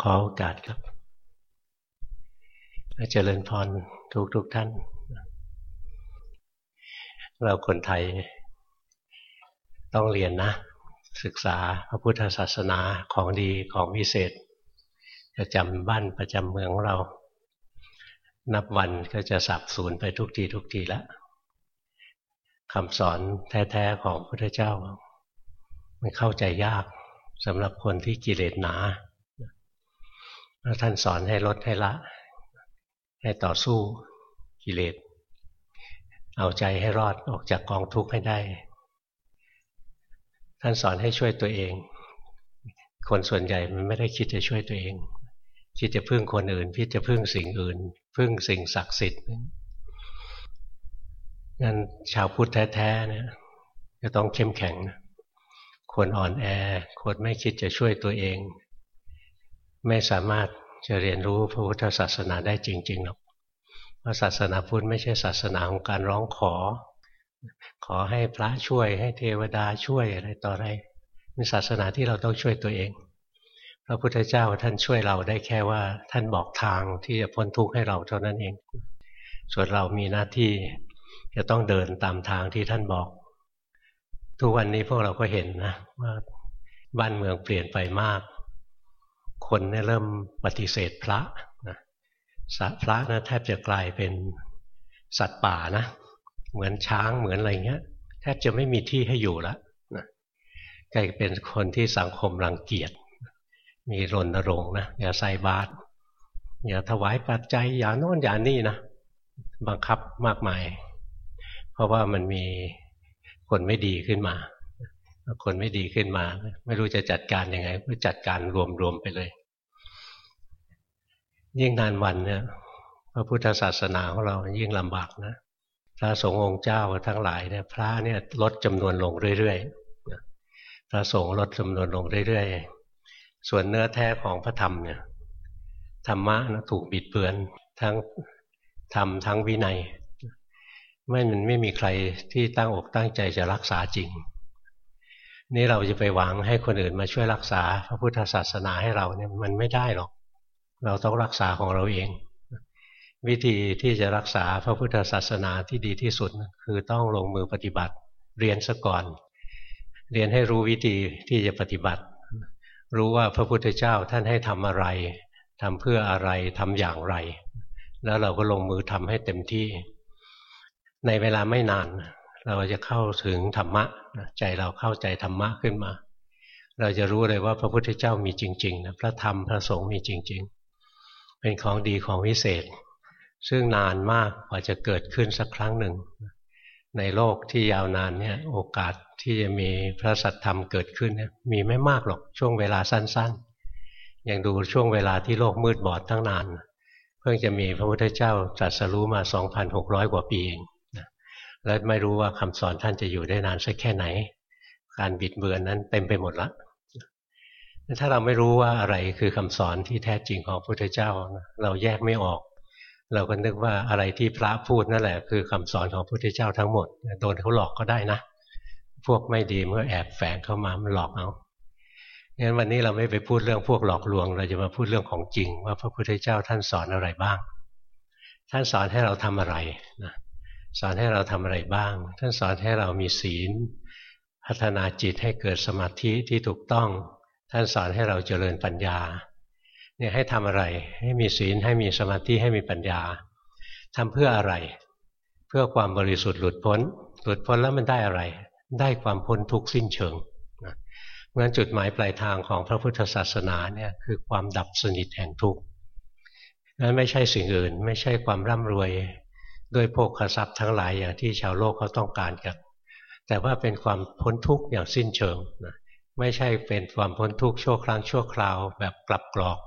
ขอโอกาสครับเจริญพรทุกทุกท่าน เราคนไทยต้องเรียนนะ ศึกษาพระพุทธศาสนาของดีของวิเศษ ประจำบ้านประจำเมืองเรา นับวันก็จะสับสูญไปทุกทีทุกทีล้วคำสอนแท้ๆของพระพุทธเจ้า มันเข้าใจยากสำหรับคนที่กิเลสหนา แล้วท่านสอนให้ลดให้ละ ให้ต่อสู้กิเลส เอาใจให้รอดออกจากกองทุกข์ให้ได้ ท่านสอนให้ช่วยตัวเอง คนส่วนใหญ่มันไม่ได้คิดจะช่วยตัวเอง คิดจะพึ่งคนอื่นคิดจะพึ่งสิ่งอื่น พึ่งสิ่งศักดิ์สิทธิ์งั้นชาวพุทธแท้ๆเนี่ยจะต้องเข้มแข็ง คนอ่อนแอ คนไม่คิดจะช่วยตัวเอง ไม่สามารถจะเรียนรู้พระพุทธศาสนาได้จริงๆหรอกเพราะศาสนาพุทธไม่ใช่ศาสนาของการร้องขอ ขอให้พระช่วยให้เทวดาช่วยอะไรต่ออะไรเป็นศาสนาที่เราต้องช่วยตัวเอง พระพุทธเจ้าท่านช่วยเราได้แค่ว่าท่านบอกทางที่จะพ้นทุกข์ให้เราเท่านั้นเอง ส่วนเรามีหน้าที่จะต้องเดินตามทางที่ท่านบอก ทุกวันนี้พวกเราก็เห็นนะว่าบ้านเมืองเปลี่ยนไปมาก คนเนี่ยเริ่มปฏิเสธพระนะพระนะแทบจะกลายเป็นสัตว์ป่านะ เหมือนช้างเหมือนอะไรเงี้ย แทบจะไม่มีที่ให้อยู่แล้วนะกลายเป็นคนที่สังคมรังเกียจ มีรณรงค์นะอย่าใส่บาตรอย่าถวายปัจจัยอย่าโน่นอย่านี่นะบังคับมากมาย เพราะว่ามันมีคนไม่ดีขึ้นมา คนไม่ดีขึ้นมา ไม่รู้จะจัดการยังไงก็จัดการรวมๆไปเลย ยิ่งนานวันเนี่ยพระพุทธศาสนาของเรายิ่งลำบากนะพระสงฆ์องค์เจ้าทั้งหลายเนี่ยพระเนี่ยลดจำนวนลงเรื่อยๆพระสงฆ์ลดจำนวนลงเรื่อยๆส่วนเนื้อแท้ของพระธรรมเนี่ยธรรมะนะถูกบิดเบือนทั้งธรรมทั้งวินัยไม่มันไม่มีใครที่ตั้งอกตั้งใจจะรักษาจริง นี่เราจะไปหวังให้คนอื่นมาช่วยรักษาพระพุทธศาสนาให้เราเนี่ยมันไม่ได้หรอก เราต้องรักษาของเราเอง วิธีที่จะรักษาพระพุทธศาสนาที่ดีที่สุดคือต้องลงมือปฏิบัติเรียนซะก่อน เรียนให้รู้วิธีที่จะปฏิบัติ รู้ว่าพระพุทธเจ้าท่านให้ทำอะไรทำเพื่ออะไรทำอย่างไร แล้วเราก็ลงมือทำให้เต็มที่ ในเวลาไม่นาน เราจะเข้าถึงธรรมะใจเราเข้าใจธรรมะขึ้นมา เราจะรู้เลยว่าพระพุทธเจ้ามีจริงๆนะพระธรรมพระสงฆ์มีจริง ๆ เป็นของดีของวิเศษ ซึ่งนานมากกว่าจะเกิดขึ้นสักครั้งหนึ่ง ในโลกที่ยาวนานเนี่ยโอกาสที่จะมีพระสัทธรรมเกิดขึ้นเนี่ยมีไม่มากหรอกช่วงเวลาสั้นๆ อย่างดูช่วงเวลาที่โลกมืดบอดตั้งนาน เพิ่งจะมีพระพุทธเจ้าตรัสรู้มา 2,600 กว่าปีเอง แล้วไม่รู้ว่าคำสอนท่านจะอยู่ได้นานสักแค่ไหน การบิดเบือนนั้นเต็มไปหมดละถ้าเราไม่รู้ว่าอะไรคือคำสอนที่แท้จริงของพระพุทธเจ้า เราแยกไม่ออก เราก็นึกว่าอะไรที่พระพูดนั่นแหละ คือคำสอนของพระพุทธเจ้าทั้งหมดโดนเขาหลอกก็ได้นะ พวกไม่ดีเมื่อแอบแฝงเข้ามามันหลอกเอางั้นวันนี้เราไม่ไปพูดเรื่องพวกหลอกลวง เราจะมาพูดเรื่องของจริง ว่าพระพุทธเจ้าท่านสอนอะไรบ้าง ท่านสอนให้เราทำอะไรนะ สอนให้เราทำอะไรบ้าง ท่านสอนให้เรามีศีล พัฒนาจิตให้เกิดสมาธิที่ถูกต้อง ท่านสอนให้เราเจริญปัญญา เนี่ยให้ทำอะไรให้มีศีลให้มีสมาธิให้มีปัญญาทำเพื่ออะไร เพื่อความบริสุทธิ์หลุดพ้น หลุดพ้นแล้วมันได้อะไร ได้ความพ้นทุกข์สิ้นเชิงนะเพราะฉะนั้นจุดหมายปลายทางของพระพุทธศาสนาเนี่ยคือความดับสนิทแห่งทุกข์นั้นไม่ใช่สิ่งอื่น ไม่ใช่ความร่ำรวย ด้วยโภคทรัพย์ทั้งหลายอย่างที่ชาวโลกเขาต้องการกัน แต่ว่าเป็นความพ้นทุกข์อย่างสิ้นเชิงนะไม่ใช่เป็นความพ้นทุกข์ชั่วครั้งชั่วคราวแบบกลับกรอก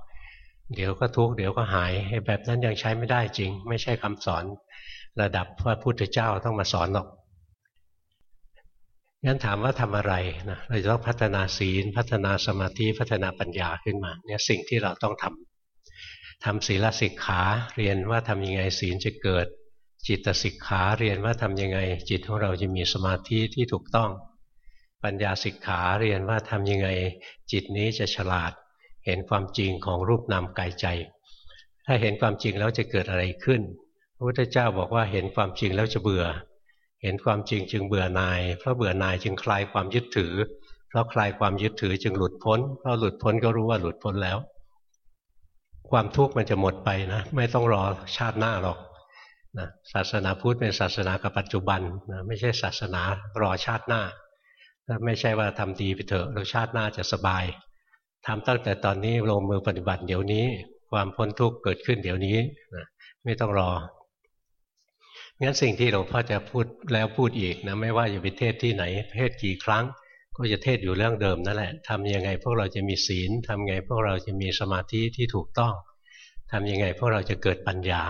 เดี๋ยวก็ทุกข์เดี๋ยวก็หายแบบนั้นยังใช้ไม่ได้จริง ไม่ใช่คำสอนระดับพระพุทธเจ้าต้องมาสอนหรอกงั้นถามว่าทำอะไรนะเราจะต้องพัฒนาศีล พัฒนาสมาธิพัฒนาปัญญาขึ้นมาเนี่ยสิ่งที่เราต้องทำทำศีลสิกขาเรียนว่าทำยังไงศีลจะเกิด จิตสิกขาเรียนว่าทำยังไง จิตของเราจะมีสมาธิที่ถูกต้อง ปัญญาสิกขาเรียนว่าทำยังไง จิตนี้จะฉลาด เห็นความจริงของรูปนามกายใจ ถ้าเห็นความจริงแล้วจะเกิดอะไรขึ้นพระพุทธเจ้าบอกว่าเห็นความจริงแล้วจะเบื่อ เห็นความจริงจึงเบื่อหน่าย เพราะเบื่อหน่ายจึงคลายความยึดถือ เพราะคลายความยึดถือจึงหลุดพ้น เพราะหลุดพ้นก็รู้ว่าหลุดพ้นแล้ว ความทุกข์มันจะหมดไปนะ ไม่ต้องรอชาติหน้าหรอก นะศาสนาพุทธเป็นศาสนากับปัจจุบันนะไม่ใช่ศาสนารอชาติหน้าไม่ใช่ว่าทำดีไปเถอะแล้วชาติหน้าจะสบายทำตั้งแต่ตอนนี้ลงมือปฏิบัติเดี๋ยวนี้ ความพ้นทุกข์เกิดขึ้นเดี๋ยวนี้นะไม่ต้องรองั้นสิ่งที่หลวงพ่อจะพูดแล้วพูดอีกนะไม่ว่าจะไปเทศที่ไหนเทศกี่ครั้ง ก็จะเทศอยู่เรื่องเดิมนั่นแหละทำยังไงพวกเราจะมีศีลทำยังไงพวกเราจะมีสมาธิที่ถูกต้องทำยังไงพวกเราจะเกิดปัญญา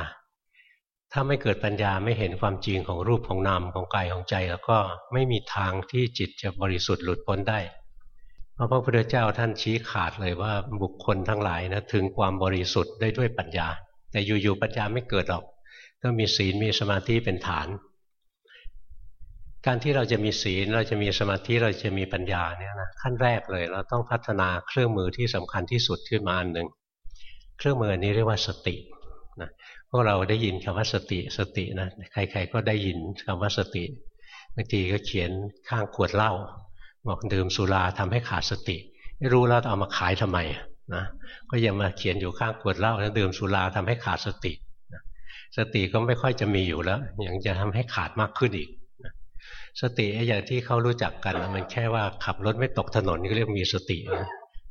ถ้าไม่เกิดปัญญาไม่เห็นความจริงของรูปของนามของกายของใจ แล้วก็ไม่มีทางที่จิตจะบริสุทธิ์หลุดพ้นได้เพราะพระพุทธเจ้าท่านชี้ขาดเลยว่าบุคคลทั้งหลายนะถึงความบริสุทธิ์ได้ด้วยปัญญา แต่อยู่ๆปัญญาไม่เกิดหรอกต้องมีศีลมีสมาธิเป็นฐาน การที่เราจะมีศีลเราจะมีสมาธิเราจะมีปัญญาเนี่ยนะขั้นแรกเลย เราต้องพัฒนาเครื่องมือที่สำคัญที่สุดขึ้นมาอันหนึ่งเครื่องมือนี้เรียกว่าสตินะ วกเราได้ยินคำว่าสติสตินะใครๆก็ได้ยินคำว่าสติบางทีก็เขียนข้างขวดเหล้าบอกดื่มสุราทำให้ขาดสติไม่รู้แล้วเอามาขายทำไมนะก็ยังมาเขียนอยู่ข้างขวดเหล้าแล้วดื่มสุราทำให้ขาดสติสติก็ไม่ค่อยจะมีอยู่แล้วยังจะทำให้ขาดมากขึ้นอีกสติอย่างที่เขารู้จักกันมันแค่ว่าขับรถไม่ตกถนนก็เรียกมีสติ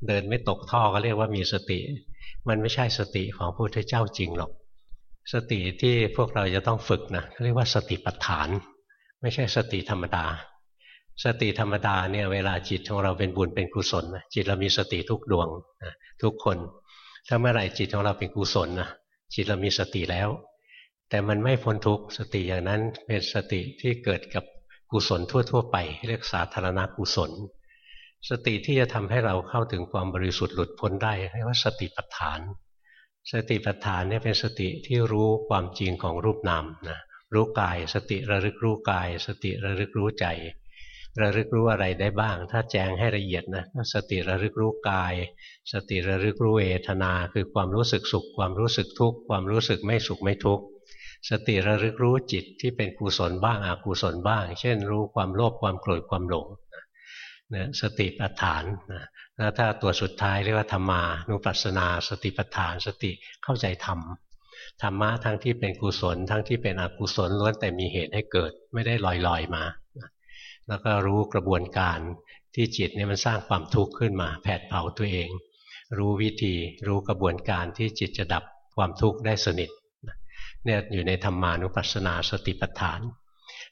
เดินไม่ตกท่อก็เรียกว่ามีสติ มันไม่ใช่สติของพระพุทธเจ้าจริงหรอก สติที่พวกเราจะต้องฝึกนะเรียกว่าสติปัฏฐาน ไม่ใช่สติธรรมดา สติธรรมดาเนี่ยเวลาจิตของเราเป็นบุญเป็นกุศลจิตเรามีสติทุกดวงทุกคน ถ้าเมื่อไหร่จิตของเราเป็นกุศลนะจิตเรามีสติแล้ว แต่มันไม่พ้นทุกสติอย่างนั้นเป็นสติที่เกิดกับกุศลทั่ว ๆ ไป เรียกสาธารณกุศล สติที่จะทำให้เราเข้าถึงความบริสุทธิ์หลุดพ้นได้เรียกว่าสติปัฏฐาน สติปัฏฐานเนี่ยเป็นสติที่รู้ความจริงของรูปนามนะรู้กาย สติระลึกรู้กาย สติระลึกรู้ใจ ระลึกรู้อะไรได้บ้าง ถ้าแจ้งให้ละเอียดนะสติระลึกรู้กาย สติระลึกรู้เวทนา คือความรู้สึกสุข ความรู้สึกทุกข์ความรู้สึกไม่สุขไม่ทุกข์สติระลึกรู้จิตที่เป็นกุศลบ้างอกุศลบ้าง เช่น รู้ความโลภความโกรธความหลงนะสติปัฏฐานนะ แล้วถ้าตัวสุดท้ายเรียกว่าธรรมานุปัสสนา สติปัฏฐานสติเข้าใจธรรมธรรมะทั้งที่เป็นกุศล ทั้งที่เป็นอกุศลล้วนแต่มีเหตุให้เกิดไม่ได้ลอยๆมา แล้วก็รู้กระบวนการที่จิตเนี่ยมันสร้างความทุกข์ขึ้นมา แผดเผาตัวเอง รู้วิธีรู้กระบวนการที่จิตจะดับความทุกข์ได้สนิทเนี่ยอยู่ในธรรมานุปัสสนาสติปัฏฐาน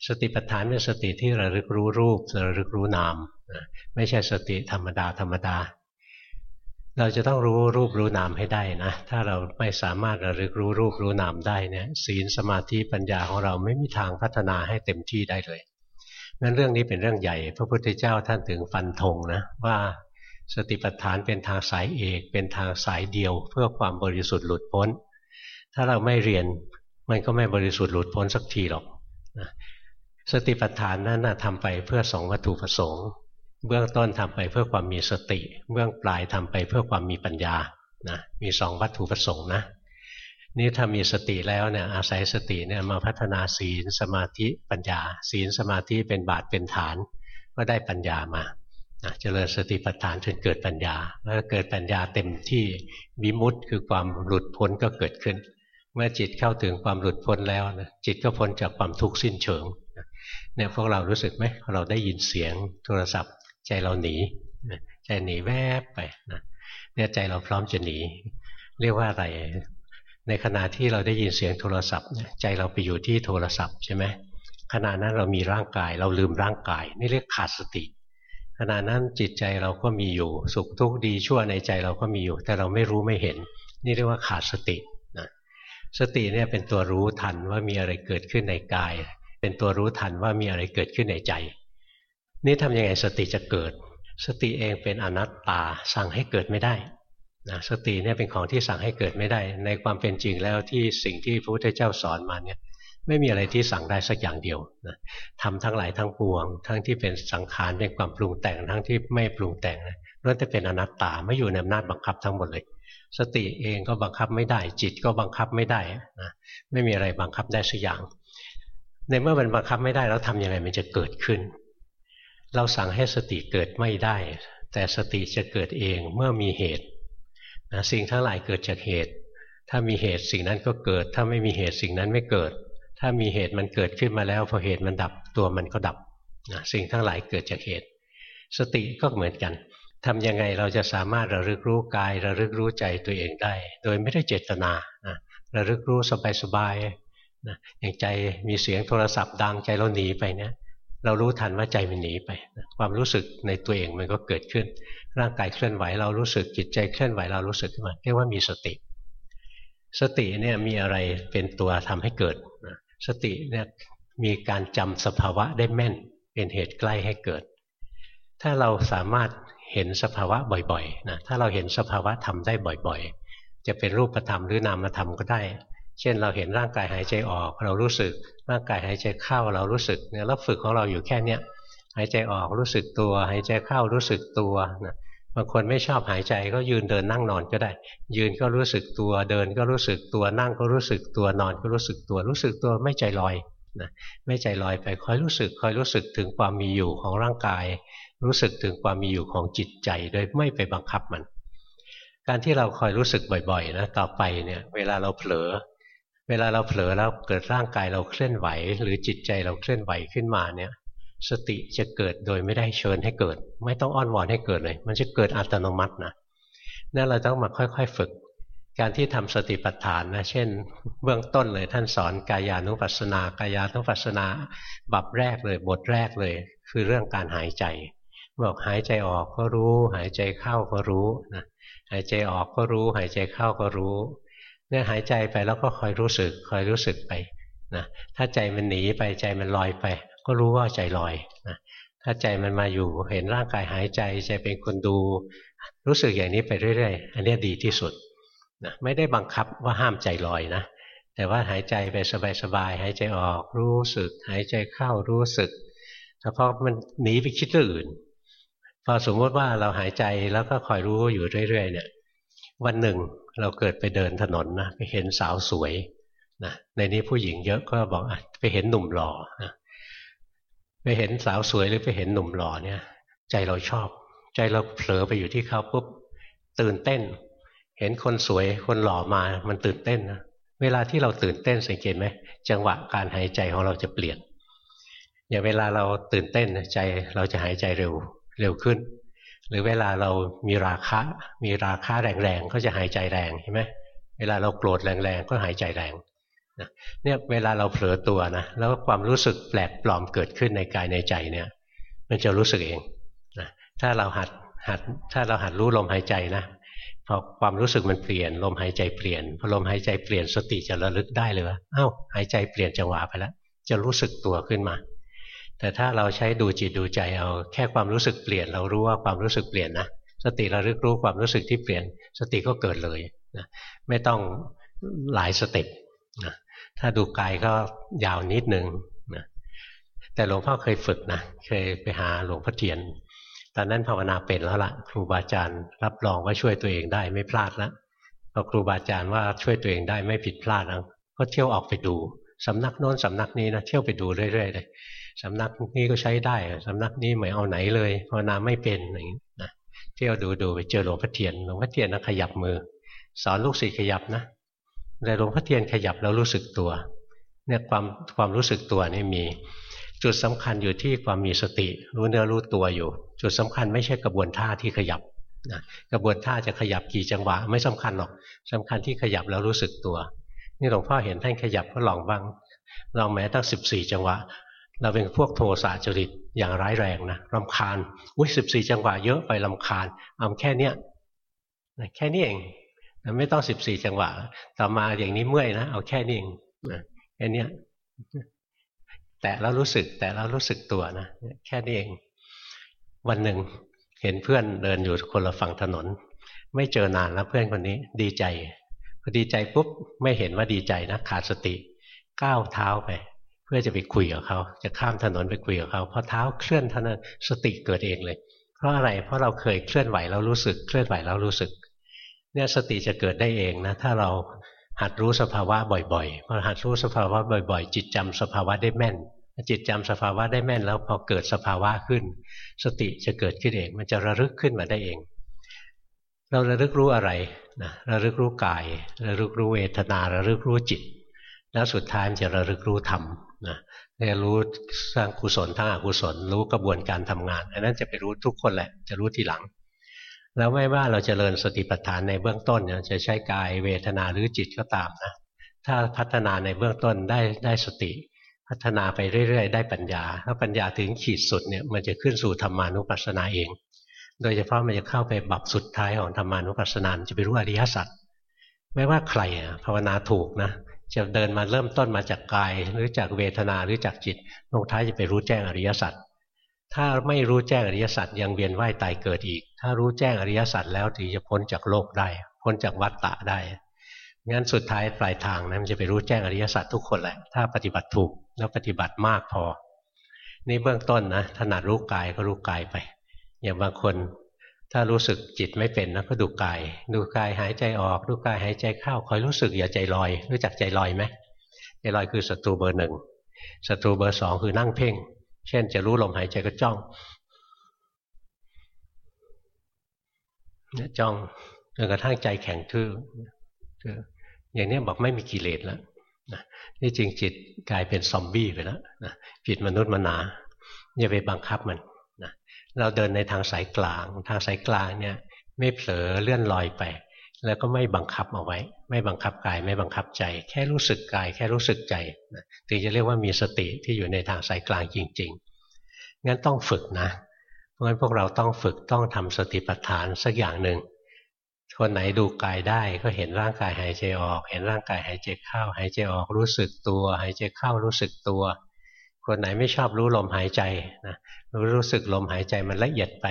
สติปัฏฐานเป็นสติที่ระลึกรู้รูประลึกรู้นามไม่ใช่สติธรรมดาธรรมดา เราจะต้องรู้รูปรู้นามให้ได้นะถ้าเราไม่สามารถระลึกรู้รูปรู้นามได้เนี่ยศีลสมาธิปัญญาของเราไม่มีทางพัฒนาให้เต็มที่ได้เลยงั้นเรื่องนี้เป็นเรื่องใหญ่ พระพุทธเจ้าท่านถึงฟันธงนะว่าสติปัฏฐานเป็นทางสายเอก เป็นทางสายเดียว เพื่อความบริสุทธิ์หลุดพ้น ถ้าเราไม่เรียนมันก็ไม่บริสุทธิ์หลุดพ้นสักทีหรอก สติปัฏฐานนั้นนะทำไปเพื่อสองวัตถุประสงค์ เบื้องต้นทำไปเพื่อความมีสติ เบื้องปลายทำไปเพื่อความมีปัญญานะมีสองวัตถุประสงค์นะนี่ถ้ามีสติแล้วเนี่ยอาศัยสติเนี่ยมาพัฒนาศีลสมาธิปัญญา ศีลสมาธิเป็นบาทเป็นฐาน ก็ได้ปัญญามาเจริญสติปัฏฐานจนเกิดปัญญาแล้วเกิดปัญญาเต็มที่วิมุตต์คือความหลุดพ้นก็เกิดขึ้น เมื่อจิตเข้าถึงความหลุดพ้นแล้วนะจิตก็พ้นจากความทุกข์สิ้นเชิง เนี่ยพวกเรารู้สึกไหมเราได้ยินเสียงโทรศัพท์ ใจเราหนีใจหนีแวบไปนะเนี่ยใจเราพร้อมจะหนี เรียกว่าอะไร ในขณะที่เราได้ยินเสียงโทรศัพท์ใจเราไปอยู่ที่โทรศัพท์ใช่ไหมขณะนั้นเรามีร่างกาย เราลืมร่างกาย นี่เรียกขาดสติ ขณะนั้นจิตใจเราก็มีอยู่ สุขทุกข์ดีชั่วในใจเราก็มีอยู่ แต่เราไม่รู้ไม่เห็น นี่เรียกว่าขาดสตินะสติเนี่ยเป็นตัวรู้ทันว่ามีอะไรเกิดขึ้นในกาย เป็นตัวรู้ทันว่ามีอะไรเกิดขึ้นในใจ นี่ทำยังไงสติจะเกิด สติเองเป็นอนัตตาสั่งให้เกิดไม่ได้นะสติเนี่ยเป็นของที่สั่งให้เกิดไม่ได้ ในความเป็นจริงแล้วที่สิ่งที่พระพุทธเจ้าสอนมาเนี่ยไม่มีอะไรที่สั่งได้สักอย่างเดียวนะทำทั้งหลายทั้งปวง ทั้งที่เป็นสังขารเป็นความปรุงแต่งทั้งที่ไม่ปรุงแต่งล้วนแต่เป็นอนัตตาไม่อยู่ในอำนาจบังคับทั้งหมดเลย สติเองก็บังคับไม่ได้ จิตก็บังคับไม่ได้นะไม่มีอะไรบังคับได้สักอย่าง ในเมื่อมันบังคับไม่ได้แล้วทำยังไงมันจะเกิดขึ้น เราสั่งให้สติเกิดไม่ได้ แต่สติจะเกิดเองเมื่อมีเหตุนะสิ่งทั้งหลายเกิดจากเหตุ ถ้ามีเหตุสิ่งนั้นก็เกิด ถ้าไม่มีเหตุสิ่งนั้นไม่เกิด ถ้ามีเหตุมันเกิดขึ้นมาแล้วพอเหตุมันดับตัวมันก็ดับนะสิ่งทั้งหลายเกิดจากเหตุ สติก็เหมือนกันทำยังไงเราจะสามารถระลึกรู้กาย ระลึกรู้ใจตัวเองได้ โดยไม่ได้เจตนานะระลึกรู้สบาย นะอย่างใจมีเสียงโทรศัพท์ดังใจเราหนีไปเนี่ยเรารู้ทันว่าใจมันหนีไปนะความรู้สึกในตัวเองมันก็เกิดขึ้น ร่างกายเคลื่อนไหวเรารู้สึกจิตใจเคลื่อนไหวเรารู้สึกขึ้นมาเรียกว่ามีสติ สติเนี่ยมีอะไรเป็นตัวทำให้เกิดนะสติเนี่ยมีการจำสภาวะได้แม่น เป็นเหตุใกล้ให้เกิด ถ้าเราสามารถเห็นสภาวะบ่อยๆนะถ้าเราเห็นสภาวะทำได้บ่อยๆ จะเป็นรูปธรรมหรือนามธรรมก็ได้ เช่นเราเห็นร่างกายหายใจออก เรารู้สึกร่างกายหายใจเข้าเรารู้สึกเนี่ยเราฝึกของเราอยู่แค่เนี้ยหายใจออกรู้สึกตัว หายใจเข้ารู้สึกตัวนะบางคนไม่ชอบหายใจก็ยืนเดินนั่งนอนก็ได้ ยืนก็รู้สึกตัวเดินก็รู้สึกตัวนั่งก็รู้สึกตัวนอนก็รู้สึกตัว รู้สึกตัวไม่ใจลอยนะไม่ใจลอยไปคอยรู้สึกคอยรู้สึกถึงความมีอยู่ของร่างกาย รู้สึกถึงความมีอยู่ของจิตใจโดยไม่ไปบังคับมัน การที่เราคอยรู้สึกบ่อยๆนะต่อไปเนี่ยเวลาเราเผลอ เวลาเราเผลอแล้วเกิดร่างกายเราเคลื่อนไหว หรือจิตใจเราเคลื่อนไหวขึ้นมาเนี่ยสติจะเกิดโดยไม่ได้เชิญให้เกิด ไม่ต้องอ้อนวอนให้เกิดเลย มันจะเกิดอัตโนมัตินะนั่นเราต้องมาค่อยๆฝึก การที่ทำสติปัฏฐานนะเช่น เบื้องต้นเลยท่านสอนกายานุปัสสนากายานุปัสสนาบับแรกเลยบทแรกเลย คือเรื่องการหายใจ บอกหายใจออกก็รู้ หายใจเข้าก็รู้นะหายใจออกก็รู้ หายใจเข้าก็รู้ เนี่ยหายใจไปแล้วก็คอยรู้สึกคอยรู้สึกไปนะถ้าใจมันหนีไปใจมันลอยไป ก็รู้ว่าใจลอยนะถ้าใจมันมาอยู่เห็นร่างกายหายใจใจเป็นคนดู รู้สึกอย่างนี้ไปเรื่อยๆ อันนี้ดีที่สุดนะไม่ได้บังคับว่าห้ามใจลอยนะแต่ว่าหายใจไปสบายๆหายใจออกรู้สึก หายใจเข้ารู้สึกแต่พอมันหนีไปคิดเรื่องอื่น พอสมมติว่าเราหายใจแล้วก็คอยรู้อยู่เรื่อยๆเนี่ย วันหนึ่ง เราเกิดไปเดินถนนนะไปเห็นสาวสวยนะในนี้ผู้หญิงเยอะก็บอกอไปเห็นหนุ่มหล่อนะไปเห็นสาวสวยหรือไปเห็นหนุ่มหล่อเนี่ย ใจเราชอบ ใจเราเผลอไปอยู่ที่เขาปุ๊บตื่นเต้น เห็นคนสวยคนหล่อมามันตื่นเต้นนะเวลาที่เราตื่นเต้นสังเกตไหมจังหวะการหายใจของเราจะเปลี่ยนอย่างเวลาเราตื่นเต้นใจเราจะหายใจเร็วเร็วขึ้น หรือเวลาเรามีราคะ มีราคะแรงๆก็จะหายใจแรงใช่ไหมเวลาเราโกรธแรงๆก็หายใจแรงเนี่ยเวลาเราเผลอตัวนะแล้วความรู้สึกแปลกปลอมเกิดขึ้นในกายในใจเนี่ย มันจะรู้สึกเองนะถ้าเราหัดหัดถ้าเราหัดรู้ลมหายใจนะพอความรู้สึกมันเปลี่ยน ลมหายใจเปลี่ยนพอลมหายใจเปลี่ยนสติจะระลึกได้เลยว่าอ้าวหายใจเปลี่ยนจังหวะไปแล้วจะรู้สึกตัวขึ้นมา แต่ถ้าเราใช้ดูจิตดูใจเอาแค่ความรู้สึกเปลี่ยน เรารู้ว่าความรู้สึกเปลี่ยนนะสติระลึกรู้ความรู้สึกที่เปลี่ยน สติก็เกิดเลยนะไม่ต้องหลายสเต็ปนะถ้าดูกายก็ยาวนิดนึงนะแต่หลวงพ่อเคยฝึกนะเคยไปหาหลวงพ่อเทียน ตอนนั้นภาวนาเป็นแล้วละ่ะ ครูบาอาจารย์รับรองว่าช่วยตัวเองได้ไม่พลาดล้วพอครูบาอาจารย์ว่าช่วยตัวเองได้ไม่ผิดพลาดแล้วก็เที่ยวออกไปดูสำนักโน้นสำนักนี้นะเที่ยวไปดูเรื่อยๆเลย สำนักนี้ก็ใช้ได้สำนักนี้ไม่เอาไหนเลยภาวนาไม่เป็นอย่างนี้นะเที่ยวดูดูไปเจอหลวงพ่อเทียนหลวงพ่อเทียนนะขยับมือ สอนลูกศิษย์ขยับนะแต่หลวงพ่อเทียนขยับแล้วรู้สึกตัวเนี่ยความความรู้สึกตัวนี่มี จุดสำคัญอยู่ที่ความมีสติ รู้เนื้อรู้ตัวอยู่ จุดสำคัญไม่ใช่กระบวนท่าที่ขยับนะกระบวนท่าจะขยับกี่จังหวะไม่สำคัญหรอกสำคัญที่ขยับแล้วรู้สึกตัว นี่หลวงพ่อเห็นท่านขยับก็ลองบ้างลองแม้ตั้งสิบสี่จังหวะ เราเป็นพวกโทสะจริตอย่างร้ายแรงนะรำคาญอุ้ยสิบสี่จังหวะเยอะไปรำคาญเอาแค่เนี้ยแค่นี้เองไม่ต้องสิบสี่จังหวะ ต่อมาอย่างนี้เมื่อยนะเอาแค่นี้เองแค่นี้แต่แล้วรู้สึกแต่แล้วรู้สึกตัวนะแค่นี้เอง วันหนึ่งเห็นเพื่อนเดินอยู่คนละฝั่งถนน ไม่เจอนานแล้วเพื่อนคนนี้ ดีใจพอดีใจปุ๊บไม่เห็นว่าดีใจนะขาดสติก้าวเท้าไป พื่อจะไปคุยกับเขา จะข้ามถนนไปคุยกับเขาพอเท้าเคลื่อนเท่านั้นสติเกิดเองเลย เพราะอะไรเพราะเราเคยเคลื่อนไหวแล้วรู้สึกเคลื่อนไหวแล้วรู้สึก เนี่ยสติจะเกิดได้เองนะถ้าเราหัดรู้สภาวะบ่อยๆพอหัดรู้สภาวะบ่อยๆ จิตจำสภาวะได้แม่น จิตจำสภาวะได้แม่น แล้วพอเกิดสภาวะขึ้น สติจะเกิดขึ้นเอง มันจะระลึกขึ้นมาได้เอง เราระลึกรู้อะไรนะระลึกรู้กาย ระลึกรู้เวทนา ระลึกรู้จิต แล้วสุดท้ายมันจะระลึกรู้ธรรม นะจะรู้สร้างกุศลทั้งอกุศล รู้กระบวนการทำงาน อันนั้นจะไปรู้ทุกคนแหละ จะรู้ทีหลัง แล้วไม่ว่าเราจเจริญสติปัฏฐานในเบื้องต้นจะใช้กายเวทนาหรือจิตก็ตามนะถ้าพัฒนาในเบื้องต้นได้ได้สติ พัฒนาไปเรื่อย ๆ ได้ปัญญาถ้าปัญญาถึงขีดสุดเนี่ยมันจะขึ้นสู่ธรรมานุปัสสนาเอง โดยเฉพาะมันจะเข้าไปบับสุดท้ายของธรรมานุปัสสนาจะไปรู้อริยสัจไม่ว่าใครภาวนาถูกนะ จะเดินมาเริ่มต้นมาจากกาย หรือจากเวทนาหรือจากจิตลงท้ายจะไปรู้แจ้งอริยสัจถ้าไม่รู้แจ้งอริยสัจยังเวียนว่ายตายเกิดอีก ถ้ารู้แจ้งอริยสัจแล้วถึงจะพ้นจากโลกได้ พ้นจากวัฏฏะได้งั้นสุดท้ายปลายทางนะมันจะไปรู้แจ้งอริยสัจทุกคนแหละ ถ้าปฏิบัติถูกแล้วปฏิบัติมากพอนี่เบื้องต้นนะถนัดรู้กายก็รู้กายไป อย่างบางคน ถ้ารู้สึกจิตไม่เป็นนะก็ดูกาย ดูกายหายใจออก ดูกายหายใจเข้าคอยรู้สึกอย่าใจลอย รู้จักใจลอยไหมใจลอยคือศัตรูเบอร์หนึ่งศัตรูเบอร์สองคือนั่งเพ่ง เช่น จะรู้ลมหายใจก็จ้องเนี่ยจ้องจนกระทั่งใจแข็งทื่ออย่างนี้บอกไม่มีกิเลสแล้วนี่จริงจิตกลายเป็นซอมบี้ไปแล้วจิตมนุษย์มนาอย่าไปบังคับมัน เราเดินในทางสายกลาง ทางสายกลางเนี่ยไม่เผลอเลื่อนลอยไป แล้วก็ไม่บังคับเอาไว้ ไม่บังคับกายไม่บังคับใจ แค่รู้สึกกาย แค่รู้สึกใจถึงจะเรียกว่ามีสติที่อยู่ในทางสายกลางจริง ๆ งั้นต้องฝึกนะ เพราะฉะนั้นพวกเราต้องฝึกต้องทำสติปัฏฐานสักอย่างหนึ่งคนไหนดูกายได้ก็เห็นร่างกายหายใจออก เห็นร่างกายหายใจเข้า หายใจออกรู้สึกตัว หายใจเข้ารู้สึกตัว คนไหนไม่ชอบรู้ลมหายใจนะรู้รู้สึกลมหายใจมันละเอียดไป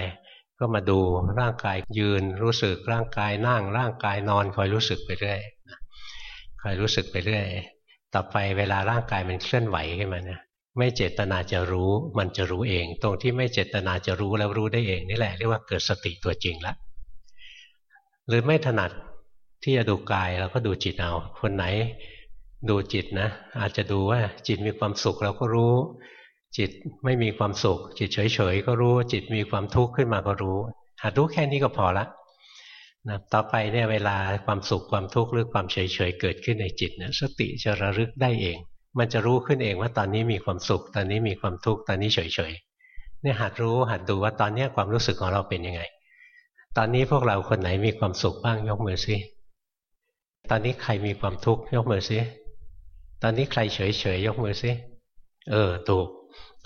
ก็มาดูร่างกายยืนรู้สึกร่างกายนั่งร่างกายนอนคอยรู้สึกไปเรื่อยคอยรู้สึกไปเรื่อยต่อไปเวลาร่างกายมันเคลื่อนไหวขึ้นมาเนี่ยไม่เจตนาจะรู้มันจะรู้เอง ตรงที่ไม่เจตนาจะรู้แล้วรู้ได้เองนี่แหละเรียกว่าเกิดสติตัวจริงล้วหรือไม่ถนัดที่จะดูกายเราก็ดูจิตเอาคนไหน ดูจิตนะ อาจจะดูว่าจิตมีความสุขเราก็รู้ จิตไม่มีความสุข จิตเฉยๆก็รู้ จิตมีความทุกข์ขึ้นมาก็รู้หารู้แค่นี้ก็พอละนะต่อไปเนี่ยเวลาความสุขความทุกข์หรือความเฉยๆเกิดขึ้นในจิตเนี่ยสติจะระลึกได้เอง มันจะรู้ขึ้นเองว่าตอนนี้มีความสุข ตอนนี้มีความทุกข์ตอนนี้เฉยๆเนี่ยหัดรู้หัดดูว่าตอนนี้ความรู้สึกของเราเป็นยังไง ตอนนี้พวกเราคนไหนมีความสุขบ้างยกมือซิตอนนี้ใครมีความทุกข์ยกมือซิ ตอนนี้ใครเฉยเฉยยกมือซิเออ ถูก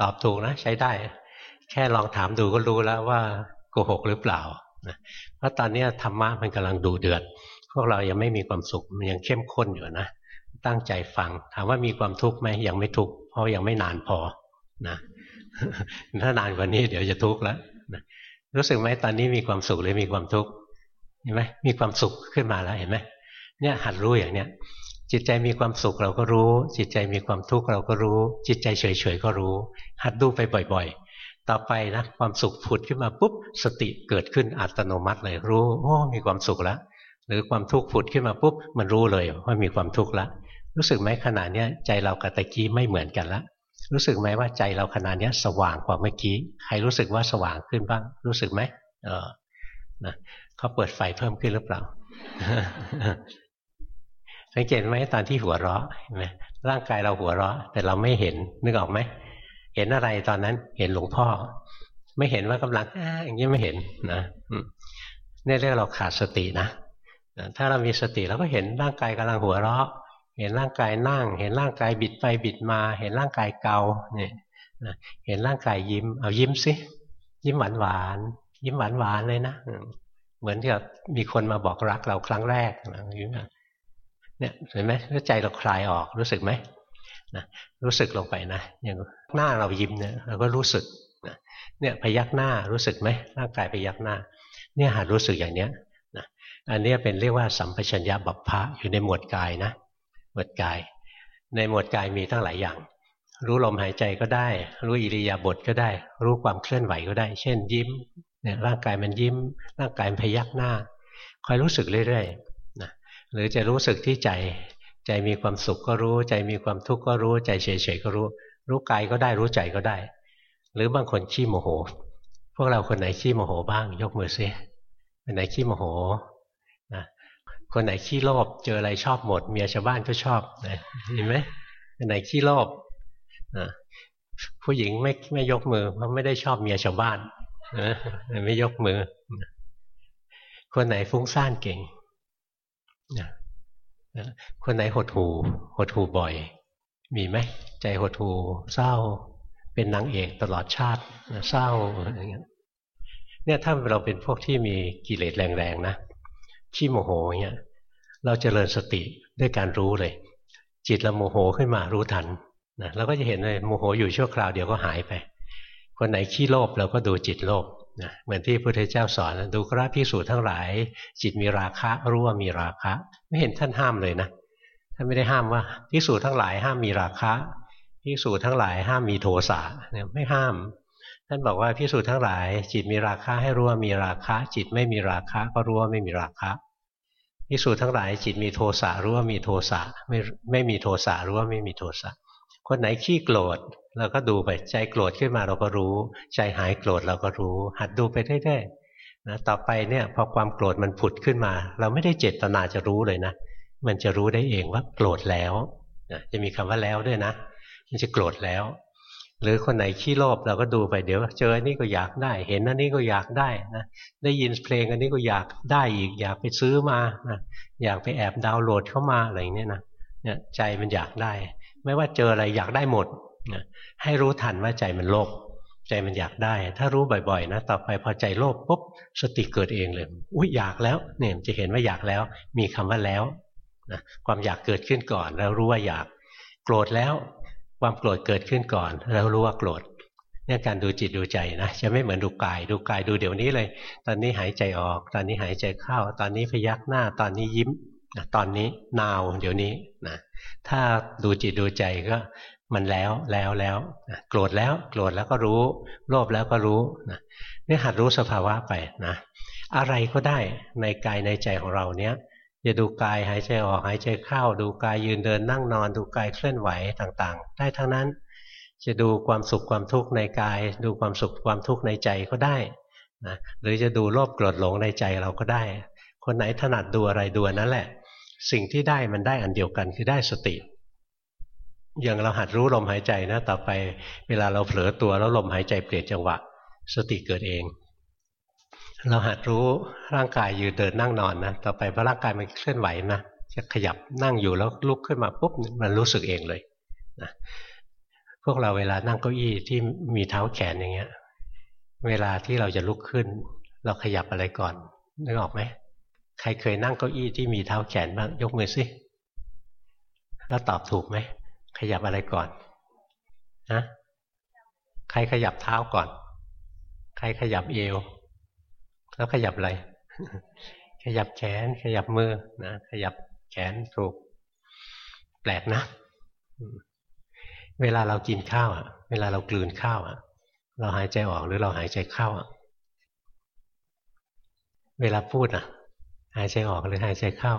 ตอบถูกนะ ใช้ได้ แค่ลองถามดูก็รู้แล้วว่าโกหกหรือเปล่านะเพราะตอนนี้ธรรมะมันกำลังดูเดือด พวกเรายังไม่มีความสุขมันยังเข้มข้นอยู่นะ ตั้งใจฟัง ถามว่ามีความทุกข์ไหมยังไม่ทุกข์เพราะยังไม่นานพอนะถ้านานกว่านี้เดี๋ยวจะทุกข์แล้วนะรู้สึกไหมตอนนี้มีความสุขหรือมีความทุกข์เห็นไหมมีความสุขขึ้นมาแล้วเห็นไหมเนี่ยหัดรู้อย่างเนี้ย จิตใจมีความสุขเราก็รู้ จิตใจมีความทุกข์เราก็รู้ จิตใจเฉยๆก็รู้ หัดดูไปบ่อยๆ ต่อไปนะความสุขผุดขึ้นมาปุ๊บสติเกิดขึ้นอัตโนมัติเลยรู้โอ้มีความสุขแล้วหรือความทุกข์ผุดขึ้นมาปุ๊บมันรู้เลยว่ามีความทุกข์แล้วรู้สึกไหมขณะนี้ใจเรากับตะกี้ไม่เหมือนกันละรู้สึกไหมว่าใจเราขณะนี้สว่างกว่าเมื่อกี้ใครรู้สึกว่าสว่างขึ้นบ้าง รู้สึกไหมเออนะเขาเปิดไฟเพิ่มขึ้นหรือเปล่า สังเกตไหมตอนที่หัวเราะเห็นไหมร่างกายเราหัวเราะ แต่เราไม่เห็นนึกออกไหมเห็นอะไรตอนนั้นเห็นหลวงพ่อ ไม่เห็นว่ากำลังอย่างนี้ไม่เห็นนะนี่เรียกเราขาดสตินะถ้าเรามีสติเราก็เห็นร่างกายกำลังหัวเราะ เห็นร่างกายนั่ง เห็นร่างกายบิดไปบิดมา เห็นร่างกายเกาเนี่ยเห็นร่างกายยิ้ม เอายิ้มสิยิ้มหวานหวานยิ้มหวานหวานเลยนะเหมือนที่มีคนมาบอกรักเราครั้งแรกนะยิ้ม เนี่ยเห็นไหมใจเราคลายออกรู้สึกไหมนะรู้สึกลงไปนะอย่างหน้าเรายิ้มเนี่ยเราก็รู้สึกนะเนี่ยพยักหน้ารู้สึกไหมร่างกายพยักหน้า เนี่ยหารู้สึกอย่างเนี้ยนะอันนี้เป็นเรียกว่าสัมปชัญญะบัพพะอยู่ในหมวดกายนะ หมวดกาย ในหมวดกายมีตั้งหลายอย่าง รู้ลมหายใจก็ได้ รู้อิริยาบถก็ได้ รู้ความเคลื่อนไหวก็ได้ เช่น ยิ้มเนี่ยร่างกายมันยิ้ม ร่างกายมันพยักหน้าคอยรู้สึกเรื่อยๆ หรือจะรู้สึกที่ใจ ใจมีความสุขก็รู้ ใจมีความทุกข์ก็รู้ ใจเฉยๆก็รู้ รู้กายก็ได้รู้ใจก็ได้ หรือบางคนขี้โมโห พวกเราคนไหนขี้โมโหบ้าง ยกมือซิคนไหนขี้โมโหนะคนไหนขี้โลภเจออะไรชอบหมด เมียชาวบ้านก็ชอบนะเห็นไหมคนไหนขี้โลภนะผู้หญิงไม่ไม่ยกมือเพราะไม่ได้ชอบเมียชาวบ้านนะไม่ยกมือ คนไหนฟุ้งซ่านเก่ง คนไหนหดหูหดหูบ่อย มีไหมใจหดหูเศร้า เป็นนางเอกตลอดชาติเศร้าอะไรเงี้ยเนี่ยถ้าเราเป็นพวกที่มีกิเลสแรงๆนะขี้โมโหเงี้ยเราจเจริญสติด้วยการรู้เลย จิตเราโมโหขึ้นมารู้ทันนะเราก็จะเห็นเลยโมโหอยู่ชั่วคราวเดียวก็หายไป คนไหนขี้โลภเราก็ดูจิตโลภ นะเหมือนที่พระพุทธเจ้าสอนดูกราพิสูจน์ทั้งหลาย จิตมีราคะรู้ว่ามีราคะ ไม่เห็นท่านห้ามเลยนะท่านไม่ได้ห้ามว่าพิสูจน์ทั้งหลายห้ามมีราคะพิสูจน์ทั้งหลายห้ามมีโทสะเนี่ยไม่ห้าม ท่านบอกว่าพิสูจน์ทั้งหลาย จิตมีราคะให้รู้ว่ามีราคะ จิตไม่มีราคะ ก็รู้ว่าไม่มีราคะพิสูจน์ทั้งหลาย จิตมีโทสะรู้ว่ามีโทสะไม่ไม่มีโทสะรู้ว่าไม่มีโทสะคนไหนขี้โกรธ เราก็ดูไปใจโกรธขึ้นมาเราก็รู้ ใจหายโกรธเราก็รู้ หัดดูไปเรื่อยๆนะต่อไปเนี่ยพอความโกรธมันผุดขึ้นมา เราไม่ได้เจตนาจะรู้เลยนะ มันจะรู้ได้เองว่าโกรธแล้วนะจะมีคำว่าแล้วด้วยนะ มันจะโกรธแล้ว หรือคนไหนขี้โลภเราก็ดูไปเดี๋ยว เจออันนี้ก็อยากได้ เห็นอันนี้ก็อยากได้นะได้ยินเพลงอันนี้ก็อยากได้อีกอยากไปซื้อมานะอยากไปแอบดาวน์โหลดเข้ามาอะไรอย่างนี้ยนะเนี่ยใจมันอยากได้ ไม่ว่าเจออะไรอยากได้หมด นะให้รู้ทันว่าใจมันโลภใจมันอยากได้ ถ้ารู้บ่อยๆนะต่อไปพอใจโลภปุ๊บสติเกิดเองเลยอุ้ยอยากแล้วเนี่ยจะเห็นว่าอยากแล้ว มีคำว่าแล้วนะความอยากเกิดขึ้นก่อน แล้วรู้ว่าอยากโกรธแล้ว ความโกรธเกิดขึ้นก่อน แล้วรู้ว่าโกรธเนี่ยการดูจิตดูใจนะจะไม่เหมือนดูกายดูกายดูเดี๋ยวนี้เลย ตอนนี้หายใจออก ตอนนี้หายใจเข้า ตอนนี้พยักหน้า ตอนนี้ยิ้มตอนนี้นาวเดี๋ยวนี้นะถ้าดูจิตดูใจก็ มันแล้วแล้วแล้วโกรธแล้ว โกรธแล้วก็รู้ โลภแล้วก็รู้นะนี่หัดรู้สภาวะไปนะอะไรก็ได้ในกายในใจของเราเนี้ยจะดูกายหายใจออกหายใจเข้า ดูกายยืนเดินนั่งนอน ดูกายเคลื่อนไหวต่างๆ ได้ทั้งนั้น จะดูความสุขความทุกข์ในกาย ดูความสุขความทุกข์ในใจก็ได้นะหรือจะดูโลภโกรธหลงในใจเราก็ได้ คนไหนถนัดดูอะไรดูนั่นแหละ สิ่งที่ได้มันได้อันเดียวกันคือได้สติ อย่างเราหัดรู้ลมหายใจนะ ต่อไปเวลาเราเผลอตัวแล้วลมหายใจเปลี่ยนจังหวะ สติเกิดเอง เราหัดรู้ร่างกายยืนเดินนั่งนอนนะต่อไปพอร่างกายมันเคลื่อนไหวนะจะขยับนั่งอยู่แล้วลุกขึ้นมาปุ๊บมันรู้สึกเองเลยนะพวกเราเวลานั่งเก้าอี้ที่มีเท้าแขนอย่างเงี้ย เวลาที่เราจะลุกขึ้น เราขยับอะไรก่อนนึกออกไหมใครเคยนั่งเก้าอี้ที่มีเท้าแขนบ้างยกมือสิแล้วตอบถูกไหม ขยับอะไรก่อนนะใครขยับเท้าก่อน ใครขยับเอว แล้วขยับอะไร ขยับแขน ขยับมือนะขยับแขนถูก แปลกนะ เวลาเรากินข้าวอะ เวลาเรากลืนข้าวอะ เราหายใจออกหรือเราหายใจเข้าอะ เวลาพูดอะ หายใจออกหรือหายใจเข้า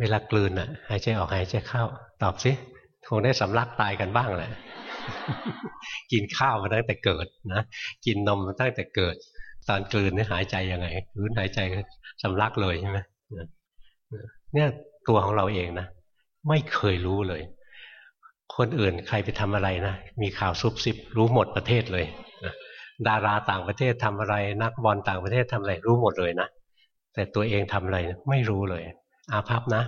เวลากลืนอะหายใจออกหายใจเข้า ตอบสิคงได้สำลักตายกันบ้างแหละกินข้าวมาตั้งแต่เกิดนะกินนมมาตั้งแต่เกิด ตอนกลืนนี่หายใจยังไงกลืนหายใจสำลักเลยใช่ไหมเนี่ยตัวของเราเองนะไม่เคยรู้เลย คนอื่นใครไปทำอะไรนะมีข่าวซุบซิบรู้หมดประเทศเลยนะดาราต่างประเทศทำอะไร นักบอลต่างประเทศทำอะไรรู้หมดเลยนะแต่ตัวเองทำอะไรไม่รู้เลย อาภัพนะ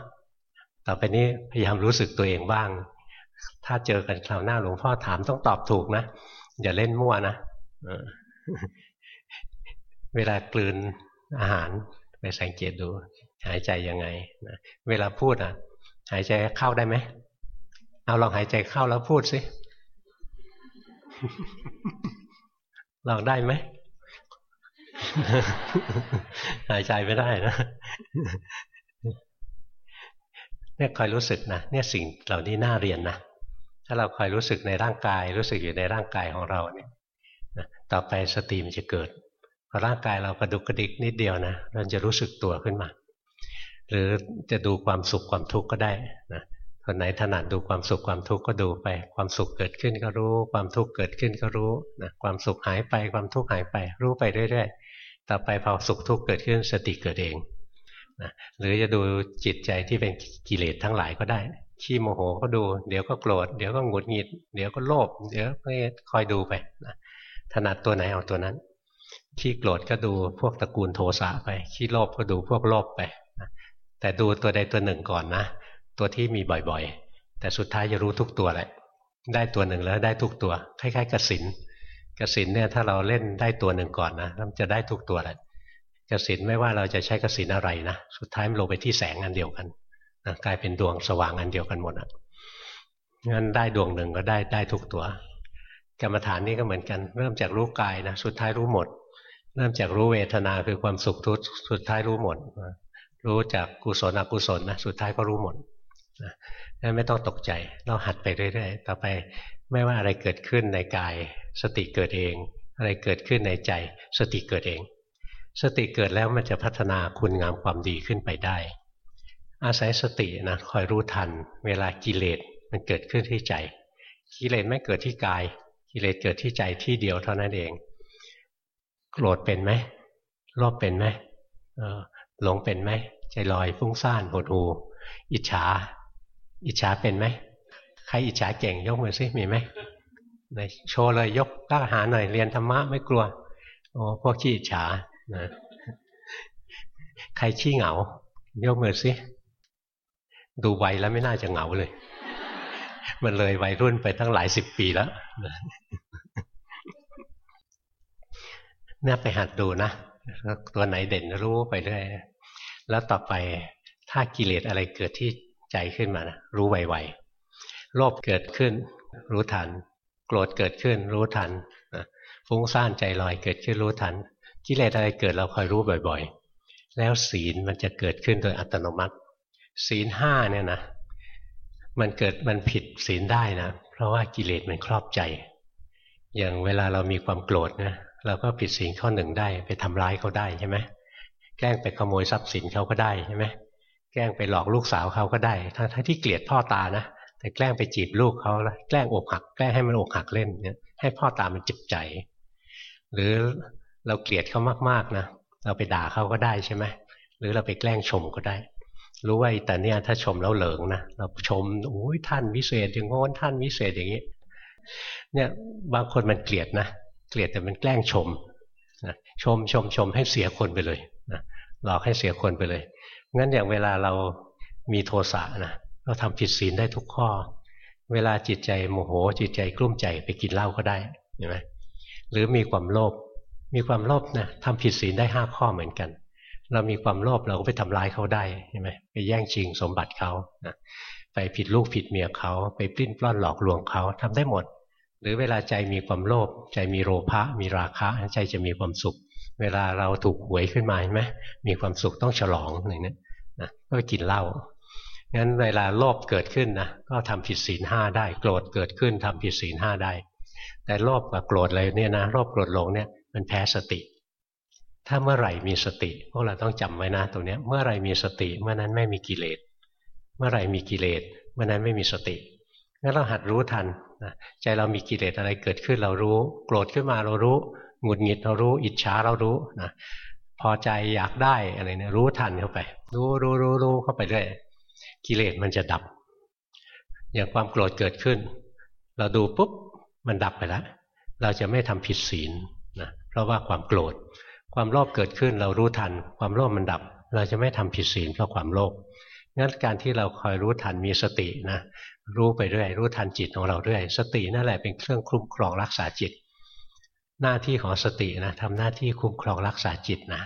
ต่อไปนี้พยายามรู้สึกตัวเองบ้าง ถ้าเจอกันคราวหน้าหลวงพ่อถามต้องตอบถูกนะ อย่าเล่นมั่วนะเวลากลืนอาหารไปสังเกตดู หายใจยังไงนะเวลาพูดอะ หายใจเข้าได้ไหม เอาลองหายใจเข้าแล้วพูดสิลองได้ไหมหายใจไม่ได้นะ เนี่ยคอยรู้สึกนะเนี่ยสิ่งเหล่านี้น่าเรียนนะถ้าเราคอยรู้สึกในร่างกาย รู้สึกอยู่ในร่างกายของเราเนี่ยต่อไปสติมันจะเกิดพอร่างกายเรากระดุกกระดิกนิดเดียวนะเราจะรู้สึกตัวขึ้นมา หรือจะดูความสุขความทุกข์ก็ได้นะคนไหนถนัดดูความสุขความทุกข์ก็ดูไป ความสุขเกิดขึ้นก็รู้ ความทุกข์เกิดขึ้นก็รู้นะความสุขหายไปความทุกข์หายไป รู้ไปเรื่อยๆต่อไปพอสุขทุกข์เกิดขึ้นสติเกิดเอง นะหรือจะดูจิตใจที่เป็นกิเลสทั้งหลายก็ได้ ขี้โมโหก็ดู เดี๋ยวก็โกรธ เดี๋ยวก็หงุดหงิด เดี๋ยวก็โลภ เดี๋ยวก็คอยดูไปนะถนัดตัวไหนเอาตัวนั้น ขี้โกรธก็ดูพวกตระกูลโทสะไป ขี้โลภก็ดูพวกโลภไปนะแต่ดูตัวใดตัวหนึ่งก่อนนะ ตัวที่มีบ่อยๆ แต่สุดท้ายจะรู้ทุกตัวแหละ ได้ตัวหนึ่งแล้วได้ทุกตัว คล้ายๆกสินกสินเนี่ยถ้าเราเล่นได้ตัวหนึ่งก่อนนะมันจะได้ทุกตัวแหละ กสินไม่ว่าเราจะใช้กสินอะไรนะสุดท้ายมันลงไปที่แสงอันเดียวกันนะกลายเป็นดวงสว่างอันเดียวกันหมดอะงั้นได้ดวงหนึ่งก็ได้ได้ทุกตัว กรรมฐานนี้ก็เหมือนกัน เริ่มจากรู้กายนะสุดท้ายรู้หมด เริ่มจากรู้เวทนาคือความสุขทุกสุดท้ายรู้หมด รู้จากกุศลอกุศลนะสุดท้ายก็รู้หมดนั่นไม่ต้องตกใจเราหัดไปเรื่อยๆต่อไปไม่ว่าอะไรเกิดขึ้นในกาย สติเกิดเอง อะไรเกิดขึ้นในใจ สติเกิดเอง สติเกิดแล้วมันจะพัฒนาคุณงามความดีขึ้นไปได้ อาศัยสตินะคอยรู้ทัน เวลากิเลสมันเกิดขึ้นที่ใจ กิเลสไม่เกิดที่กาย กิเลสเกิดที่ใจที่เดียวเท่านั้นเอง โกรธเป็นไหมโลภเป็นไหมหลงเป็นไหมใจลอยฟุ้งซ่านหดหูอิจฉา อิจฉาเป็นไหมใครอิจฉาเก่งยกมือซิมีไหมโชว์เลยยกกล้าหาหน่อยเรียนธรรมะไม่กลัวโอ้พวกขี้อิจฉา นะใครขี้เหงายกมือซิดูไวแล้วไม่น่าจะเหงาเลย มันเลยวัยรุ่นไปตั้งหลายสิบปีแล้วเนี่ยไปหัดดูนะตัวไหนเด่นรู้ไปเรื่อยแล้วต่อไปถ้ากิเลสอะไรเกิดที่ใจขึ้นมานะรู้ไวๆโลภเกิดขึ้น รู้ทัน โกรธเกิดขึ้น รู้ทันฟุ้งซ่านใจลอยเกิดขึ้นรู้ทัน กิเลสอะไรเกิดเราคอยรู้บ่อยๆ แล้วศีลมันจะเกิดขึ้นโดยอัตโนมัติ ศีลห้าเนี่ยนะมันเกิดมันผิดศีลได้นะ เพราะว่ากิเลสมันครอบใจ อย่างเวลาเรามีความโกรธนะเราก็ผิดศีลข้อหนึ่งได้ไปทำร้ายเขาได้ใช่ไหมแกล้งไปขโมยทรัพย์สินเขาก็ได้ใช่ไหมแกล้งไปหลอกลูกสาวเขาก็ได้ทั้งที่เกลียดพ่อตานะแต่แกล้งไปจีบลูกเขาแล้วแกล้งอกหัก แกล้งให้มันอกหักเล่นเนี่ยให้พ่อตามันจิบใจ หรือ เราเกลียดเขามากๆนะเราไปด่าเขาก็ได้ใช่ไหมหรือเราไปแกล้งชมก็ได้ รู้ว่าแต่เนี่ยถ้าชมแล้วเหลิงนะเราชมโอ้ยท่านวิเศษอย่างโน้นท่านวิเศษอย่างนี้เนี่ยบางคนมันเกลียดนะเกลียดแต่มันแกล้งชมนะชมชมชมให้เสียคนไปเลยนะหลอกให้เสียคนไปเลยงั้นอย่างเวลาเรามีโทสะนะเราทำผิดศีลได้ทุกข้อ เวลาจิตใจโมโหจิตใจกลุ้มใจไปกินเหล้าก็ได้เห็นไหมหรือมีความโลภ มีความโลภนะทำผิดศีลได้ห้าข้อเหมือนกัน เรามีความโลภเราก็ไปทำร้ายเขาได้ใช่ไหมไปแย่งชิงสมบัติเขานะไปผิดลูกผิดเมียเขาไปปลิ้นปล้อนหลอกลวงเขาทำได้หมด หรือเวลาใจมีความโลภใจมีโลภะมีราคะใจจะมีความสุข เวลาเราถูกหวยขึ้นมาใช่ไหมมีความสุขต้องฉลองอะไรเนี่ยนะก็กินเหล้างั้นเวลาโลภเกิดขึ้นนะก็ทำผิดศีลห้าได้ โกรธเกิดขึ้นทำผิดศีลห้าได้ แต่โลภกับโกรธอะไรเนี่ยนะโลภโกรธหลงเนี่ย มันแพ้สติ ถ้าเมื่อไหร่มีสติ พวกเราต้องจำไว้นะตรงนี้เมื่อไหร่มีสติเมื่อนั้นไม่มีกิเลส เมื่อไหร่มีกิเลสเมื่อนั้นไม่มีสติงั้นเราหัดรู้ทันนะใจเรามีกิเลสอะไรเกิดขึ้นเรารู้ โกรธขึ้นมาเรารู้หงุดหงิดเรารู้ อิจฉาเรารู้นะพอใจอยากได้อะไรเนี่ยรู้ทันเข้าไป รู้รู้รู้รู้เข้าไปเรื่อยกิเลสมันจะดับ อย่างความโกรธเกิดขึ้น เราดูปุ๊บมันดับไปแล้ว เราจะไม่ทำผิดศีล ราะว่าความโกรธ ความโลภเกิดขึ้นเรารู้ทัน ความโลภมันดับ เราจะไม่ทำผิดศีลเพราะความโลภงั้นการที่เราคอยรู้ทันมีสตินะรู้ไปเรื่อยรู้ทันจิตของเราเรื่อยสตินั่นแหละเป็นเครื่องคุ้มครองรักษาจิต หน้าที่ของสตินะทำหน้าที่คุ้มครองรักษาจิตนะ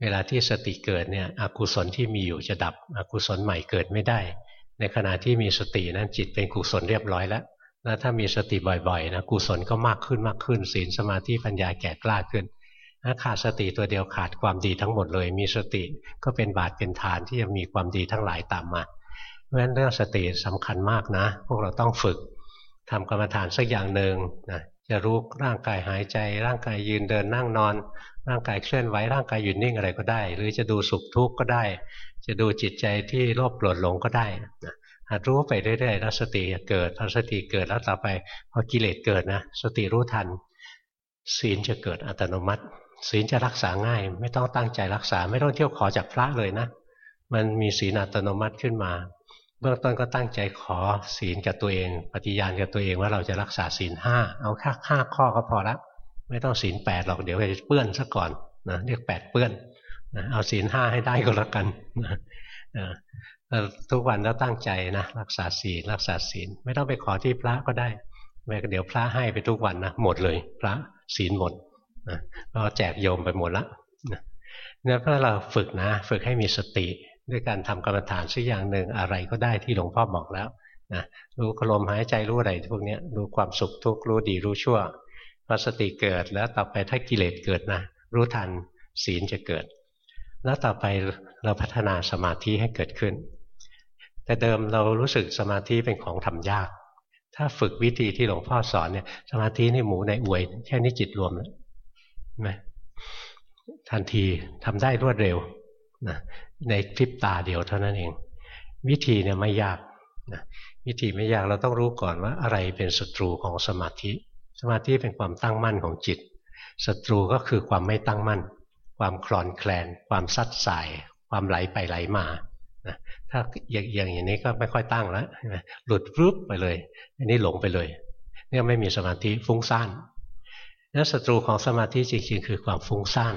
เวลาที่สติเกิดเนี่ยอกุศลที่มีอยู่จะดับอกุศลใหม่เกิดไม่ได้ ในขณะที่มีสตินั้นจิตเป็นกุศลเรียบร้อยแล้ว แล้วถ้ามีสติบ่อยๆนะกุศลก็มากขึ้นมากขึ้นศีลสมาธิปัญญาแก่กล้าขึ้นถ้าขาดสติตัวเดียวขาดความดีทั้งหมดเลย มีสติก็เป็นบาตเป็นฐานที่จะมีความดีทั้งหลายตามมาเพราะฉะนั้นเรื่องสติสำคัญมากนะ พวกเราต้องฝึกทำกรรมฐานสักอย่างหนึ่งนะจะรู้ร่างกายหายใจ ร่างกายยืนเดินนั่งนอน ร่างกายเคลื่อนไหวร่างกายหยุดนิ่งอะไรก็ได้ หรือจะดูสุขทุกข์ก็ได้ จะดูจิตใจที่โลภโกรธหลงก็ได้นะ หัดรู้ไปเรื่อยๆแล้วสติเกิดพอสติเกิดแล้วต่อไปพอกิเลสเกิดนะสติรู้ทัน ศีลจะเกิดอัตโนมัติ ศีลจะรักษาง่าย ไม่ต้องตั้งใจรักษา ไม่ต้องเที่ยวขอจากพระเลยนะ มันมีศีลอัตโนมัติขึ้นมา เบื้องต้นก็ตั้งใจขอศีลกับตัวเอง ปฏิญาณกับตัวเองว่าเราจะรักษาศีลห้าเอาแค่ห้าข้อก็พอละไม่ต้องศีลแปดหรอกเดี๋ยวจะเปื้อนซะก่อนนะเรียกแปดเปื้อนนะเอาศีลห้าให้ได้ก็แล้วกันนะ ทุกวันแล้วตั้งใจนะรักษาศีลรักษาศีล ไม่ต้องไปขอที่พระก็ได้แม้เดี๋ยวพระให้ไปทุกวันนะหมดเลย พระศีลหมดนะก็แจกโยมไปหมดละเนี่ยเพราะเราฝึกนะ ฝึกให้มีสติด้วยการทำกรรมฐานสักอย่างหนึ่งอะไรก็ได้ที่หลวงพ่อบอกแล้วนะรู้ลมหายใจรู้อะไรพวกนี้รู้ความสุขทุกข์รู้ดีรู้ชั่วพอสติเกิดแล้วต่อไปถ้ากิเลสเกิดนะรู้ทันศีลจะเกิด แล้วต่อไปเราพัฒนาสมาธิให้เกิดขึ้น แต่เดิมเรารู้สึกสมาธิเป็นของทำยาก ถ้าฝึกวิธีที่หลวงพ่อสอนเนี่ย สมาธินี่หมูในอวย แค่นี้จิตรวมแล้วไหมทันทีทำได้รวดเร็วนะในคลิปตาเดียวเท่านั้นเอง วิธีเนี่ยไม่ยากนะวิธีไม่ยากเราต้องรู้ก่อนว่าอะไรเป็นศัตรูของสมาธิ สมาธิเป็นความตั้งมั่นของจิตศัตรูก็คือความไม่ตั้งมั่น ความคลอนแคลน ความซัดสาย ความไหลไปไหลมา ถ้าอย่างอย่างนี้ก็ไม่ค่อยตั้งแล้วหลุดรุบไปเลย อันนี้หลงไปเลย เนี่ยไม่มีสมาธิฟุ้งซ่านนั้นศัตรูของสมาธิจริง ๆ คือความฟุ้งซ่าน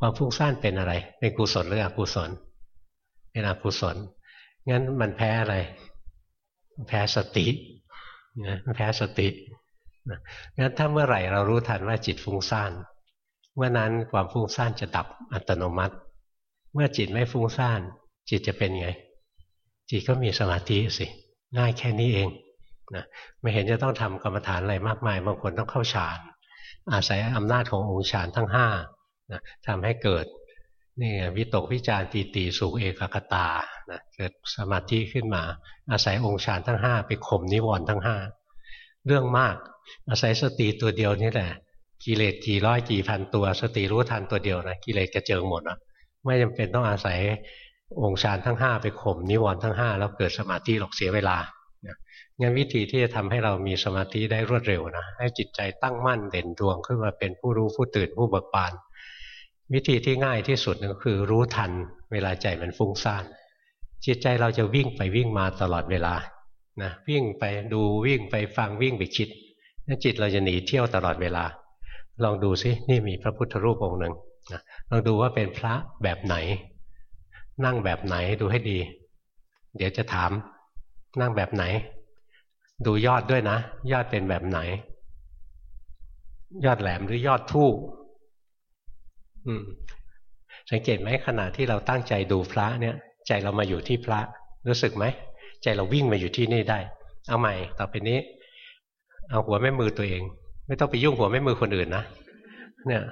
ความฟุ้งซ่านเป็นอะไร เป็นกุศลหรืออกุศล เป็นอกุศล งั้นมันแพ้อะไร แพ้สตินะมันแพ้สติงั้นถ้าเมื่อไหร่เรารู้ทันว่าจิตฟุ้งซ่าน เมื่อนั้นความฟุ้งซ่านจะดับอัตโนมัติ เมื่อจิตไม่ฟุ้งซ่าน จิตจะเป็นไง จิตก็มีสมาธิสิง่ายแค่นี้เองนะไม่เห็นจะต้องทำกรรมฐานอะไรมากมาย บางคนต้องเข้าฌานอาศัยอำนาจขององค์ฌานทั้งห้านะทำให้เกิดนี่วิตกวิจารปีติสุขเอกคตานะเกิดสมาธิขึ้นมา อาศัยองค์ฌานทั้งห้าไปข่มนิวรณ์ทั้งห้าเรื่องมาก อาศัยสติตัวเดียวนี่แหละ กิเลสกี่ร้อยกี่พันตัว สติรู้ทันตัวเดียวนะกิเลสกระเจิงหมดอะไม่จำเป็นต้องอาศัย องค์ฌานทั้งห้าไปข่มนิวรณ์ทั้งห้าแล้วเกิดสมาธิหลอกเสียเวลางั้นวิธีที่จะทำให้เรามีสมาธิได้รวดเร็วนะให้จิตใจตั้งมั่นเด่นดวงขึ้นมาเป็นผู้รู้ผู้ตื่นผู้เบิกบาน วิธีที่ง่ายที่สุดก็คือรู้ทันเวลาใจมันฟุ้งซ่านจิตใจเราจะวิ่งไปวิ่งมาตลอดเวลานะวิ่งไปดูวิ่งไปฟังวิ่งไปคิดนั่นจิตเราจะหนีเที่ยวตลอดเวลา ลองดูซินี่มีพระพุทธรูปองค์หนึ่งนะลองดูว่าเป็นพระแบบไหน นั่งแบบไหนดูให้ดี เดี๋ยวจะถาม นั่งแบบไหน ดูยอดด้วยนะ ยอดเป็นแบบไหน ยอดแหลมหรือยอดทู่สังเกตไหมขณะที่เราตั้งใจดูพระเนี่ย ใจเรามาอยู่ที่พระ รู้สึกไหมใจเราวิ่งมาอยู่ที่นี่ได้ เอาใหม่ ต่อไปนี้ เอาหัวแม่มือตัวเอง ไม่ต้องไปยุ่งหัวแม่มือคนอื่นนะเนี่ย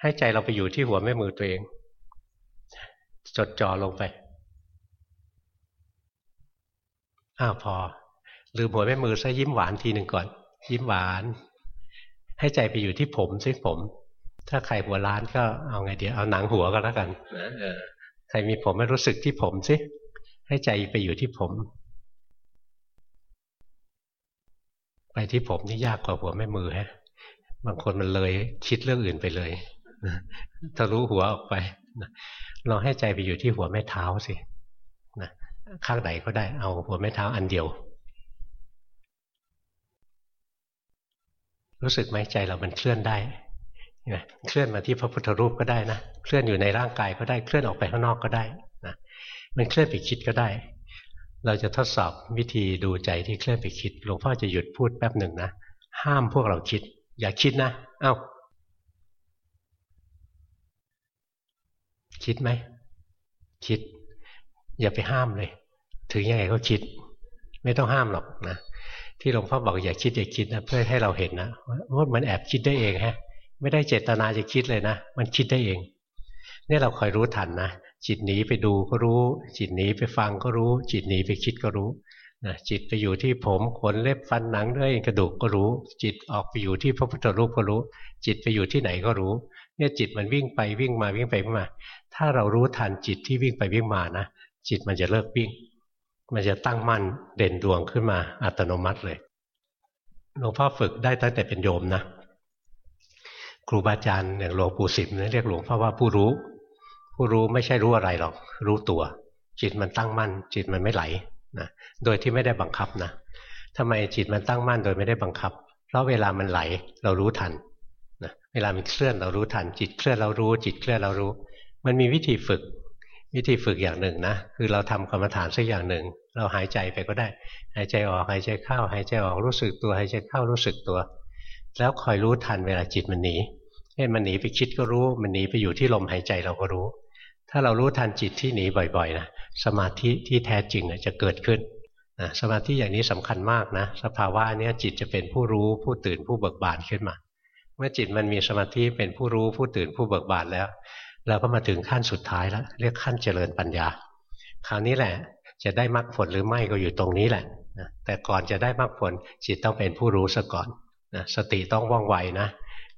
ให้ใจเราไปอยู่ที่หัวแม่มือตัวเอง จดจ่อลงไปอ้าวพอ ลืมหัวแม่มือซะยิ้มหวานทีหนึ่งก่อน ยิ้มหวาน ให้ใจไปอยู่ที่ผมซิผม ถ้าใครหัวล้านก็เอาไงเดียวเอาหนังหัวก็แล้วกันใครมีผมไม่รู้สึกที่ผมซิให้ใจไปอยู่ที่ผม ไปที่ผมนี่ยากกว่าหัวแม่มือฮะ บางคนมันเลยคิดเรื่องอื่นไปเลยทะลุหัวออกไป ลองให้ใจไปอยู่ที่หัวแม่เท้าสินะข้างไหนก็ได้เอาหัวแม่เท้าอันเดียว รู้สึกไหมใจเรามันเคลื่อนได้เคลื่อนมาที่พระพุทธรูปก็ได้นะเคลื่อนอยู่ในร่างกายก็ได้เคลื่อนออกไปข้างนอกก็ได้นะมันเคลื่อนไปคิดก็ได้ เราจะทดสอบวิธีดูใจที่เคลื่อนไปคิดหลวงพ่อจะหยุดพูดแป๊บหนึ่งนะห้ามพวกเราคิด อย่าคิดนะเอา้า คิดไหม คิด อย่าไปห้ามเลย ถึงยังไงก็คิด ไม่ต้องห้ามหรอกนะที่หลวงพ่อบอกอย่าคิดอย่าคิดนะเพื่อให้เราเห็นนะว่ามันแอบคิดได้เองฮะ ไม่ได้เจตนาจะคิดเลยนะ มันคิดได้เอง เนี่ยเราคอยรู้ทันนะจิตหนีไปดูก็รู้ จิตหนีไปฟังก็รู้ จิตหนีไปคิดก็รู้นะจิตไปอยู่ที่ผมขนเล็บฟันหนังเนื้อกระดูกก็รู้ จิตออกไปอยู่ที่พระพุทธรูปก็รู้ จิตไปอยู่ที่ไหนก็รู้ เนี่ยจิตมันวิ่งไปวิ่งมาวิ่งไปวิ่งมา ถ้าเรารู้ทันจิตที่วิ่งไปวิ่งมานะจิตมันจะเลิกวิ่ง มันจะตั้งมั่นเด่นดวงขึ้นมาอัตโนมัติเลยหลวงพ่อฝึกได้ตั้งแต่เป็นโยมนะครูบาอาจารย์อย่างหลวงปู่สิมเรียกหลวงพ่อว่าผู้รู้ ผู้รู้ไม่ใช่รู้อะไรหรอก รู้ตัว จิตมันตั้งมั่น จิตมันไม่ไหลนะโดยที่ไม่ได้บังคับนะทำไมจิตมันตั้งมั่นโดยไม่ได้บังคับ เพราะเวลามันไหล เรารู้ทันเวลามันเคลื่อนเรารู้ทันจิตเคลื่อนเรารู้ จิตเคลื่อนเรารู้ มันมีวิธีฝึก วิธีฝึกอย่างหนึ่งนะคือเราทำกรรมฐานสักอย่างหนึ่ง เราหายใจไปก็ได้ หายใจออกหายใจเข้า หายใจออกรู้สึกตัว หายใจเข้ารู้สึกตัว แล้วคอยรู้ทันเวลาจิตมันหนีให้มันหนีไปคิดก็รู้ มันหนีไปอยู่ที่ลมหายใจเราก็รู้ ถ้าเรารู้ทันจิตที่หนีบ่อยๆนะสมาธิที่แท้จริงจะเกิดขึ้นนะสมาธิอย่างนี้สำคัญมากนะสภาวะนี้จิตจะเป็นผู้รู้ผู้ตื่นผู้เบิกบานขึ้นมา เมื่อจิตมันมีสมาธิเป็นผู้รู้ผู้ตื่นผู้เบิกบานแล้ว เราก็มาถึงขั้นสุดท้ายแล้ว เรียกขั้นเจริญปัญญา คราวนี้แหละ จะได้มรรคผลหรือไม่ก็อยู่ตรงนี้แหละนะแต่ก่อนจะได้มรรคผลจิตต้องเป็นผู้รู้ซะก่อนนะสติต้องว่องไวนะ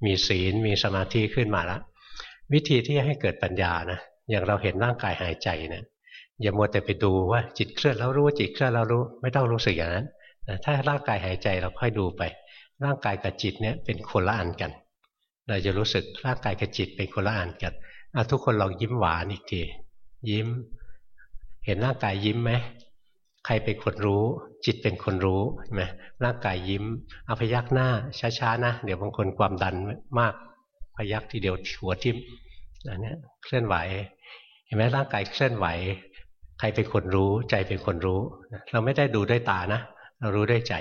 มีศีลมีสมาธิขึ้นมาแล้ววิธีที่ให้เกิดปัญญานะอย่างเราเห็นร่างกายหายใจเนะี่ยอย่ามัวแต่ไปดูว่าจิตเคลื่อนแล้วรู้จิตเคลื่อนแล้วรู้ ไม่ต้องรู้สึกอย่างนั้นถ้าร่างกายหายใจเราค่อยดูไป ร่างกายกับจิตเนี่ยเป็นคนละอันกัน เราจะรู้สึกร่างกายกับจิตเป็นคนละอันกันเอาทุกคนลองยิ้มหวานอีกที ยิ้ม เห็นร่างกายยิ้มไหมใครเป็นคนรู้ จิตเป็นคนรู้ใช่ไหมร่างกายยิ้มเอาพยักหน้า ช้าๆนะ เดี๋ยวบางคนความดันมากพยักทีเดียวหัวทิ่มอันนี้เคลื่อนไหว เห็นไหมร่างกายเคลื่อนไหว ใครเป็นคนรู้ใจเป็นคนรู้ เราไม่ได้ดูด้วยตานะ เรารู้ด้วยใจ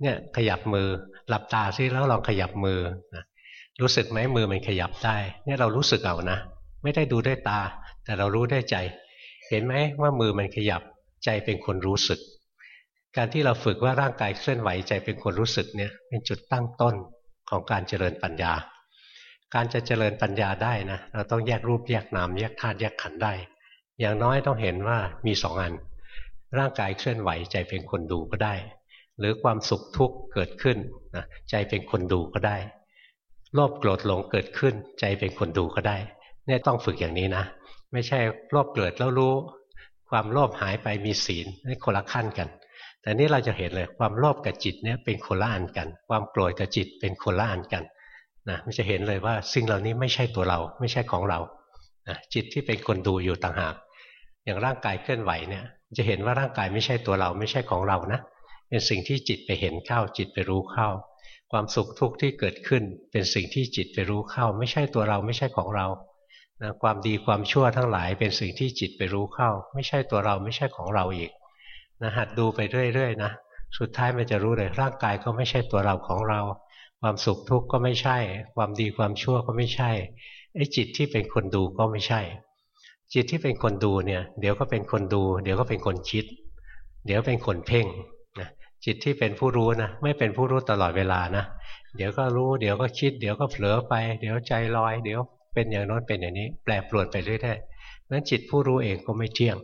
เนี่ยขยับมือ หลับตาซิแล้วลองขยับมือนะรู้สึกไหมมือมันขยับได้เนี่ยเรารู้สึกเอานะ ไม่ได้ดูด้วยตา แต่เรารู้ด้วยใจ เห็นไหมว่ามือมันขยับใจเป็นคนรู้สึก การที่เราฝึกว่าร่างกายเคลื่อนไหวใจเป็นคนรู้สึกเนี่ยเป็นจุดตั้งต้นของการเจริญปัญญา การจะเจริญปัญญาได้นะเราต้องแยกรูปแยกนามแยกธาตุแยกขันธ์ได้ อย่างน้อยต้องเห็นว่ามีสองอัน ร่างกายเคลื่อนไหวใจเป็นคนดูก็ได้ หรือความสุขทุกข์เกิดขึ้นนะใจเป็นคนดูก็ได้ โลภโกรธหลงเกิดขึ้น ใจเป็นคนดูก็ได้ เนี่ยต้องฝึกอย่างนี้นะ ไม่ใช่โลภเกิดแล้วรู้ ความโลภหายไปมีศีลนี่คนละขั้นกัน แต่นี่เราจะเห็นเลยความโลภกับจิตเนี่ยเป็นคนละอันกัน ความโกรธกับจิตเป็นคนละอันกันนะมันจะเห็นเลยว่าสิ่งเหล่านี้ไม่ใช่ตัวเรา ไม่ใช่ของเรานะจิตที่เป็นคนดูอยู่ต่างหาก อย่างร่างกายเคลื่อนไหวเนี่ย จะเห็นว่าร่างกายไม่ใช่ตัวเราไม่ใช่ของเรานะ เป็นสิ่งที่จิตไปเห็นเข้าจิตไปรู้เข้า ความสุขทุกข์ที่เกิดขึ้น เป็นสิ่งที่จิตไปรู้เข้า ไม่ใช่ตัวเราไม่ใช่ของเรานะความดีความชั่วทั้งหลายเป็นสิ่งที่จิตไปรู้เข้า ไม่ใช่ตัวเราไม่ใช่ของเราอีกนะหัดดูไปเรื่อยๆนะสุดท้ายมันจะรู้เลยร่างกายก็ไม่ใช่ตัวเราของเรา ความสุขทุกข์ก็ไม่ใช่ ความดีความชั่วก็ไม่ใช่ไอ้จิตที่เป็นคนดูก็ไม่ใช่ จิตที่เป็นคนดูเนี่ย เดี๋ยวก็เป็นคนดู เดี๋ยวก็เป็นคนคิด เดี๋ยวเป็นคนเพ่ง จิตที่เป็นผู้รู้นะไม่เป็นผู้รู้ตลอดเวลานะเดี๋ยวก็รู้เดี๋ยวก็คิด เดี๋ยวก็เผลอไป เดี๋ยวใจลอย เดี๋ยวเป็นอย่างน้นเป็นอย่างนี้ แปรปรวนไปเรื่อยๆนั้นจิตผู้รู้เองก็ไม่เที่ยง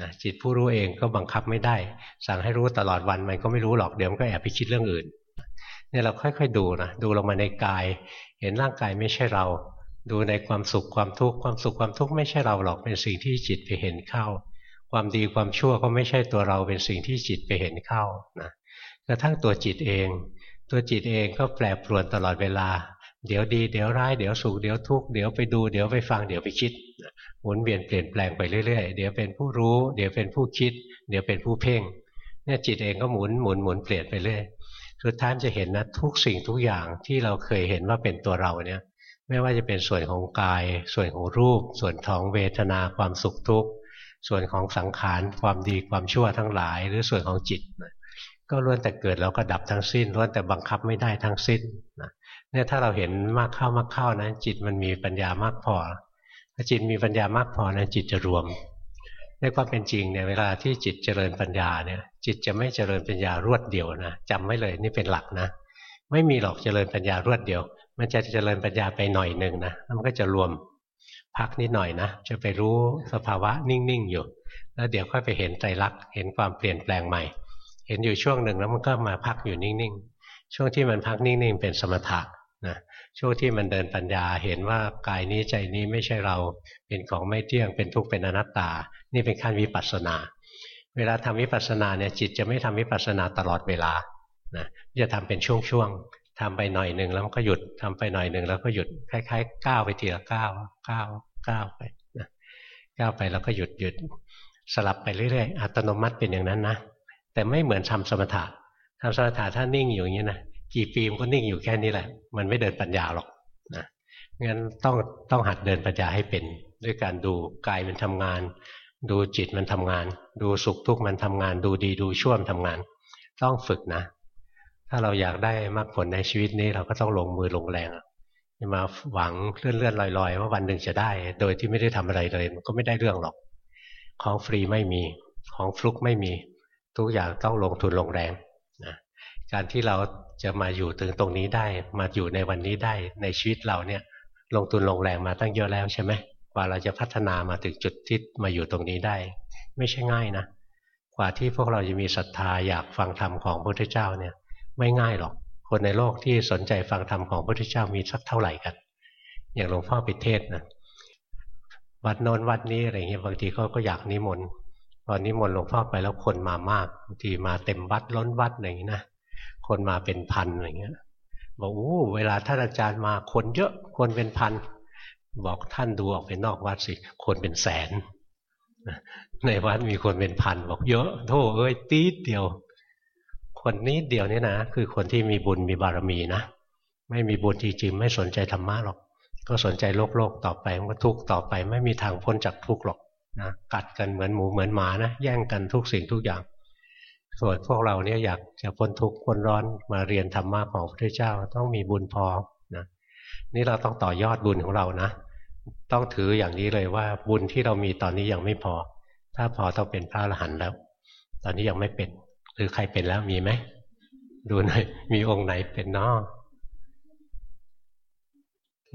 นะจิตผู้รู้เองก็บังคับไม่ได้ สั่งให้รู้ตลอดวันมันก็ไม่รู้หรอกเดี๋ยวมันก็แอบไปคิดเรื่องอื่นเนี่ยเราค่อยๆดูนะดูลงมาในกาย เห็นร่างกายไม่ใช่เรา ดูในความสุขความทุกข์ความสุขความทุกข์ไม่ใช่เราหรอกเป็นสิ่งที่จิตไปเห็นเข้า ความดีความชั่วก็ไม่ใช่ตัวเราเป็นสิ่งที่จิตไปเห็นเข้านะกระทั่งตัวจิตเอง ตัวจิตเองก็แปรปรวนตลอดเวลา เดี๋ยวดีเดี๋ยวร้ายเดี๋ยวสุขเดี๋ยวทุกข์เดี๋ยวไปดูเดี๋ยวไปฟังเดี๋ยวไปคิดหมุนเวียนเปลี่ยนแปลงไปเรื่อยๆ เดี๋ยวเป็นผู้รู้ เดี๋ยวเป็นผู้คิด เดี๋ยวเป็นผู้เพ่งเนี่ยจิตเองก็หมุนหมุนหมุนเปลี่ยนไปเรื่อยสุดท้ายจะเห็นนะทุกสิ่งทุกอย่างที่เราเคยเห็นว่าเป็นตัวเราเนี่ยไม่ว่าจะเป็นส่วนของกาย ส่วนของรูป ส่วนของเวทนาความสุขทุกข์ ส่วนของสังขารความดีความชั่วทั้งหลาย หรือส่วนของจิตก็ล้วนแต่เกิดแล้วก็ดับทั้งสิ้นล้วนแต่บังคับไม่ได้ทั้งสิ้นเนี่ยถ้าเราเห็นมากเข้ามากเข้านะจิตมันมีปัญญามากพอถ้าจิตมีปัญญามากพอนะจิตจะรวม ในความเป็นจริงเนี่ยเวลาที่จิตเจริญปัญญาเนี่ยจิตจะไม่เจริญปัญญารวดเดียวนะจำไว้เลยนี่เป็นหลักนะ ไม่มีหรอกเจริญปัญญารวดเดียว มันจะเจริญปัญญาไปหน่อยหนึ่งนะแล้วมันก็จะรวม พักนิดหน่อยนะจะไปรู้สภาวะนิ่งๆอยู่ แล้วเดี๋ยวค่อยไปเห็นใจรักเห็นความเปลี่ยนแปลงใหม่ เห็นอยู่ช่วงหนึ่งแล้วมันก็มาพักอยู่นิ่งๆ ช่วงที่มันพักนิ่งๆเป็นสมถะนะช่วงที่มันเดินปัญญาเห็นว่ากายนี้ใจนี้ไม่ใช่เราเป็นของไม่เที่ยงเป็นทุกข์เป็นอนัตตา นี่เป็นขั้นวิปัสสนา เวลาทำวิปัสสนาเนี่ยจิตจะไม่ทำวิปัสสนาตลอดเวลานะจะทำเป็นช่วงๆ ทำไปหน่อยหนึ่งแล้วมันก็หยุดทำไปหน่อยหนึ่งแล้วก็หยุดคล้ายๆก้าวไปทีละก้าวก้าวก้าวไปนะก้าวไปแล้วก็หยุดหยุดสลับไปเรื่อยๆอัตโนมัติเป็นอย่างนั้นนะแต่ไม่เหมือนทำสมถะทำสมถะถ้านิ่งอยู่อย่างนี้นะกี่ปีมันก็นิ่งอยู่แค่นี้แหละ มันไม่เดินปัญญาหรอกนะงั้นต้องต้องหัดเดินปัญญาให้เป็น ด้วยการดูกายมันทำงาน ดูจิตมันทำงาน ดูสุขทุกข์มันทำงาน ดูดีดูชั่วมันทำงาน ต้องฝึกนะ ถ้าเราอยากได้มรรคผลในชีวิตนี้เราก็ต้องลงมือลงแรงมาหวังเลื่อนเลื่อนลอยๆ ว่าวันหนึ่งจะได้ โดยที่ไม่ได้ทำอะไรเลย มันก็ไม่ได้เรื่องหรอก ของฟรีไม่มีของฟลุกไม่มี ทุกอย่างต้องลงทุนลงแรงนะการที่เราจะมาอยู่ถึงตรงนี้ได้ มาอยู่ในวันนี้ได้ในชีวิตเราเนี่ย ลงทุนลงแรงมาตั้งเยอะแล้วใช่ไหมกว่าเราจะพัฒนามาถึงจุดที่มาอยู่ตรงนี้ได้ ไม่ใช่ง่ายนะกว่าที่พวกเราจะมีศรัทธาอยากฟังธรรมของพระพุทธเจ้าเนี่ย ไม่ง่ายหรอก คนในโลกที่สนใจฟังธรรมของพระพุทธเจ้ามีสักเท่าไหร่กัน อย่างหลวงพ่อปิเทศนะวัดโน้นวัดนี้อะไรเงี้ยบางทีเขาก็อยากนิมนต์ตอนนิมนต์หลวงพ่อไปแล้วคนมามากบางทีมาเต็มวัดล้นวัดอะไรอย่างนี้นะคนมาเป็นพันอะไรเงี้ยบอกโอ้เวลาท่านอาจารย์มาคนเยอะคนเป็นพัน บอกท่านดูออกไปนอกวัดสิคนเป็นแสนในวัดมีคนเป็นพันบอกเยอะโธ่เอ้ยตีเดียว คนนี้เดียวนี่นะคือคนที่มีบุญมีบารมีนะไม่มีบุญจริงๆไม่สนใจธรรมะหรอก ก็สนใจโลกโลกต่อไปมันก็ทุกข์ต่อไป ไม่มีทางพ้นจากทุกข์หรอกนะกัดกันเหมือนหมูเหมือนหมานะแย่งกันทุกสิ่งทุกอย่าง ส่วนพวกเราเนี่ยอยากจะพ้นทุกข์พ้นร้อนมาเรียนธรรมะของพระเจ้าต้องมีบุญพอนะนี่เราต้องต่อยอดบุญของเรานะ ต้องถืออย่างนี้เลยว่าบุญที่เรามีตอนนี้ยังไม่พอ ถ้าพอต้องเป็นพระอรหันต์แล้ว ตอนนี้ยังไม่เป็น หรือใครเป็นแล้วมีไหม ดูหน่อย มีองค์ไหนเป็นนาะ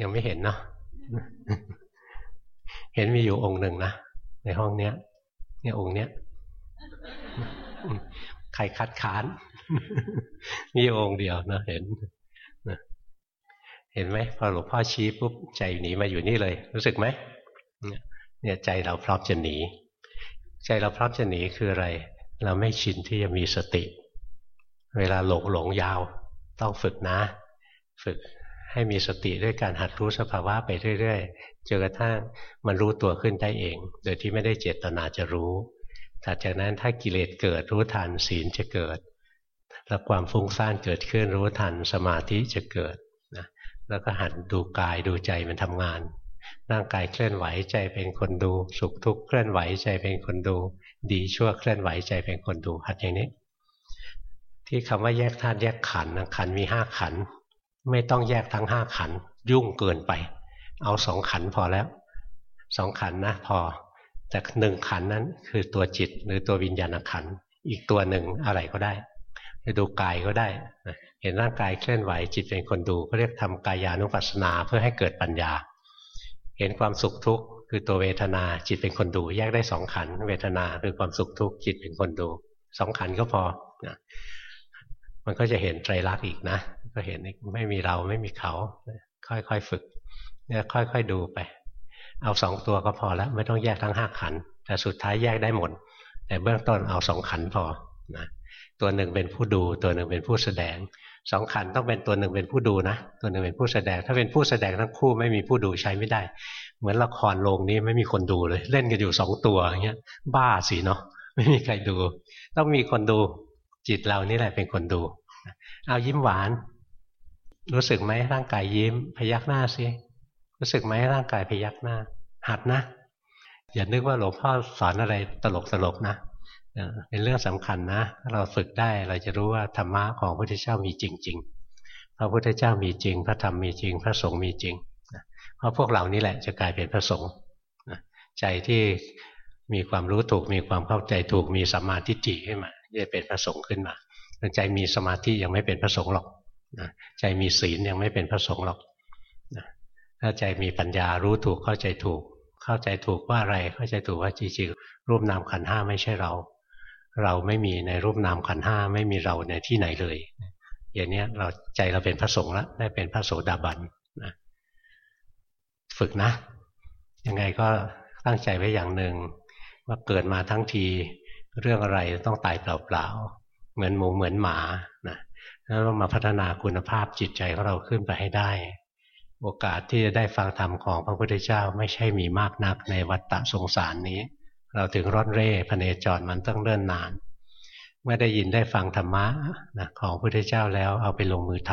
ยังไม่เห็นเนาะเห็นมีอยู่องค์หนึ่งนะ ในห้องเนี้ย เนี่ยองค์เนี้ยใครคัดค้าน มีองค์เดียวนะเห็นนะเห็นไหมพอหลวงพ่อชี้ปุ๊บใจหนีมาอยู่นี่เลย รู้สึกไหมเนี่ยใจเราพร้อมจะหนี ใจเราพร้อมจะหนีคืออะไร เราไม่ชินที่จะมีสติ เวลาหลงหลงยาว ต้องฝึกนะ ฝึกให้มีสติด้วยการหัดรู้สภาวะไปเรื่อยๆจนกระทั่งมันรู้ตัวขึ้นได้เอง โดยที่ไม่ได้เจตนาจะรู้ถัดจากนั้นถ้ากิเลสเกิดรู้ทันศีลจะเกิด แล้วความฟุ้งซ่านเกิดขึ้นรู้ทันสมาธิจะเกิดนะแล้วก็หันดูกายดูใจมันทำงาน ร่างกายเคลื่อนไหวใจเป็นคนดู สุขทุกข์เคลื่อนไหวใจเป็นคนดู ดีชั่วเคลื่อนไหวใจเป็นคนดูหัดอย่างนี้ ที่คำว่าแยกธาตุแยกขันนะขันมีห้าขัน ไม่ต้องแยกทั้งห้าขัน ยุ่งเกินไป เอาสองขันพอแล้วสองขันนะพอ แต่หนึ่งขันนั้นคือตัวจิตหรือตัววิญญาณขันอีกตัวหนึ่งอะไรก็ได้จะดูกายก็ได้ เห็นร่างกายเคลื่อนไหวจิตเป็นคนดูก็เรียกทำกายานุปัสสนาเพื่อให้เกิดปัญญา เห็นความสุขทุกข์คือตัวเวทนาจิตเป็นคนดู แยกได้สองขันเวทนาคือความสุขทุกข์จิตเป็นคนดูสองขันก็พอนะมันก็จะเห็นไตรลักษณ์อีกนะ ก็เห็นไม่มีเราไม่มีเขา ค่อยๆฝึกเนี่ยค่อยๆดูไป เอาสองตัวก็พอแล้ว ไม่ต้องแยกทั้งห้าขันแต่สุดท้ายแยกได้หมด แต่เบื้องต้นเอาสองขันพอนะตัวหนึ่งเป็นผู้ดู ตัวหนึ่งเป็นผู้แสดง สองขันต้องเป็นตัวหนึ่งเป็นผู้ดูนะตัวหนึ่งเป็นผู้แสดง ถ้าเป็นผู้แสดงทั้งคู่ไม่มีผู้ดูใช้ไม่ได้ เหมือนละครโรงนี้ไม่มีคนดูเลย เล่นกันอยู่สองตัวอย่างเงี้ย บ้าสิเนาะไม่มีใครดู ต้องมีคนดูจิตเรานี่แหละเป็นคนดู เอายิ้มหวาน รู้สึกไหมร่างกายยิ้ม พยักหน้าสิรู้สึกไหมร่างกายพยักหน้า หัดนะอย่านึกว่าหลวงพ่อสอนอะไรตลกตลกนะ เป็นเรื่องสำคัญนะ เราฝึกได้เราจะรู้ว่าธรรมะของพระพุทธเจ้ามีจริง ๆ พระพุทธเจ้ามีจริง พระธรรมมีจริง พระสงฆ์มีจริง เพราะพวกเรานี่แหละจะกลายเป็นพระสงฆ์ใจที่มีความรู้ถูกมีความเข้าใจถูกมีสมาธิจิขึ้นมาจะเป็นพระสงฆ์ขึ้นมาใจมีสมาธิยังไม่เป็นพระสงฆ์หรอกใจมีศีลยังไม่เป็นพระสงฆ์หรอกถ้าใจมีปัญญารู้ถูกเข้าใจถูก เข้าใจถูกว่าอะไรเข้าใจถูกว่าจริงๆรูปนามขันห้าไม่ใช่เรา เราไม่มีในรูปนามขันห้าไม่มีเราในที่ไหนเลย อย่างนี้เราใจเราเป็นพระสงฆ์แล้วได้เป็นพระโสดาบันนะฝึกนะ ยังไงก็ตั้งใจไว้อย่างหนึ่งว่าเกิดมาทั้งทีเรื่องอะไรต้องตายเปล่าๆเหมือนหมูเหมือนหมานะแล้วมาพัฒนาคุณภาพจิตใจของเราขึ้นไปให้ได้ โอกาสที่จะได้ฟังธรรมของพระพุทธเจ้าไม่ใช่มีมากนักในวัฏฏะสงสารนี้ เราถึงร่อนเร่พเนจรมันต้องเดินนาน เมื่อได้ยินได้ฟังธรรมะนะของพระพุทธเจ้าแล้วเอาไปลงมือท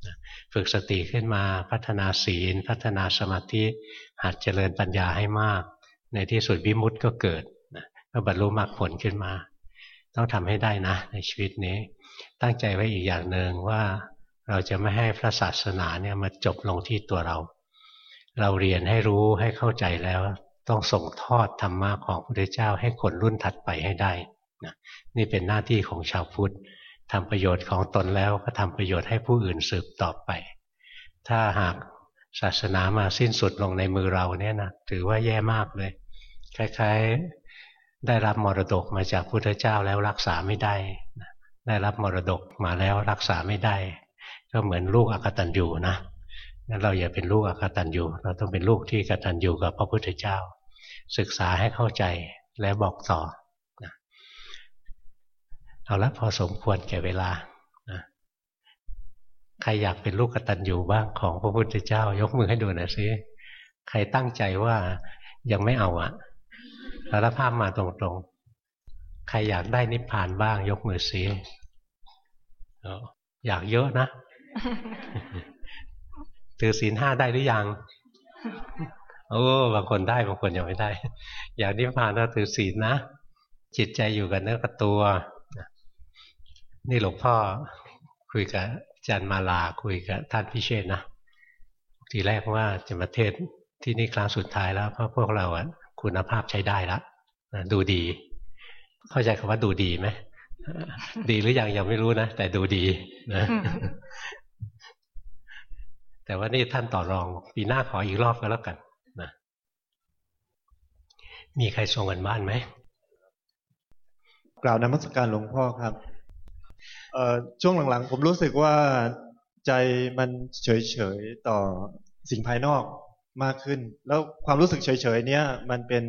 ำฝึกสติขึ้นมาพัฒนาศีล พัฒนาสมาธิหัดเจริญปัญญาให้มาก ในที่สุดวิมุตติก็เกิดก็บรรลุมรรคผลขึ้นมา ต้องทำให้ได้นะ ในชีวิตนี้ ตั้งใจไว้อีกอย่างหนึ่งว่าเราจะไม่ให้พระศาสนาเนี่ยมาจบลงที่ตัวเรา เราเรียนให้รู้ให้เข้าใจแล้ว ต้องส่งทอดธรรมะของพระพุทธเจ้าให้คนรุ่นถัดไปให้ได้นะนี่เป็นหน้าที่ของชาวพุทธทำประโยชน์ของตนแล้วก็ทำประโยชน์ให้ผู้อื่นสืบต่อไป ถ้าหากศาสนามาสิ้นสุดลงในมือเราเนี่ยนะถือว่าแย่มากเลย คล้ายๆได้รับมรดกมาจากพุทธเจ้าแล้วรักษาไม่ได้ได้รับมรดกมาแล้วรักษาไม่ได้ ก็เหมือนลูกอกตันยูนะ งั้นเราอย่าเป็นลูกอกตันยูเราต้องเป็นลูกที่กตันยูกับพระพุทธเจ้า ศึกษาให้เข้าใจและบอกต่อนะเอาละพอสมควรแก่เวลานะใครอยากเป็นลูกกตัญญูบ้างของพระพุทธเจ้า ยกมือให้ดูหน่อยสิใครตั้งใจว่ายังไม่เอาอะสารภาพมาตรงๆ ใครอยากได้นิพพานบ้าง ยกมือสิอยากเยอะนะ ถือศีลห้าได้หรือยังโอ้บางคนได้บางคนยังไม่ได้ อยากนิพพานก็ถือศีลนะจิตใจอยู่กับเนื้อกับตัว นี่หลวงพ่อคุยกับจันมาลาคุยกับท่านพิเชษนะทีแรกว่าจะมาเทศที่นี่ครั้งสุดท้ายแล้วเพราะพวกเราอะคุณภาพใช้ได้แล้วดูดี เข้าใจคำว่าดูดีไหมดีหรือยังยังไม่รู้นะแต่ดูดีนะ แต่ว่านี่ท่านต่อรองปีหน้าขออีกรอบก็แล้วกันนะมีใครส่งกันบ้านไหมกล่าวนมัสการหลวงพ่อครับช่วงหลังๆ ผมรู้สึกว่าใจมันเฉยๆต่อสิ่งภายนอกมากขึ้น แล้วความรู้สึกเฉยๆเนี้ยมันเป็น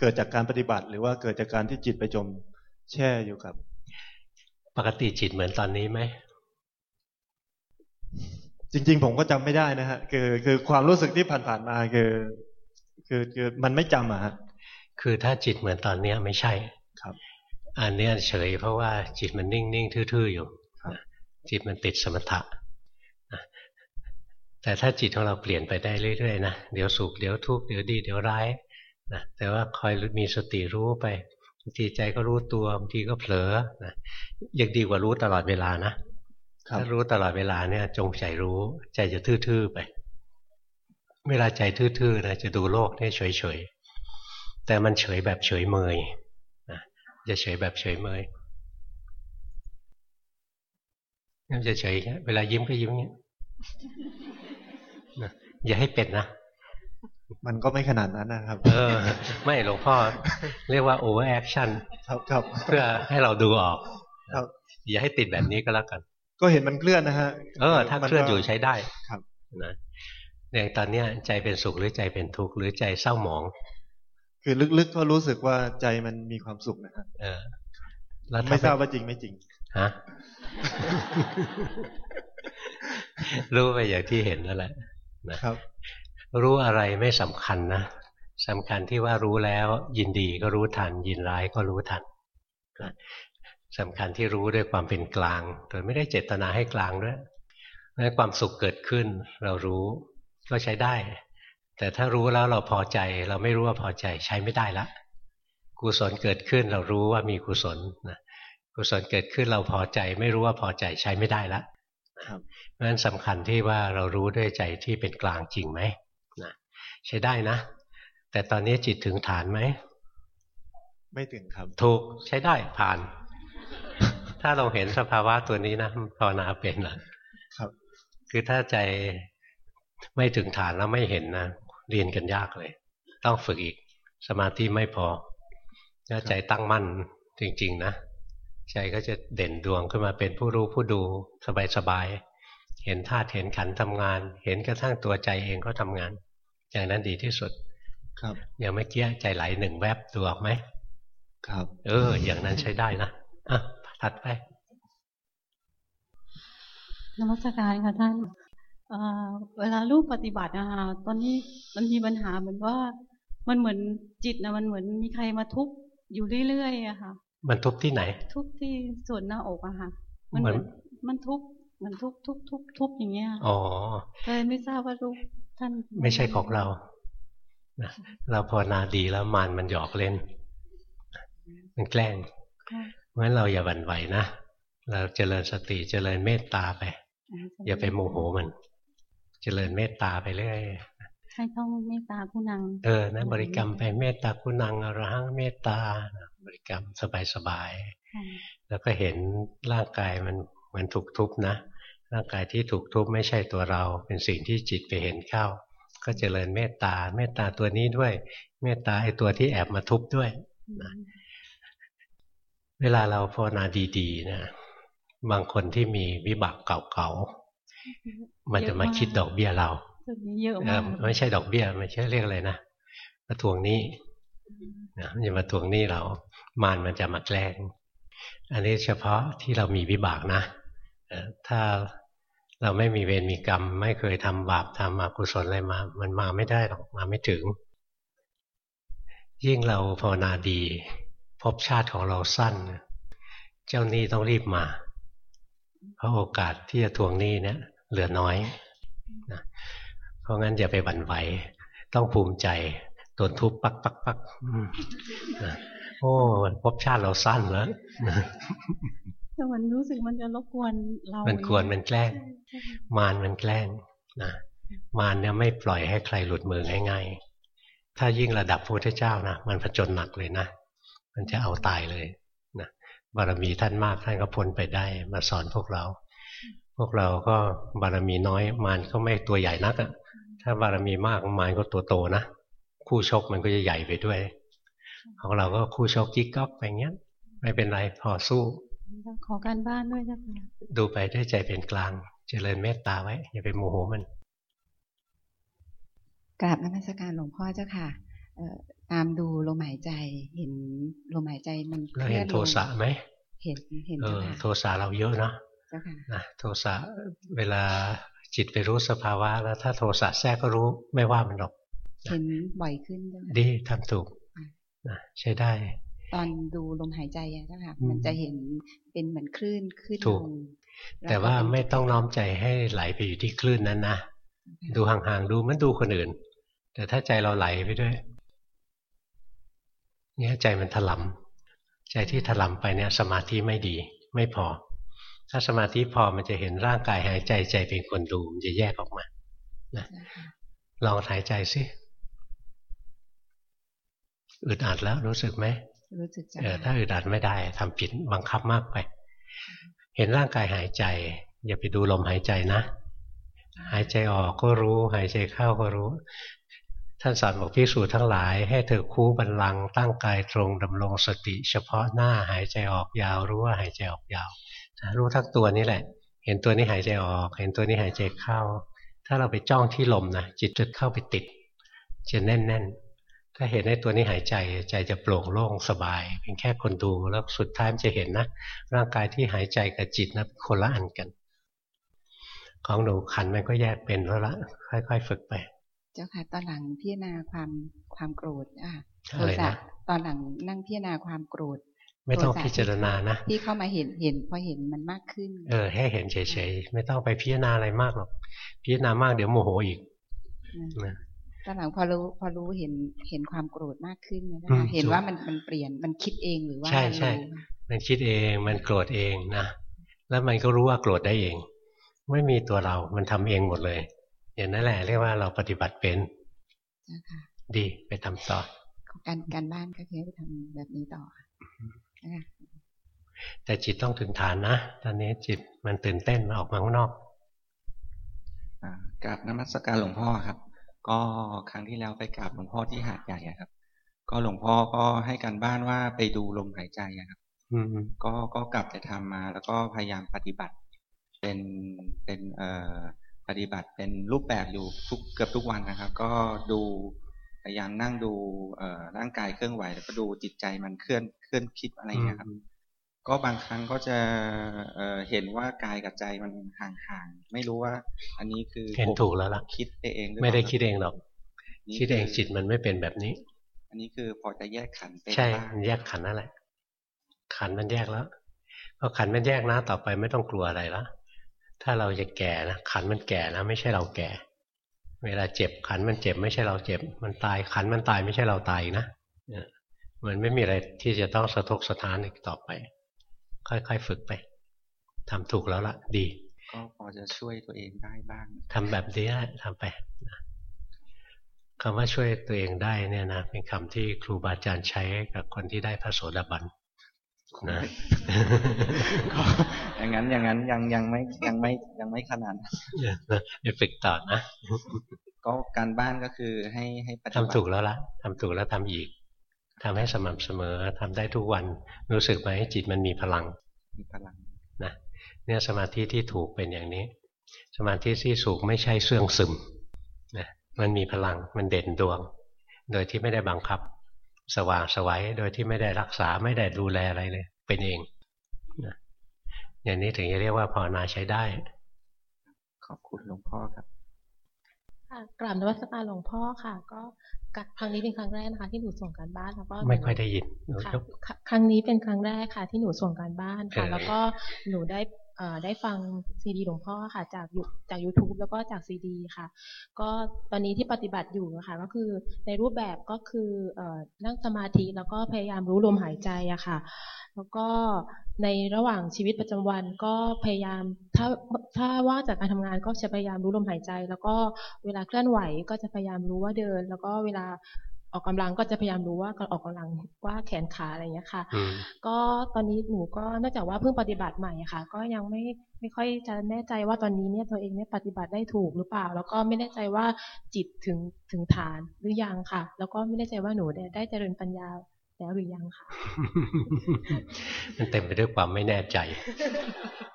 เกิดจากการปฏิบัติ หรือว่าเกิดจากการที่จิตไปจมแช่อยู่ครับ ปกติจิตเหมือนตอนนี้ไหม จริง ๆ ผมก็จำไม่ได้นะฮะคือคือความรู้สึกที่ผ่านๆมาคือ คือคือมันไม่จำอะฮะคือถ้าจิตเหมือนตอนเนี้ยไม่ใช่ครับ อันนี้เฉยเพราะว่าจิตมันนิ่งๆทื่อๆอยู่จิตมันติดสมถะแต่ถ้าจิตของเราเปลี่ยนไปได้เรื่อยๆนะเดี๋ยวสุขเดี๋ยวทุกข์เดี๋ยวดีเดี๋ยวร้ายนะแต่ว่าคอยมีสติรู้ไปบางทีใจก็รู้ตัวบางทีก็เผลอนะยังดีกว่ารู้ตลอดเวลานะ ถ้ารู้ตลอดเวลาเนี่ย จงใจรู้ ใจจะทื่อๆไป เวลาใจทื่อๆนะจะดูโลกนี่เฉยๆแต่มันเฉยแบบเฉยเมยจะเฉยแบบเฉยเมยนั่นจะเฉยเวลายิ้มก็ยิ้มเงี้ยอย่าให้เป็ดนะมันก็ไม่ขนาดนั้นนะครับ เออ ไม่หลวงพ่อ เรียกว่า over action ครับครับเพื่อให้เราดูออกครับอย่าให้ติดแบบนี้ก็แล้วกัน ก็เห็นมันเคลื่อนนะฮะเออถ้าเคลื่อนอยู่ใช้ได้ครับนะอย่างตอนเนี้ยใจเป็นสุขหรือใจเป็นทุกข์หรือใจเศร้าหมอง คือลึกๆก็รู้สึกว่าใจมันมีความสุขนะครับเออแล้วไม่ทราบว่าจริงไม่จริงฮะรู้ไปอย่างที่เห็นนั่นแหละนะครับ รู้อะไรไม่สำคัญนะสำคัญที่ว่ารู้แล้ว ยินดีก็รู้ทัน ยินร้ายก็รู้ทัน สำคัญที่รู้ด้วยความเป็นกลาง โดยไม่ได้เจตนาให้กลางด้วยแม้ความสุขเกิดขึ้น เรารู้ก็ใช้ได้ แต่ถ้ารู้แล้วเราพอใจ เราไม่รู้ว่าพอใจใช้ไม่ได้ละกุศลเกิดขึ้นเรารู้ว่ามีกุศลนะกุศลเกิดขึ้นเราพอใจ ไม่รู้ว่าพอใจใช้ไม่ได้ละเพราะฉะนั้นสำคัญที่ว่าเรารู้ด้วยใจที่เป็นกลางจริงไหมนะใช้ได้นะ แต่ตอนนี้จิตถึงฐานไหม ไม่ถึงครับถูกใช้ได้ผ่าน ถ้าเราเห็นสภาวะตัวนี้นะภาวนาเป็นแหละครับ คือถ้าใจไม่ถึงฐานแล้วไม่เห็นนะเรียนกันยากเลย ต้องฝึกอีกสมาธิไม่พอถ้าใจตั้งมั่นจริง ๆ นะใจก็จะเด่นดวงขึ้นมาเป็นผู้รู้ผู้ดูสบายๆเห็นธาตุเห็นขันธ์ทำงาน เห็นกระทั่งตัวใจเองก็ทำงาน อย่างนั้นดีที่สุด ครับ อย่างเมื่อกี้ใจไหลหนึ่งแวบดูออกไหมครับ เออ อย่างนั้นใช้ได้นะอะ ถัดไปนมัสการค่ะท่านเอ่อเวลาลูกปฏิบัตินะคะตอนนี้มันมีปัญหาเหมือนว่า มันเหมือนจิตนะมันเหมือนมีใครมาทุบอยู่เรื่อยๆอะค่ะ มันทุบที่ไหน ทุบที่ส่วนหน้าอกอะค่ะ มันเหเหมืมืออนนมันทุบเหมือนทุบทุบทุบทุบอย่างเงี้ยอ๋อเลยไม่ทราบว่าลูกท่าน ไม่ใช่ของเรานะเราภาวนาดีแล้วมารมันหยอกเล่น มันแกล้งค่ะเพ ราะฉะนั้นเราอย่าหวั่นไหวนะ เราเจริญสติเจริญเมตตาไป อย่าไปโมโหมัน เจริญเมตตาไปเรื่อยให้ท่องเมตตาผู้นัง เออนะบริกรรมไปเมตตาคุณังอรหังเมตตานะบริกรรมสบายค่ะๆแล้วก็เห็นร่างกายมันเหมือนถูกทุบนะ ร่างกายที่ถูกทุบไม่ใช่ตัวเรา เป็นสิ่งที่จิตไปเห็นเข้า ก็เจริญเมตตา เมตตาตัวนี้ด้วย เมตตาไอ้ตัวที่แอบมาทุบด้วยนะ เวลาเราภาวนาดีๆนะบางคนที่มีวิบากเก่าๆมันจะมาคิดดอกเบี้ยเราส่วนนี้เยอะเอมาอกไม่ใช่ดอกเบี้ยไม่ใช่เรียกอะไรนะมาทวงหนี้นะมันจะมาทวงหนี้เรา มารมันจะมาแกล้ง อันนี้เฉพาะที่เรามีวิบากนะเอ่อถ้าเราไม่มีเวรมีกรรม ไม่เคยทำบาปทำอกุศลอะไรมา มันมาไม่ได้หรอกมาไม่ถึง ยิ่งเราภาวนาดี ภพชาติของเราสั้น เจ้าหนี้ต้องรีบมา เพราะโอกาสที่จะทวงหนี้เนี่ยเหลือน้อยนะเพราะงั้นอย่าไปบั่นไหว ต้องภูมิใจโดนทุบปักปักปักอืมนะโอ้ภพชาติเราสั้นแล้วนะแต่มันรู้สึกมันจะรบกวนเรา มันกวนมันแกล้งใช่ใช่มารมันแกล้งนะมารเนี่ยไม่ปล่อยให้ใครหลุดมือง่ายๆ ถ้ายิ่งระดับพระพุทธเจ้านะมันผจญหนักเลยนะ มันจะเอาตายเลยนะบารมีท่านมากท่านก็พ้นไปได้ มาสอนพวกเรา พวกเราก็บารมีน้อยมารก็ไม่ตัวใหญ่นักอะถ้าบารมีมากมารก็ตัวโตนะคู่ชกมันก็จะใหญ่ไปด้วย ของเราก็คู่ชกจิ๊กก๊อกไปเงี้ย ไม่เป็นไรพอสู้ ขอการบ้านด้วยเจ้าค่ะดูไปด้วยใจเป็นกลางเจริญเมตตาไว้ อย่าไปโมโหมันกราบนมัสการหลวงพ่อเจ้าค่ะเอ่อ ตามดูลมหายใจ เห็นลมหายใจมันเราเห็นโทสะไหมเห็นเห็นเอเจ้าอค่ะโทสะเราเยอะเนาะเจ้าค่ะนะโทสะเวลาจิตไปรู้สภาวะ แล้วถ้าโทสะแทรกก็รู้ไม่ว่ามันหรอกเห็นบ่อยขึ้นเจ้าค่ะดีทำถูกนะใช้ได้ ตอนดูลมหายใจอะเจ้าค่ะอืมมันจะเห็นเป็นเหมือนคลื่นขึ้นถูลกงล้แต่ว่าก็เป็นไม่ต้องน้อมใจให้ไหลไปอยู่ที่คลื่นนั้นนะดูห่างๆดูเหมันดูคนอื่น แต่ถ้าใจเราไหลไปด้วย เนี่ยใจมันถลำใจที่ถลำไปเนี่ยสมาธิไม่ดี ไม่พอ ถ้าสมาธิพอมันจะเห็นร่างกายหายใจใจเป็นคนดูมันจะแยกออกมาเจ้าค่ะลองหายใจสิอึดอัดแล้วรู้สึกไหมรู้สึกเจ้าเออถ้าค่ะอึดอัดไม่ได้ทำผิดบังคับมากไป เห็นร่างกายหายใจ อย่าไปดูลมหายใจนะ หายใจออกก็รู้ หายใจเข้าก็รู้ ท่านสอนบอกพิสูจน์ทั้งหลาย ให้เธอคู่บันลังก์ตั้งกายตรงดำรงสติ เฉพาะหน้าหายใจออกยาว รู้ว่าหายใจออกยาวรู้ทั้งตัวนี้แหละ เห็นตัวนี้หายใจออก เห็นตัวนี้หายใจเข้า ถ้าเราไปจ้องที่ลมนะจิตจะเข้าไปติดจะแน่นๆ ถ้าเห็นในตัวนี้หายใจใจจะโปร่งโล่งสบาย เป็นแค่คนดูแล้วสุดท้ายมันจะเห็นนะร่างกายที่หายใจกับจิตนะคนละอันกัน ของหนูขันมันก็แยกเป็นแล้วละค่อย ๆ ฝึกไป เจ้าค่ะ ตอนหลังพิจารณาความความโกรธอะโทอะไรสะนะตอนหลังนั่งพิจารณาความโกรธ ไม่ต้องโทสะพิจารณานะที่เข้ามาเห็นเห็นพอเห็นมันมากขึ้น เออให้เห็นเฉยๆไม่ต้องไปพิจารณาอะไรมากหรอกพิจารณามากเดี๋ยวโมโหอีกนะนะตอนหลังพอรู้พอรู้เห็นเห็นความโกรธมากขึ้นนะอืมคะเห็นถูกว่ามันมันเปลี่ยนมันคิดเองหรือว่าใช่ใช่รู้มันคิดเองมันโกรธเองนะแล้วมันก็รู้ว่าโกรธได้เอง ไม่มีตัวเรา มันทำเองหมดเลย อย่างนั้นแหละเรียกว่าเราปฏิบัติเป็นนะคะดีไปทำต่อการการบ้านก็คือให้ไปทำแบบนี้ต่อนะคะแต่จิตต้องถึงฐานนะ ตอนนี้จิตมันตื่นเต้นออกมาข้างนอกอ่ากราบนมัสการหลวงพ่อครับ ก็ครั้งที่แล้วไปกราบหลวงพ่อที่หาดใหญ่อะครับ ก็หลวงพ่อก็ให้การบ้านว่าไปดูลมหายใจอะครับอืมก็ก็กลับไปทำมา แล้วก็พยายามปฏิบัติ เป็นเป็นเอ่อ ปฏิบัติเป็นรูปแบบอยู่ทุกเกือบทุกวันนะครับ ก็ดูพยายามนั่งดูเอ่อร่างกายเคลื่อนไหวแล้วก็ดูจิตใจมันเคลื่อนเคลื่อนคิดอะไรอย่างเงี้ยครับ ก็บางครั้งก็จะเอ่อเห็นว่ากายกับใจมันห่างๆไม่รู้ว่า อันนี้คือเห็นผมถูกแล้วล่ะคิดไปเองหรือไม่ได้ปล่าคิดเองหรอกนี่คิดเองคือจิตมันไม่เป็นแบบนี้ อันนี้คือพอจะแยกขันธ์เป็นใช่บ้างมันแยกขันธ์นั่นแหละขันธ์มันแยกแล้วพอขันธ์มันแยกนะ ต่อไปไม่ต้องกลัวอะไรละ ถ้าเราจะแก่นะขันธ์มันแก่นะไม่ใช่เราแก่ เวลาเจ็บขันธ์มันเจ็บ ไม่ใช่เราเจ็บ มันตายขันธ์มันตายไม่ใช่เราตายนะเนี่ยมันไม่มีอะไรที่จะต้องสะทกสะท้านอีกต่อไป ค่อยๆฝึกไปทำถูกแล้วล่ะดี ก็พอจะช่วยตัวเองได้บ้างทำแบบนี้แหละทำไปนะคำว่าช่วยตัวเองได้เนี่ยนะเป็นคำที่ครูบาอาจารย์ใช้กับคนที่ได้พระโสดาบันนะก็ อย่างนั้นอย่างนั้นยังยังไม่ยังไม่ยังไม่ขนาดนั้นไปฝึกต่อนะก็การบ้านก็คือให้ให้ปฏิทำบัติถูกแล้วล่ะทำถูกแล้วทำอีกทำให้สม่ำเสมอทำได้ทุกวันรู้สึกไหมจิตมันมีพลังมีพลังนะเนี่ยสมาธิที่ถูกเป็นอย่างนี้ สมาธิที่สูงไม่ใช่เสื่องซึมนะมันมีพลังมันเด่นดวง โดยที่ไม่ได้บังคับ สว่างสวัยโดยที่ไม่ได้รักษาไม่ได้ดูแลอะไรเลย เป็นเองนะ อย่างนี้ถึงจะเรียกว่าภาวนาใช้ได้ ขอบคุณหลวงพ่อครับค่ะกราบนวัตการหลวงพ่อค่ะ ก็กะครั้งนี้เป็นครั้งแรกนะคะที่หนูส่งการบ้านแล้วก็ไม่ค่อยได้ยินหนูค่ะยกคครั้งนี้เป็นครั้งแรกค่ะ ที่หนูส่งการบ้านค่ะเออแล้วก็หนูได้เอ่อ ได้ฟังซีดีหลวงพ่อค่ะ จากจาก YouTube แล้วก็จากซีดีค่ะ ก็ตอนนี้ที่ปฏิบัติอยู่นะคะก็คือในรูปแบบก็คืออนั่งสมาธิแล้วก็พยายามรู้ลมหายใจอะค่ะ แล้วก็ในระหว่างชีวิตประจำวันก็พยายามถ้าถ้าว่าจากการทำงานก็จะพยายามรู้ลมหายใจ แล้วก็เวลาเคลื่อนไหวก็จะพยายามรู้ว่าเดิน แล้วก็เวลา ออกกำลังก็จะพยายามรู้ว่าการออกกำลังว่าแขนขาอะไรอย่างเงี้ยค่ะอืมก็ตอนนี้หนูก็เนื่องจากว่าเพิ่งปฏิบัติใหม่อะค่ะ ก็ยังไม่ไม่ค่อยจะแน่ใจว่าตอนนี้เนี่ยตัวเองเนี่ยปฏิบัติได้ถูกหรือเปล่า แล้วก็ไม่แน่ใจว่าจิตถึงถึงฐานหรือยังค่ะ แล้วก็ไม่แน่ใจว่าหนูได้ได้เจริญปัญญาแล้วหรือยังค่ะมันเต็มไปด้วยความไม่แน่ใจ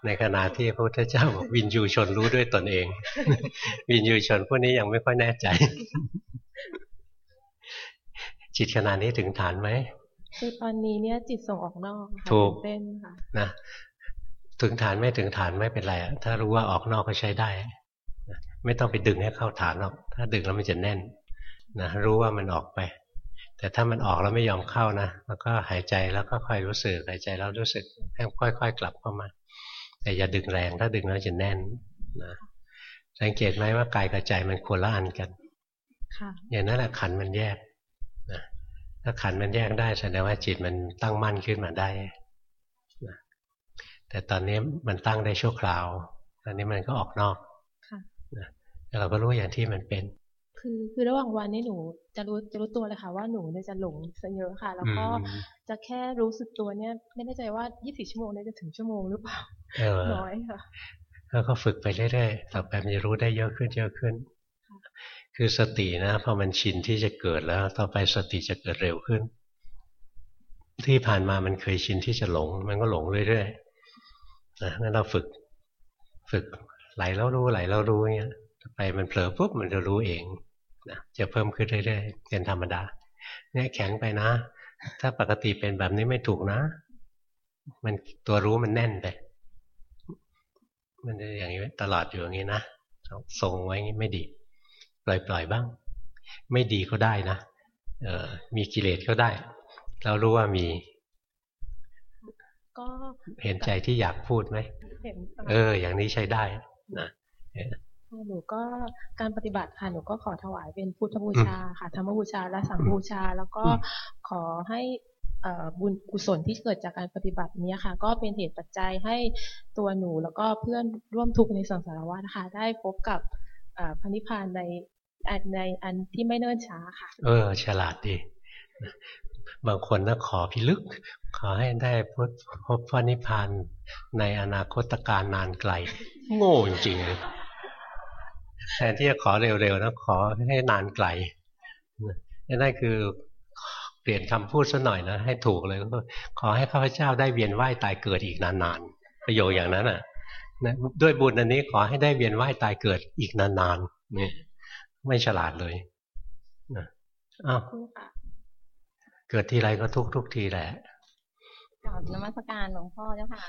ในขณะที่พระพุทธเจ้าบอกวินยูชนรู้ด้วยตนเอง วินยูชนพวกนี้ยังไม่ค่อยแน่ใจ จิตขนาดนี้ถึงฐานไหมคือตอนนี้เนี่ยจิตส่งออกนอกค่ะถูกตื่นเต้นค่ะนะถึงฐานไม่ถึงฐานไม่เป็นไรอะถ้ารู้ว่าออกนอกก็ใช้ได้นะไม่ต้องไปดึงให้เข้าฐานหรอก ถ้าดึงแล้วมันจะแน่นนะรู้ว่ามันออกไป แต่ถ้ามันออกแล้วไม่ยอมเข้านะแล้วก็หายใจแล้วก็ค่อยรู้สึกหายใจแล้วรู้สึกให้ค่อย ๆ กลับเข้ามา แต่อย่าดึงแรงถ้าดึงแล้วจะแน่นนะสังเกตไหมว่ากายกับใจมันคนละอันกันค่ะอย่างนั้นแหละขันธ์มันแยกนะ ถ้าขันธ์มันแยกได้แสดงว่าจิตมันตั้งมั่นขึ้นมาได้นะแต่ตอนนี้มันตั้งได้ชั่วคราว ตอนนี้มันก็ออกนอกค่ะนะแล้วเราก็รู้อย่างที่มันเป็น คือคือระหว่างวันนี่หนู จะรู้จะรู้ตัวเลยค่ะว่าหนูเนี่ยจะหลงซะเยอะค่ะ แล้วก็อืมจะแค่รู้สึกตัวเนี่ย ไม่แน่ใจว่า 24 ชั่วโมงเนี่ยจะถึงชั่วโมงหรือเปล่าเออน้อยค่ะแล้วก็ฝึกไปเรื่อยๆต่อไปมันจะรู้ได้เยอะขึ้นเยอะขึ้น คือสตินะพอมันชินที่จะเกิดแล้ว ต่อไปสติจะเกิดเร็วขึ้น ที่ผ่านมามันเคยชินที่จะหลง มันก็หลงเรื่อยๆนะงั้นเราฝึก ฝึกไหลแล้วรู้ไหลแล้วรู้เงี้ยไปมันเผลอปุ๊บมันจะรู้เองนะจะเพิ่มขึ้นเรื่อยๆเป็นธรรมดา เนี่ยแข็งไปนะ ถ้าปกติเป็นแบบนี้ไม่ถูกนะ มันตัวรู้มันแน่นไปมันจะอย่างนี้ตลอดอยู่อย่างนี้นะทรงไว้อย่างนี้ไม่ดี ปล่อยปล่อยบ้าง ไม่ดีก็ได้นะเออมีกิเลสก็ได้ เรารู้ว่ามีก็เห็นใจที่อยากพูดไหมเห็นเออ อย่างนี้ใช้ได้นะหนูก็การปฏิบัติค่ะหนูก็ขอถวายเป็นพุทธบูชาค่ะธรรมบูชาและสังฆบูชา แล้วก็อืมขอให้เอ่อบุญกุศลที่เกิดจากการปฏิบัติเนี้ยค่ะ ก็เป็นเหตุปัจจัยให้ตัวหนูแล้วก็เพื่อนร่วมทุกข์ในสังสารวัฏนะคะได้พบกับเอ่อ พระนิพพานในอันในอันที่ไม่เนิ่นช้าค่ะ เออ ฉลาดดีบางคนนะขอพิลึก ขอให้ได้พบพบพระนิพพานในอนาคตการนานไกล โง่จริงเลยแทนที่จะขอเร็วๆนะขอให้นานไกลนะนั่นคือเปลี่ยนคำพูดซะหน่อยนะให้ถูกเลยก็ขอให้ข้าพเจ้าได้เวียนว่ายตายเกิดอีกนานๆประโยคอย่างนั้นอะ นะด้วยบุญอันนี้ขอให้ได้เวียนว่ายตายเกิดอีกนานๆเนี่ยไม่ฉลาดเลยนะอ้าวครูค่ะเกิดทีไรก็ทุกทุกทีแหละกราบนมัสการหลวงพ่อเจ้าค่ะ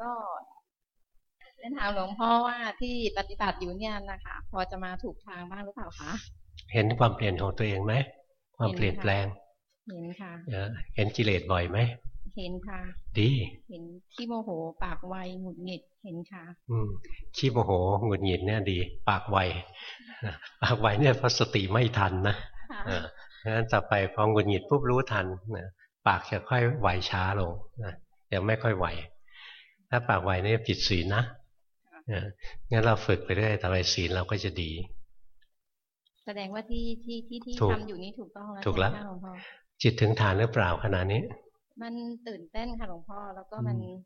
ก็เรียนถามหลวงพ่อว่าที่ปฏิบัติอยู่เนี่ยนะคะ พอจะมาถูกทางบ้างหรือเปล่าคะเห็นความเปลี่ยนของตัวเองไหมความเปลี่ยนแปลงเห็นค่ะเออเห็นกิเลสบ่อยไหม เห็นค่ะ ดี เห็นขี้โมโห ปากไวหงุดหงิดเห็นค่ะ อืมขี้โมโหหงุดหงิดเนี่ยดี ปากไวปากไวเนี่ยเพราะสติไม่ทันนะค่ะเอองั้นต่อไปพอหงุดหงิดปุ๊บรู้ทันนะปากจะค่อยไวช้าลงนะยังไม่ค่อยไวถ้าปากไวเนี่ยผิดศีลนะเอองั้นเราฝึกไปเรื่อยต่อไปศีลเราก็จะดี แสดงว่าที่ที่ที่ที่ถูกทำอยู่นี้ถูกต้องแล้วถูกแล้วใช่ไหมคะหลวงพ่อจิตถึงฐานหรือเปล่าขณะนี้ มันตื่นเต้นค่ะหลวงพ่อแล้วก็มันอืม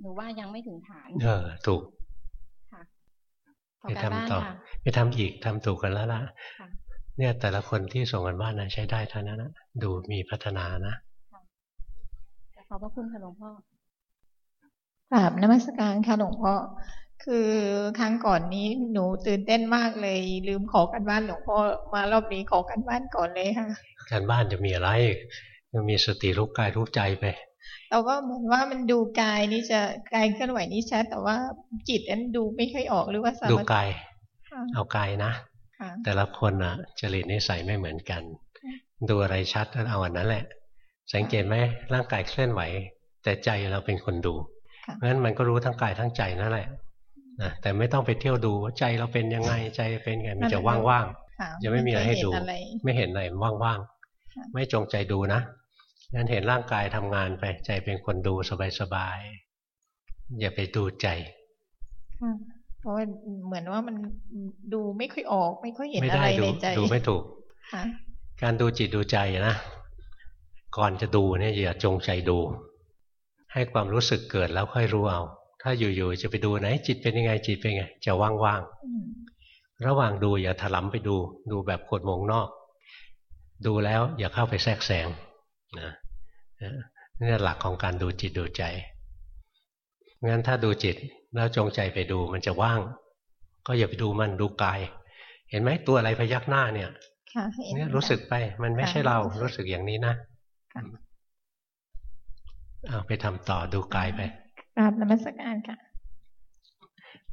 หนูว่ายังไม่ถึงฐาน เออ ถูกค่ะขอไปการบ้านทำต่อค่ะไปทำอีกทำถูกกันแล้วล่ะค่ะเนี่ยแต่ละคนที่ส่งกันบ้านนะใช้ได้เท่านั้นนะดูมีพัฒนานะขอบพระคุณค่ะหลวงพ่อกราบนมัสการค่ะหลวงพ่อคือครั้งก่อนนี้หนูตื่นเต้นมากเลย ลืมขอกันบ้านหลวงพ่อมารอบนี้ขอกันบ้านก่อนเลยค่ะการบ้านจะมีอะไร ยังมีสติรู้กายรู้ใจไป แต่ว่าเหมือนว่ามันดูกายนี่จะกายเคลื่อนไหวนี่ชัด แต่ว่าจิตนั้นดูไม่ค่อยออกหรือว่าสดูมาธิกายค่ะเอากายนะค่ะแต่ละคนอะ จริตนิสัยไม่เหมือนกัน ดูอะไรชัดก็เอาอันนั้นแหละ สังเกตไหมร่างกายเคลื่อนไหว แต่ใจเราเป็นคนดูค่ะเพราะฉะนั้นมันก็รู้ทั้งกายทั้งใจนั่นแหละนะแต่ไม่ต้องไปเที่ยวดูว่าใจเราเป็นยังไงใจเป็นไงมันจะว่างค่ะๆจะไม่มีอะไรให้ดูเนอะไรไม่เห็นอะไรมันว่างค่ะๆไม่จงใจดูนะ งั้นเห็นร่างกายทำงานไป ใจเป็นคนดูสบายๆอย่าไปดูใจค่ะเพราะว่าเหมือนว่ามันดูไม่ค่อยออกไม่ค่อยเห็นไม่อะได้ไรดูในใจดูไม่ถูกค่ะการดูจิตดูใจนะก่อนจะดูเนี่ยอย่าจงใจดู ให้ความรู้สึกเกิดแล้วค่อยรู้เอา ถ้าอยู่ๆจะไปดูไหน จิตเป็นยังไงจิตเป็นยังไง จะว่างอืมๆระหว่างดูอย่าถลำไปดู ดูแบบขดวงนอก ดูแล้วอย่าเข้าไปแทรกแซงนะ นี่หลักของการดูจิตดูใจ งั้นถ้าดูจิตแล้วจงใจไปดูมันจะว่าง ก็อย่าไปดูมันดูกาย เห็นไหมตัวอะไรพยักหน้าเนี่ยค่ะเห็นเนี่ยค่ะรู้สึกไปมันไม่ค่ะใช่เรารู้สึกรู้สึกอย่างนี้นะค่ะเอาไปทำต่อดูกายไปกราบนมัสการค่ะ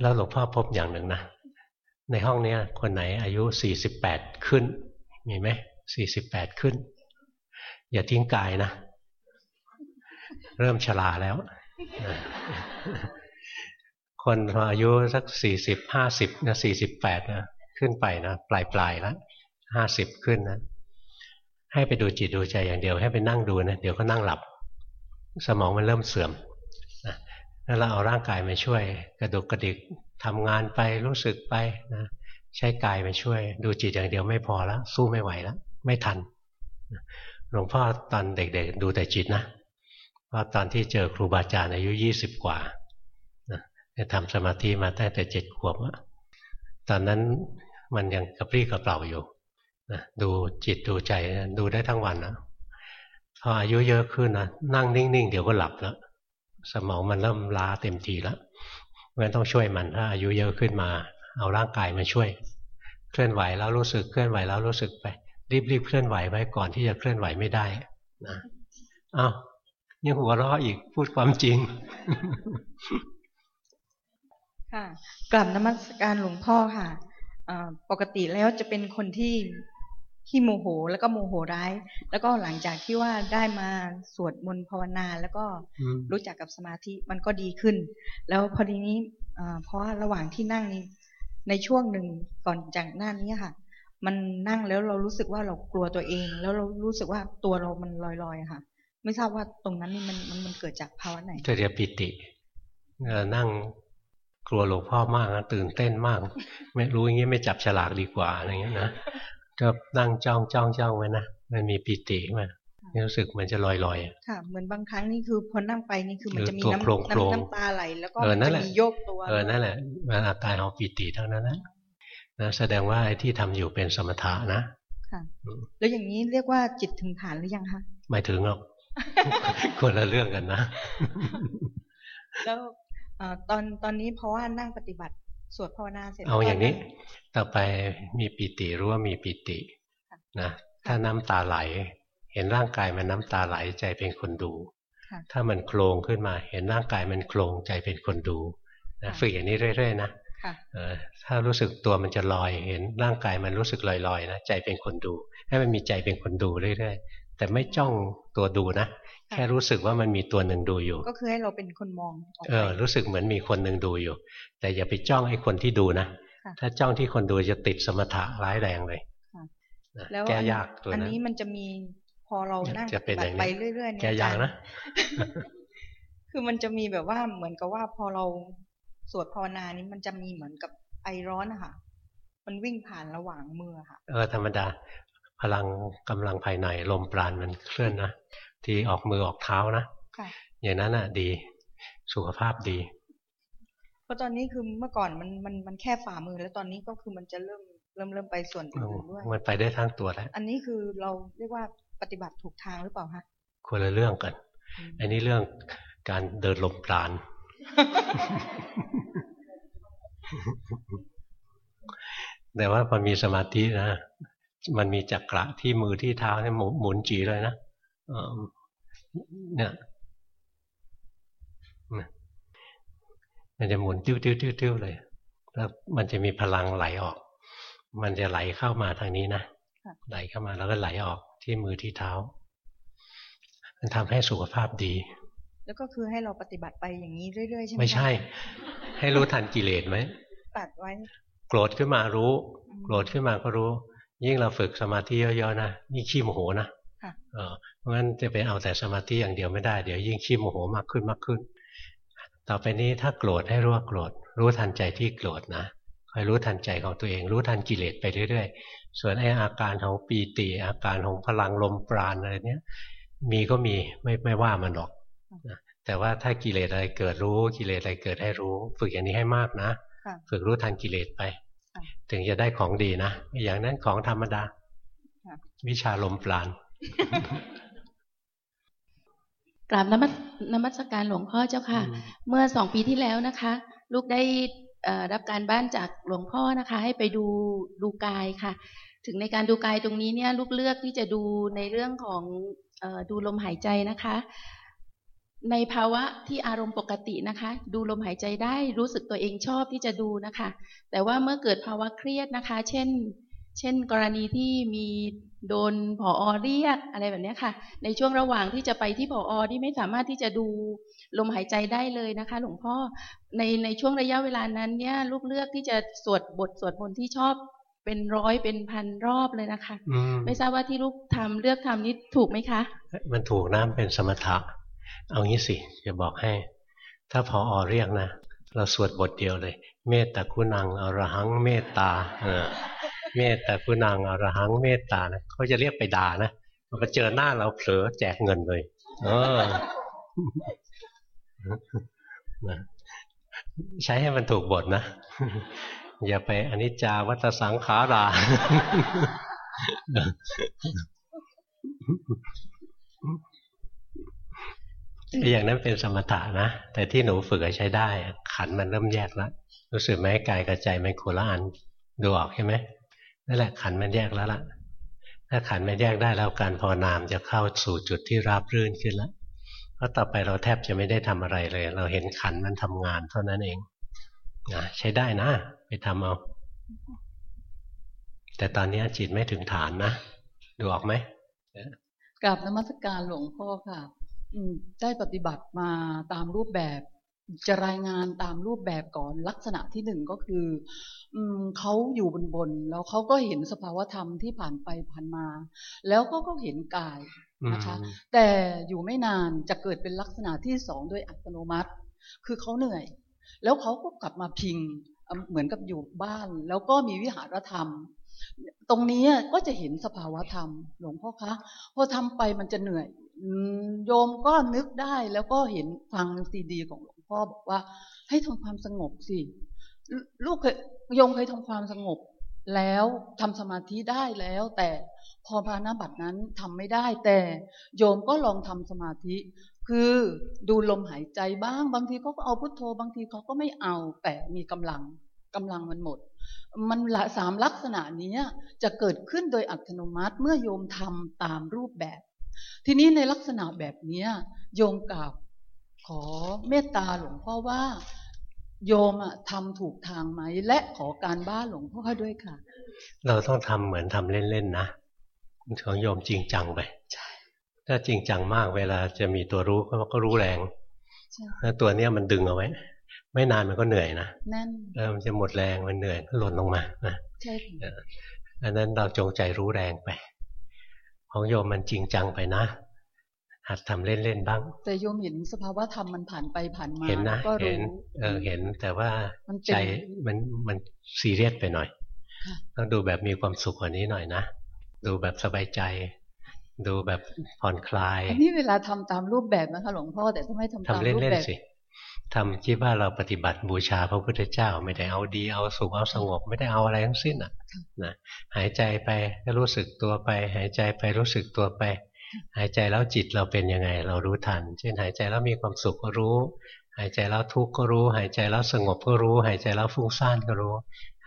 แล้วหลวงพ่อพบอย่างหนึ่งนะในห้องเนี้ย คนไหนอายุสี่สิบแปดขึ้น มีไหมสี่สิบแปดขึ้น อย่าทิ้งกายนะ เริ่มชราแล้ว คนพออายุสักสี่สิบห้าสิบนะสี่สิบแปดนะขึ้นไปนะปลายปลายๆแล้วห้าสิบขึ้นนะ ให้ไปดูจิตดูใจอย่างเดียว ให้ไปนั่งดูนะเดี๋ยวก็นั่งหลับ สมองมันเริ่มเสื่อมนะแล้วเราเอาร่างกายมาช่วย กระดุกกระดิกทำงานไปรู้สึกไปนะใช้กายมาช่วย ดูจิตอย่างเดียวไม่พอแล้วสู้ไม่ไหวแล้วไม่ทันหลวงพ่อตอนเด็กๆดูแต่จิตนะ เพราตอนที่เจอครูบาอาจารย์อายุยี่สิบกว่านะทำสมาธิมาตั้งแต่เจ็ดขวบอะตอนนั้นมันยังกระปรี้กระเปร่าอยู่นะดูจิตดูใจดูได้ทั้งวันนะพออายุเยอะขึ้นนะนั่งนิ่งๆ เดี๋ยวก็หลับแล้วสมองมันเริ่มล้าเต็มทีแล้วเพราะฉะนั้นต้องช่วยมันถ้าอายุเยอะขึ้นมา เอาร่างกายมาช่วย เคลื่อนไหวแล้วรู้สึกเคลื่อนไหวแล้วรู้สึกไป รีบๆเคลื่อนไหวไว้ก่อนที่จะเคลื่อนไหวไม่ได้นะอ้าว ยังหัวเราะอีกพูดความจริง ค่ะกลับนมัสการหลวงพ่อค่ะอ่าปกติแล้วจะเป็นคนที่ขี้โมโหแล้วก็โมโหร้าย แล้วก็หลังจากที่ว่าได้มาสวดมนต์ภาวนา แล้วก็อืมรู้จักกับสมาธิมันก็ดีขึ้น แล้วพอดีนี้อ่าเพราะว่าระหว่างที่นั่งนี้ในช่วงหนึ่งก่อนจากหน้านี้ค่ะ มันนั่งแล้วเรารู้สึกว่าเรากลัวตัวเอง แล้วเรารู้สึกว่าตัวเรามันลอยๆค่ะ ไม่ทราบว่าตรงนั้นนี่มันมันมันเกิดจากภาวะไหนจะเรียกปิติเออนั่งกลัวหลวงพ่อมากนะตื่นเต้นมาก ไม่รู้อย่างนี้ไม่จับฉลากดีกว่าอะไรเงี้ยนะก็นั่งจ้องจ้องจ้องไว้นะมันมีปิติขึ้นมารู้สึกเหมือนจะลอยลอยๆอะค่ะเหมือนบางครั้งนี่คือพอนั่งไปนี่คือมันจะมีตัวน้ำโครงโครงน้ำน้ำตาไหลแล้วก็เออนั่มันนแหจะละมีโยกตัวเออนั่นแหละมันอาตายของปิติเท่านั้นนะนะแสดงว่าไอ้ที่ทำอยู่เป็นสมถะนะค่ะแล้วอย่างนี้เรียกว่าจิตถึงฐานหรือยังคะไม่ถึงหรอก คนละเรื่องกันนะ แล้วตอนตอนนี้เพราะว่านั่งปฏิบัติสวดภาวนาเสร็จเอาอย่างนี้ ต่อไปมีปิติรู้ว่ามีปิตินะถ้าน้ำตาไหล เห็นร่างกายมันน้ำตาไหลใจเป็นคนดู ถ้ามันโครงขึ้นมา เห็นร่างกายมันโครงใจเป็นคนดูนะฝึกอย่างนี้เรื่อยๆนะถ้ารู้สึกตัวมันจะลอย เห็นร่างกายมันรู้สึกลอยๆนะใจเป็นคนดู ให้มันมีใจเป็นคนดูเรื่อยๆ แต่ไม่จ้องตัวดูนะ แค่รู้สึกว่ามันมีตัวหนึ่งดูอยู่ ก็คือให้เราเป็นคนมองเออรู้สึกเหมือนมีคนหนึ่งดูอยู่ แต่อย่าไปจ้องไอ้คนที่ดูนะถ้าจ้องที่คนดูจะติดสมถะร้ายแรงเลยแก้ยากตัวนั้นอันนี้มันจะมีพอเรานั่งไปเรื่อยๆเนี่ยแก้ยากนะ คือมันจะมีแบบว่าเหมือนกับว่าพอเราสวดภาวนานี้มันจะมีเหมือนกับไอร้อนนะคะมันวิ่งผ่านระหว่างมือค่ะ เออธรรมดา พลังกำลังภายในลมปราณมันเคลื่อนนะที่ออกมือออกเท้านะอย่างนั้นอะ ดีสุขภาพดีเพราะตอนนี้คือเมื่อก่อนมันมันมันแค่ฝ่ามือ แล้วตอนนี้ก็คือมันจะเริ่มเริ่มเริ่มไปส่วนอื่นด้วยมันไปได้ทั้งตัวแล้วอันนี้คือเราเรียกว่าปฏิบัติถูกทางหรือเปล่าคะคนละเรื่องกัน อันนี้เรื่องการเดินลมปราณแต่ว่าพอมีสมาธินะ มันมีจักระที่มือที่เท้าเนี่ยหมุนจีเลยนะเนี่ยมันจะหมุนติ้วติ้วติ้วติ้วเลย แล้วมันจะมีพลังไหลออก มันจะไหลเข้ามาทางนี้นะ ไหลเข้ามาแล้วก็ไหลออกที่มือที่เท้า มันทำให้สุขภาพดี แล้วก็คือให้เราปฏิบัติไปอย่างนี้เรื่อยๆใช่ไหมไม่ใช่ ให้รู้ทันกิเลสไหมตัดไว้ โกรธขึ้นมารู้ โกรธขึ้นมาก็รู้ ยิ่งเราฝึกสมาธิเยอะๆนะยิ่งขี้โมโหนะเพราะงั้นจะไปเอาแต่สมาธิอย่างเดียวไม่ได้เดี๋ยวยิ่งขี้โมโหมากขึ้นมากขึ้น ต่อไปนี้ถ้าโกรธให้รู้ว่าโกรธรู้ทันใจที่โกรธนะคอยรู้ทันใจของตัวเองรู้ทันกิเลสไปเรื่อยๆ ส่วนไอ้อาการของปีติอาการของพลังลมปราณอะไรเนี้ยมีก็มีไม่ไม่ว่ามันหรอกแต่ว่าถ้ากิเลสอะไรเกิดรู้กิเลสอะไรเกิดให้รู้ ฝึกอย่างนี้ให้มากนะ ฝึกรู้ทันกิเลสไป ถึงจะได้ของดีนะอย่างนั้นของธรรมดาวิชาลมปราณกราบนมัสนมัสการหลวงพ่อเจ้าค่ะ เมื่อสองปีที่แล้วนะคะ ลูกได้รับการบ้านจากหลวงพ่อนะคะ ให้ไปดูดูกายค่ะ ถึงในการดูกายตรงนี้เนี่ย ลูกเลือกที่จะดูในเรื่องของดูลมหายใจนะคะ ในภาวะที่อารมณ์ปกตินะคะ ดูลมหายใจได้รู้สึกตัวเองชอบที่จะดูนะคะ แต่ว่าเมื่อเกิดภาวะเครียดนะคะ เช่น เช่น กรณีที่มีโดนผออเรียกอะไรแบบนี้ค่ะ ในช่วงระหว่างที่จะไปที่ผออที่ไม่สามารถที่จะดูลมหายใจได้เลยนะคะ หลวงพ่อในในช่วงระยะเวลานั้นเนี่ยลูกเลือกที่จะสวดบทสวดมนต์ที่ชอบเป็นร้อยเป็นพันรอบเลยนะคะ ไม่ทราบว่าที่ลูกทำเลือกทำนี้ถูกไหมคะ มันถูกนะเป็นสมถะ เอางี้สิจะบอกให้ ถ้าพออเรียกนะ เราสวดบทเดียวเลย เมตตาคุณังอรหังเมตตาเออเมตตาคุณังอรหังเมตตานะเขาจะเรียกไปด่านะมาเจอหน้าเราเผลอแจกเงินเลย เออใช้ให้มันถูกบทนะ อย่าไปอนิจจาวัตสังขารา อย่างนั้นเป็นสมถะนะ แต่ที่หนูฝึกใช้ได้ ขันมันเริ่มแยกแล้วรู้สึกไหมกายกับใจมันโคละอันดูออกใช่ไหมนั่นแหละขันมันแยกแล้วล่ะ ถ้าขันมันแยกได้แล้วการภาวนามจะเข้าสู่จุดที่ราบรื่นขึ้นแล้วเพราะต่อไปเราแทบจะไม่ได้ทำอะไรเลย เราเห็นขันมันทำงานเท่านั้นเองนะใช้ได้นะ ไปทำเอา แต่ตอนนี้จิตไม่ถึงฐานนะ ดูออกไหมกราบนมัสการหลวงพ่อค่ะ ได้ปฏิบัติมาตามรูปแบบ จะรายงานตามรูปแบบก่อนลักษณะที่หนึ่งก็คืออืมเขาอยู่บนบนแล้วเขาก็เห็นสภาวธรรมที่ผ่านไปผ่านมา แล้วก็ก็เห็นกายนะคะ แต่อยู่ไม่นานจะเกิดเป็นลักษณะที่สองโดยอัตโนมัติ คือเขาเหนื่อย แล้วเขาก็กลับมาพิงเหมือนกับอยู่บ้าน แล้วก็มีวิหารธรรม ตรงนี้ก็จะเห็นสภาวธรรม หลวงพ่อคะพอทำไปมันจะเหนื่อย โยมก็นึกได้แล้วก็เห็นฟังซีดี ของหลวงพ่อบอกว่า ให้ทำความสงบสิลูกเคยโยมเคยทำความสงบ แล้วทำสมาธิได้แล้ว แต่พอพานาบัตนั้นทำไม่ได้ แต่โยมก็ลองทำสมาธิ คือดูลมหายใจบ้าง บางทีเขาก็เอาพุทโธ บางทีเขาก็ไม่เอาแต่มีกำลังกำลังมันหมด มันละสามลักษณะนี้จะเกิดขึ้นโดยอัตโนมัติเมื่อโยมทำตามรูปแบบ ทีนี้ในลักษณะแบบนี้โยมกับขอเมตตาหลวงพ่อว่าโยมอะทำถูกทางไหม และขอการบ้านหลวงพ่อด้วยค่ะ เราต้องทำเหมือนทำเล่นๆนะของโยมจริงจังไปถ้าจริงจังมากเวลาจะมีตัวรู้ก็ก็รู้แรงใช่ถ้าตัวเนี้ยมันดึงเอาไว้ ไม่นานมันก็เหนื่อยนะแน่นแล้วมันจะหมดแรงมันเหนื่อยก็หล่นลงมานะใช่ค่ะอันนั้นเราจงใจรู้แรงไป ของโยมมันจริงจังไปนะ หัดทำเล่นๆบ้าง แต่โยมเห็นสภาวะธรรมมันผ่านไปผ่านมาเห็นนะก็เห็รู้นเออเห็นแต่ว่ามันเป็นใจมันมันซีเรียสไปหน่อยค่ะต้องดูแบบมีความสุขกว่านี้หน่อยนะ ดูแบบสบายใจ ดูแบบผ่อนคลาย อันนี้เวลาทำตามรูปแบบนะคะหลวงพ่อแต่ถ้าไม่ทำทำตามเล่รูปนแบบๆสิ ทำคิดว่าเราปฏิบัติบูชาพระพุทธเจ้า ไม่ได้เอาดีเอาสุขเอาสงบ ไม่ได้เอาอะไรทั้งสิ้นอะนะหายใจไปก็รู้สึกตัวไป หายใจไปรู้สึกตัวไป หายใจแล้วจิตเราเป็นยังไง เรารู้ทัน เช่นหายใจแล้วมีความสุขก็รู้ หายใจแล้วทุกข์ก็รู้ หายใจแล้วสงบก็รู้ หายใจแล้วฟุ้งซ่านก็รู้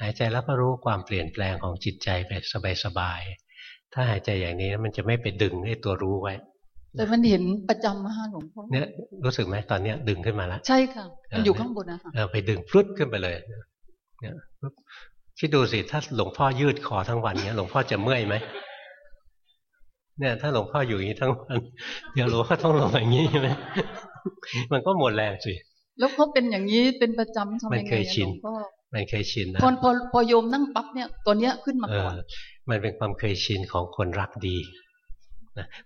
หายใจแล้วก็รู้ความเปลี่ยนแปลงของจิตใจไปสบายๆถ้าหายใจอย่างนี้มันจะไม่ไปดึงไอ้ตัวรู้ไว้ แต่มันเห็นประจำนะคะหลวงพ่อเนี่ยรู้สึกไหมตอนเนี้ยดึงขึ้นมาแล้วใช่ค่ะ มันอยู่ข้างบนนะคะเออไปดึงพลุดขึ้นไปเลย เนี่ยปุ๊บคิดดูสิถ้าหลวงพ่อยืดคอทั้งวันเนี้ยหลวงพ่อจะเมื่อยไหมเนี่ย ถ้าหลวงพ่ออยู่อย่างนี้ทั้งวันเดี๋ยวหลวงพ่อต้องลงอย่างนี้ใช่ไหมมันก็หมดแรงสิแล้วเขาเป็นอย่างนี้เป็นประจำทำมันยังเคไงยอะชินหลวงพ่อมันเคยชินนะพอพอพอโยมนั่งปั๊บเนี่ยตัวเนี้ยขึ้นมาเอก่ออนมันเป็นความเคยชินของคนรักดีนะ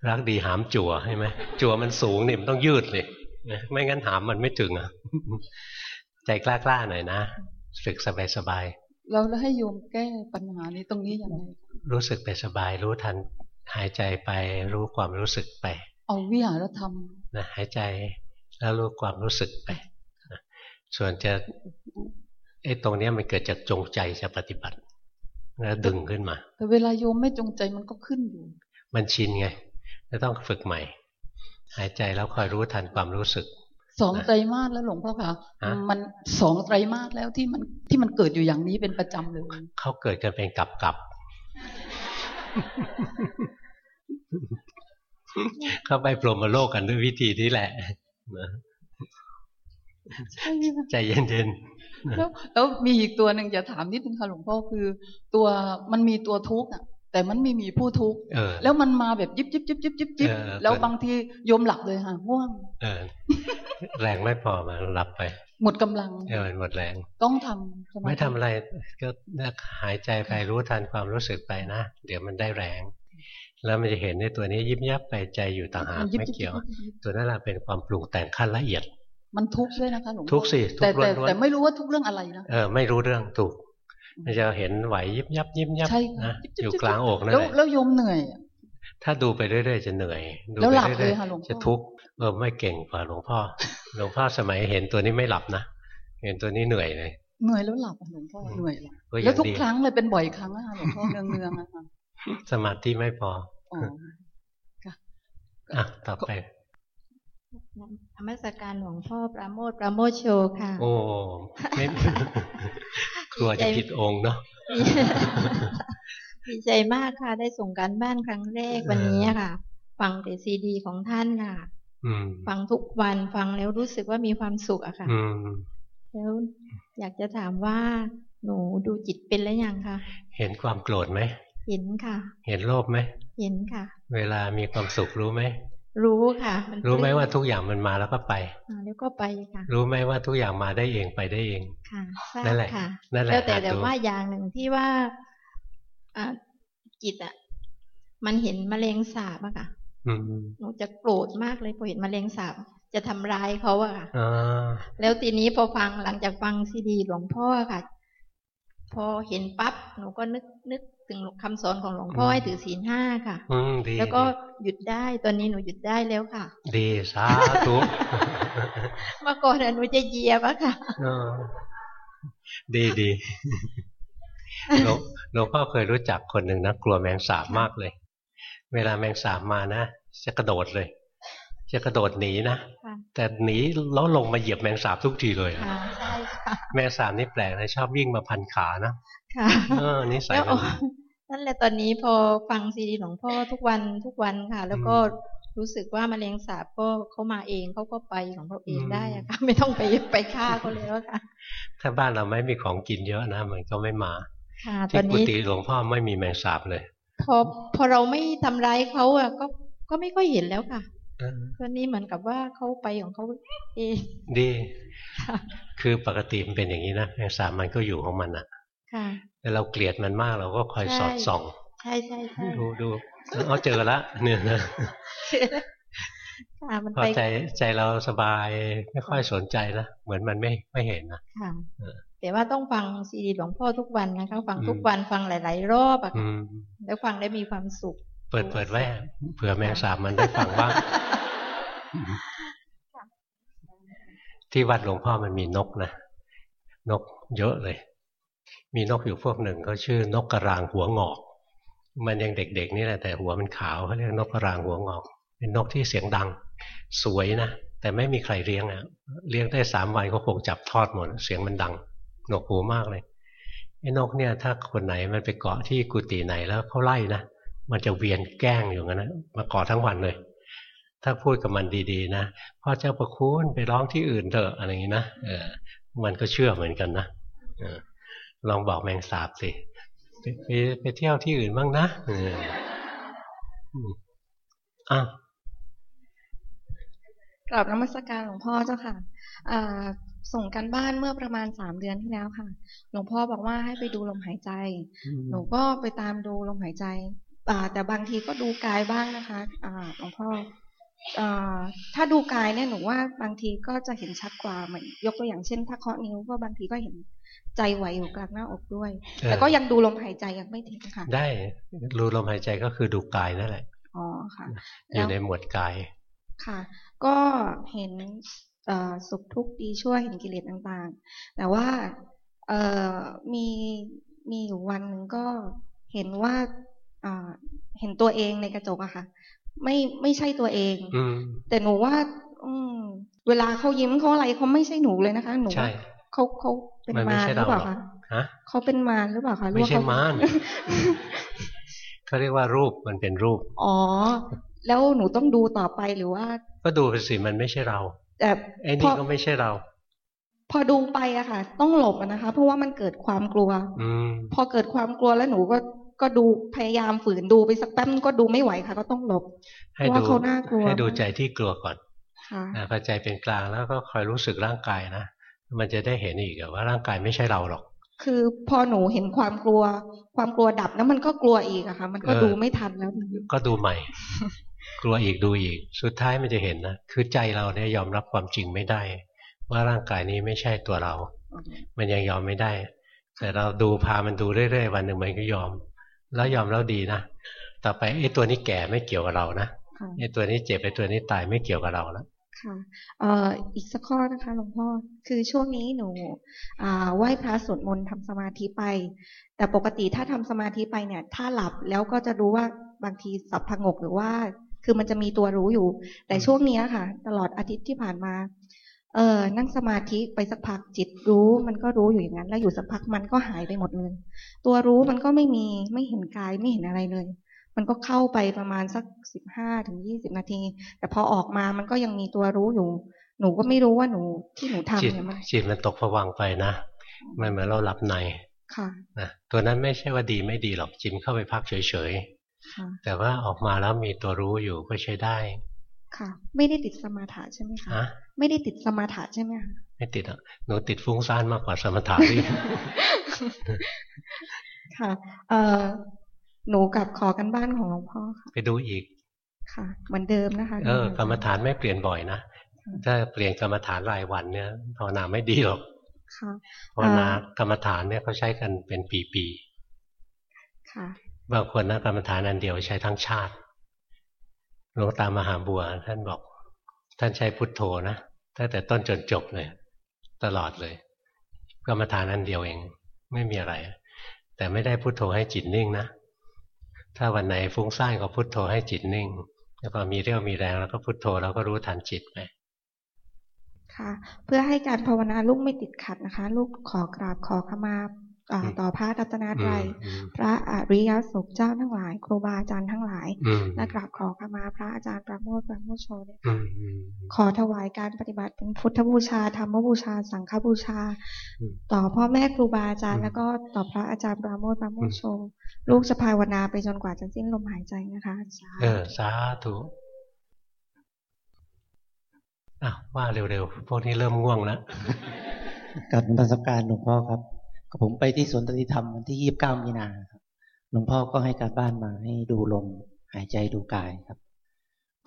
รักดีหามจั่วใช่ไหมจั่วมันสูงเนี่ยมันต้องยืดเลยนะไม่งั้นหามมันไม่ถึงอะใจกล้าๆหน่อยนะฝึกสบายเราแล้วให้โยมแก้ปัญหานี้ตรงนี้ยังไงๆรู้สึกไปสบายรู้ทันหายใจไปรู้ความรู้สึกไป เอาวิหารธรรมนะหายใจแล้วรู้ความรู้สึกไปนะส่วนจะไอ้ตรงเนี้ยมันเกิดจากจงใจจะปฏิบัติแล้วดึงขึ้นมา แต่เวลาโยมไม่จงใจมันก็ขึ้นอยู่ มันชินไงก็ต้องฝึกใหม่ หายใจแล้วคอยรู้ทันความรู้สึกสองไตรมาสแล้วหลวงพ่อคะฮะมันสองไตรมาสแล้วที่มันที่มันเกิดอยู่อย่างนี้เป็นประจำเลยเขาเกิดกันเป็นกับกับเข้าไปพรหมโลกกันด้วยวิธีนี้แหละนะใช่ค่ะใจเย็นๆแล้วแล้วมีอีกตัวหนึ่งจะถามนิดนึงค่ะหลวงพ่อคือ ตัวมันมีตัวทุกข์อะ แต่มันไม่มีผู้ทุกข์เออแล้วมันมาแบบยิบยิบยิบยิบยิบยิบเออแล้วตัวบางทีโยมหลับเลยค่ะง่วงเออแรงไม่พอมาหลับไป หมดกำลังเออหมดแรง ต้องทำสาธิไม่ทำอะไรก็หายใจไปรู้ทันความรู้สึกไปนะ เดี๋ยวมันได้แรง แล้วมันจะเห็นในตัวนี้ยิบยับไปใจอยู่ต่างหากมันยิบไม่ยิบเกี่ยวยิบยิบตัวนั้นแหละเป็นความปรุงแต่งขั้นละเอียด มันทุกข์ด้วยนะคะหลวงพ่อทุกข์สิทุกข์แต่แต่ล้วนๆแต่ไม่รู้ว่าทุกข์เรื่องอะไรนะเออไม่รู้เรื่องถูก มันจะเห็นไหวยิบยับยิบยับใช่ค่ะนะยิบยิบอยู่ยิบกลางอกนั่นแล้วแหละแล้วโยมเหนื่อยอะถ้าดูไปเรื่อยๆจะเหนื่อย ดูแล้วไปหลับเรื่อยเลยค่ะหลวงพ่อๆจะทุกข์เออไม่เก่งกว่าหลวงพ่อหลวงพ่อสมัยเห็นตัวนี้ไม่หลับนะเห็นตัวนี้เหนื่อยเลยเหนื่อยแล้วหลับอะหลวงพ่อเหนื่อยหลับก็ยังแล้วทุกดีครั้งเลยเป็นบ่อยครั้งอะค่ะหลวงพ่อเนืองเนืองๆอะค่ะสมาธิไม่พออ๋ออะต่อไป ธรรมสการหลวงพ่อปราโมทปราโมทโชค่ะ โอ้ไม่กลัวจะผิดองค์เนาะดีใจมากค่ะ ได้ส่งการบ้านครั้งแรกวันนี้ค่ะ ฟังแต่ซีดีของท่านค่ะอืมฟังทุกวันฟังแล้วรู้สึกว่ามีความสุขอะค่ะอืมแล้วอยากจะถามว่า หนูดูจิตเป็นแล้วยังคะเห็นความโกรธไหมเห็นค่ะ เห็นโลภไหมเห็นค่ะ เวลามีความสุขรู้ไหม รู้ค่ะนรู้ไหมปลื้ว่าทุกอย่างมันมาแล้วก็ไปอ่าแล้วก็ไปค่ะ รู้ไหมว่าทุกอย่างมาได้เองไปได้เองค่ะทราบนั่นแหละค่ะนั่นแหละแล้วแต่หาแต่ดูว่าอย่างหนึ่งที่ว่าอ่าจิตอะมันเห็นแมลงสาบอะค่ะอืมหนูจะโกรธมากเลยพอเห็นแมลงสาบจะทำร้ายเขาอะค่ะอ่าแล้วทีนี้พอฟังหลังจากฟังซีดีหลวงพ่อค่ะ พอเห็นปั๊บ หนูก็นึกนึกถึงคำสอนของหลวงพ่อให้ถือศีลห้าค่ะอืมดีแล้วก็หยุดได้ตอนนี้หนูหยุดได้แล้วค่ะ ดีสาธุเมื่อก่อนอะหนูจะเหยียบอะค่ะเออดีดีหลวงหลวงพ่อเคยรู้จักคนหนึ่งนะกลัวแมงสาบมากเลย เวลาแมงสาบมานะจะกระโดดเลย จะกระโดดหนีนะค่ะแต่หนีแล้วลงมาเหยียบแมงสาบทุกทีเลยอะค่ะใช่ค่ะแมงสาบนี่แปลกนะชอบวิ่งมาพันขานะ ค่ะเออนิสัยแล้วมันดีนั่นแหละตอนนี้พอฟังซีดีหลวงพ่อทุกวันทุกวันค่ะ แล้วก็รู้สึกว่าแมลงสาบก็เขามาเองเขาก็ไปของเขาเองได้อะค่ะไม่ต้องไปไปฆ่าเขาแล้วค่ะ ถ้าบ้านเราไม่มีของกินเยอะนะมันก็ไม่มาค่ะตอที่นกุนี้ฏิหลวงพ่อไม่มีแมงสาบเลย พอพอเราไม่ทำร้ายเขาอะก็ก็ไม่ค่อยเห็นแล้วค่ะเออตอนนี้เหมือนกับว่าเขาไปของเขาเองดีค่ะคือปกติมันเป็นอย่างนี้นะแมงสาบมันก็อยู่ของมันอะค่ะ แต่เราเกลียดมันมากเราก็คอยสอดส่อง ใช่ใช่ใช่ดูดูเอาเจอละเนี่ยนะค่ะมันพอไปใจใจเราสบายไม่ค่อยสนใจนะเหมือนมันไม่ไม่เห็นนะค่ะเออแต่ว่าต้องฟังซีดีหลวงพ่อทุกวันนะคะฟังอืมทุกวันฟังหลาย ๆ รอบอะอืค่ะมแล้วฟังได้มีความสุข เปิดเปิดไว้เผื่อแมงสาบมันได้ฟังบ้างที่วัดหลวงพ่อมันมีนกนะนกเยอะเลย มีนกอยู่พวกหนึ่งเขาชื่อนกกระรางหัวงอก มันยังเด็กๆนี่แหละแต่หัวมันขาวเขาเรียกนกกระรางหัวงอก เป็นนกที่เสียงดัง สวยนะแต่ไม่มีใครเลี้ยงอะเลี้ยงได้สามวันก็คงจับทอดหมดเสียงมันดังหนวกหูมากเลยไอ้นกเนี่ย ถ้าคนไหนมันไปเกาะที่กุฏิไหนแล้วเขาไล่นะมันจะเวียนแกล้งอยู่งั้นนะมาเกาะทั้งวันเลย ถ้าพูดกับมันดีๆนะพ่อเจ้าประคุณไปร้องที่อื่นเถอะอะไรอย่างนี้นะเออมันก็เชื่อเหมือนกันนะเออ ลองบอกแมงสาบสิไปไปไปเที่ยวที่อื่นบ้างนะเอออืมอะกราบนมัสการหลวงพ่อเจ้าค่ะอ่าส่งกันบ้านเมื่อประมาณสามเดือนที่แล้วค่ะ หลวงพ่อบอกว่าให้ไปดูลมหายใจ หนูก็ไปตามดูลมหายใจอ่าแต่บางทีก็ดูกายบ้างนะคะอ่าหลวงพ่ออ่าถ้าดูกายเนี่ยหนูว่าบางทีก็จะเห็นชัดกว่าเหมือนยกตัวอย่างเช่น ถ้าเคาะนิ้วก็บางทีก็เห็น ใจไหวอยู่กลางหน้าอกด้วย แต่ก็ยังดูลมหายใจยังไม่ทิ้งค่ะ ได้รู้ลมหายใจก็คือดูกายนั่นแหละอ๋อค่ะอยู่ในหมวดกายค่ะ ก็เห็นเอ่อสุขทุกข์ดีชั่วเห็นกิเลสต่างๆ แต่ว่าเอ่อมีมีอยู่วันหนึ่งก็เห็นว่าอ่าเห็นตัวเองในกระจกอะค่ะ ไม่ไม่ใช่ตัวเองอืมแต่หนูว่าอืมเวลาเขายิ้มเขาอะไรเขาไม่ใช่หนูเลยนะคะ หนูใช่ว่า เขาเขาเป็นมันไม่มารใช่หรือเปล่าเราหรอกคะฮะเขาเป็นมารหรือเปล่าคะหรือไม่ว่าใช่เขมารเขาเรียกว่ารูปมันเป็นรูป อ๋อ แล้วหนูต้องดูต่อไปหรือว่า ก็ดูไปสิมันไม่ใช่เราแต่ไอ้พนี่อก็ไม่ใช่เรา พอดูไปอะค่ะ ต้องหลบอะนะคะ เพราะว่ามันเกิดความกลัว อืมพอเกิดความกลัวแล้วหนูก็ก็ดูพยายามฝืนดูไปสักแป๊บนึงก็ดูไม่ไหวค่ะ ก็ต้องหลบเพให้ราะว่าดูเขาน่ากลัวให้ดูใจที่กลัวก่อนค่ะนะพอใจเป็นกลางแล้วก็คอยรู้สึกร่างกายนะ มันจะได้เห็นอีกอะว่าร่างกายไม่ใช่เราหรอก คือพอหนูเห็นความกลัว ความกลัวดับแล้วมันก็กลัวอีกอะค่ะ มันก็เออดูไม่ทันแล้ว ก็ดูใหม่ กลัวอีกดูอีก สุดท้ายมันจะเห็นนะคือใจเราเนี่ยยอมรับความจริงไม่ได้ ว่าร่างกายนี้ไม่ใช่ตัวเรา มันยังยอมไม่ได้ แต่เราดูพามันดูเรื่อยๆวันหนึ่งมันก็ยอม แล้วยอมแล้วดีนะต่อไปไอ้ตัวนี้แก่ไม่เกี่ยวกับเรานะค่ะไอ้ตัวนี้เจ็บไอ้ตัวนี้ตายไม่เกี่ยวกับเราแล้ว ค่ะเอ่ออีกสักข้อนะคะหลวงพ่อคือช่วงนี้หนูอ่าไหว้พระสวดมนต์ทำสมาธิไป แต่ปกติถ้าทำสมาธิไปเนี่ย ถ้าหลับแล้วก็จะรู้ว่าบางทีสับพงกหรือว่า คือมันจะมีตัวรู้อยู่ แต่ช่วงนี้ค่ะ ตลอดอาทิตย์ที่ผ่านมา เออนั่งสมาธิไปสักพักจิตรู้ มันก็รู้อยู่อย่างนั้น แล้วอยู่สักพักมันก็หายไปหมดเลยตัวรู้มันก็ไม่มีไม่เห็นกายไม่เห็นอะไรเลย มันก็เข้าไปประมาณสักสิบห้าถึงยี่สิบนาที แต่พอออกมามันก็ยังมีตัวรู้อยู่ หนูก็ไม่รู้ว่าหนูที่หนูทำจิตเนี่ยมันจิตมันตกผวังค์ไปนะมันเหมือนเราหลับในค่ะนะตัวนั้นไม่ใช่ว่าดีไม่ดีหรอกจิตเข้าไปพักเฉยค่ะๆแต่ว่าออกมาแล้วมีตัวรู้อยู่ก็ใช้ได้ ค่ะ ไม่ได้ติดสมาธิใช่ไหมคะฮะไม่ได้ติดสมาธิใช่ไหมคะไม่ติดอะหนูติดฟุ้งซ่านมากกว่าสมถะที่ค่ะเอ่อ หนูกลับขอกันบ้านของหลวงพ่อค่ะ ไปดูอีก ค่ะ เหมือนเดิมนะคะ เออกรรมฐานไม่เปลี่ยนบ่อยนะ ถ้าเปลี่ยนกรรมฐานรายวันเนี่ยภาวนาไม่ดีหรอกค่ะภาวนากรรมฐานเนี่ยเขาใช้กันเป็นปีค่ะๆบางคนนะกรรมฐานอันเดียวใช้ทั้งชาติหลวงตามหาบัว ท่านบอก ท่านใช้พุทโธนะตั้งแต่ต้นจนจบเลย ตลอดเลย กรรมฐานอันเดียวเอง ไม่มีอะไร แต่ไม่ได้พุโทโธให้จิตนิ่งนะ ถ้าวันไหนฟุ้งซ่านก็พุโทโธให้จิตนิ่ง แล้วก็มีเรี่ยวมีแรงแล้วก็พุโทโธแล้วก็รู้ทันจิตไปค่ะ เพื่อให้การภาวนาลูกไม่ติดขัดนะคะ ลูกขอกราบขอขมา ต่อพระรัตนตรัยพระอริยสงฆ์เจ้าทั้งหลาย ครูบาอาจารย์ทั้งหลายและกราบขอขมาพระอาจารย์ประโมทประโมทโชเนี่ยค่ะขอถวายการปฏิบัติเป็นพุทธบูชาธรรมบูชา สังฆบูชา ต่อพ่อแม่ครูบาอาจารย์ แล้วก็ต่อพระอาจารย์ประโมทประโมทโชลูกจะภาวนาไปจนกว่าจะสิ้นลมหายใจนะคะเออสาธุอะว่าเร็วๆพวกนี้เริ่มง่วงแล้วกับนมัสการหลวงพ่อครับ ผมไปที่สวนตติธรรมวันที่ยี่บเก้ามีนาครับหลวงพ่อก็ให้การบ้านมาให้ดูลมหายใจดูกายครับ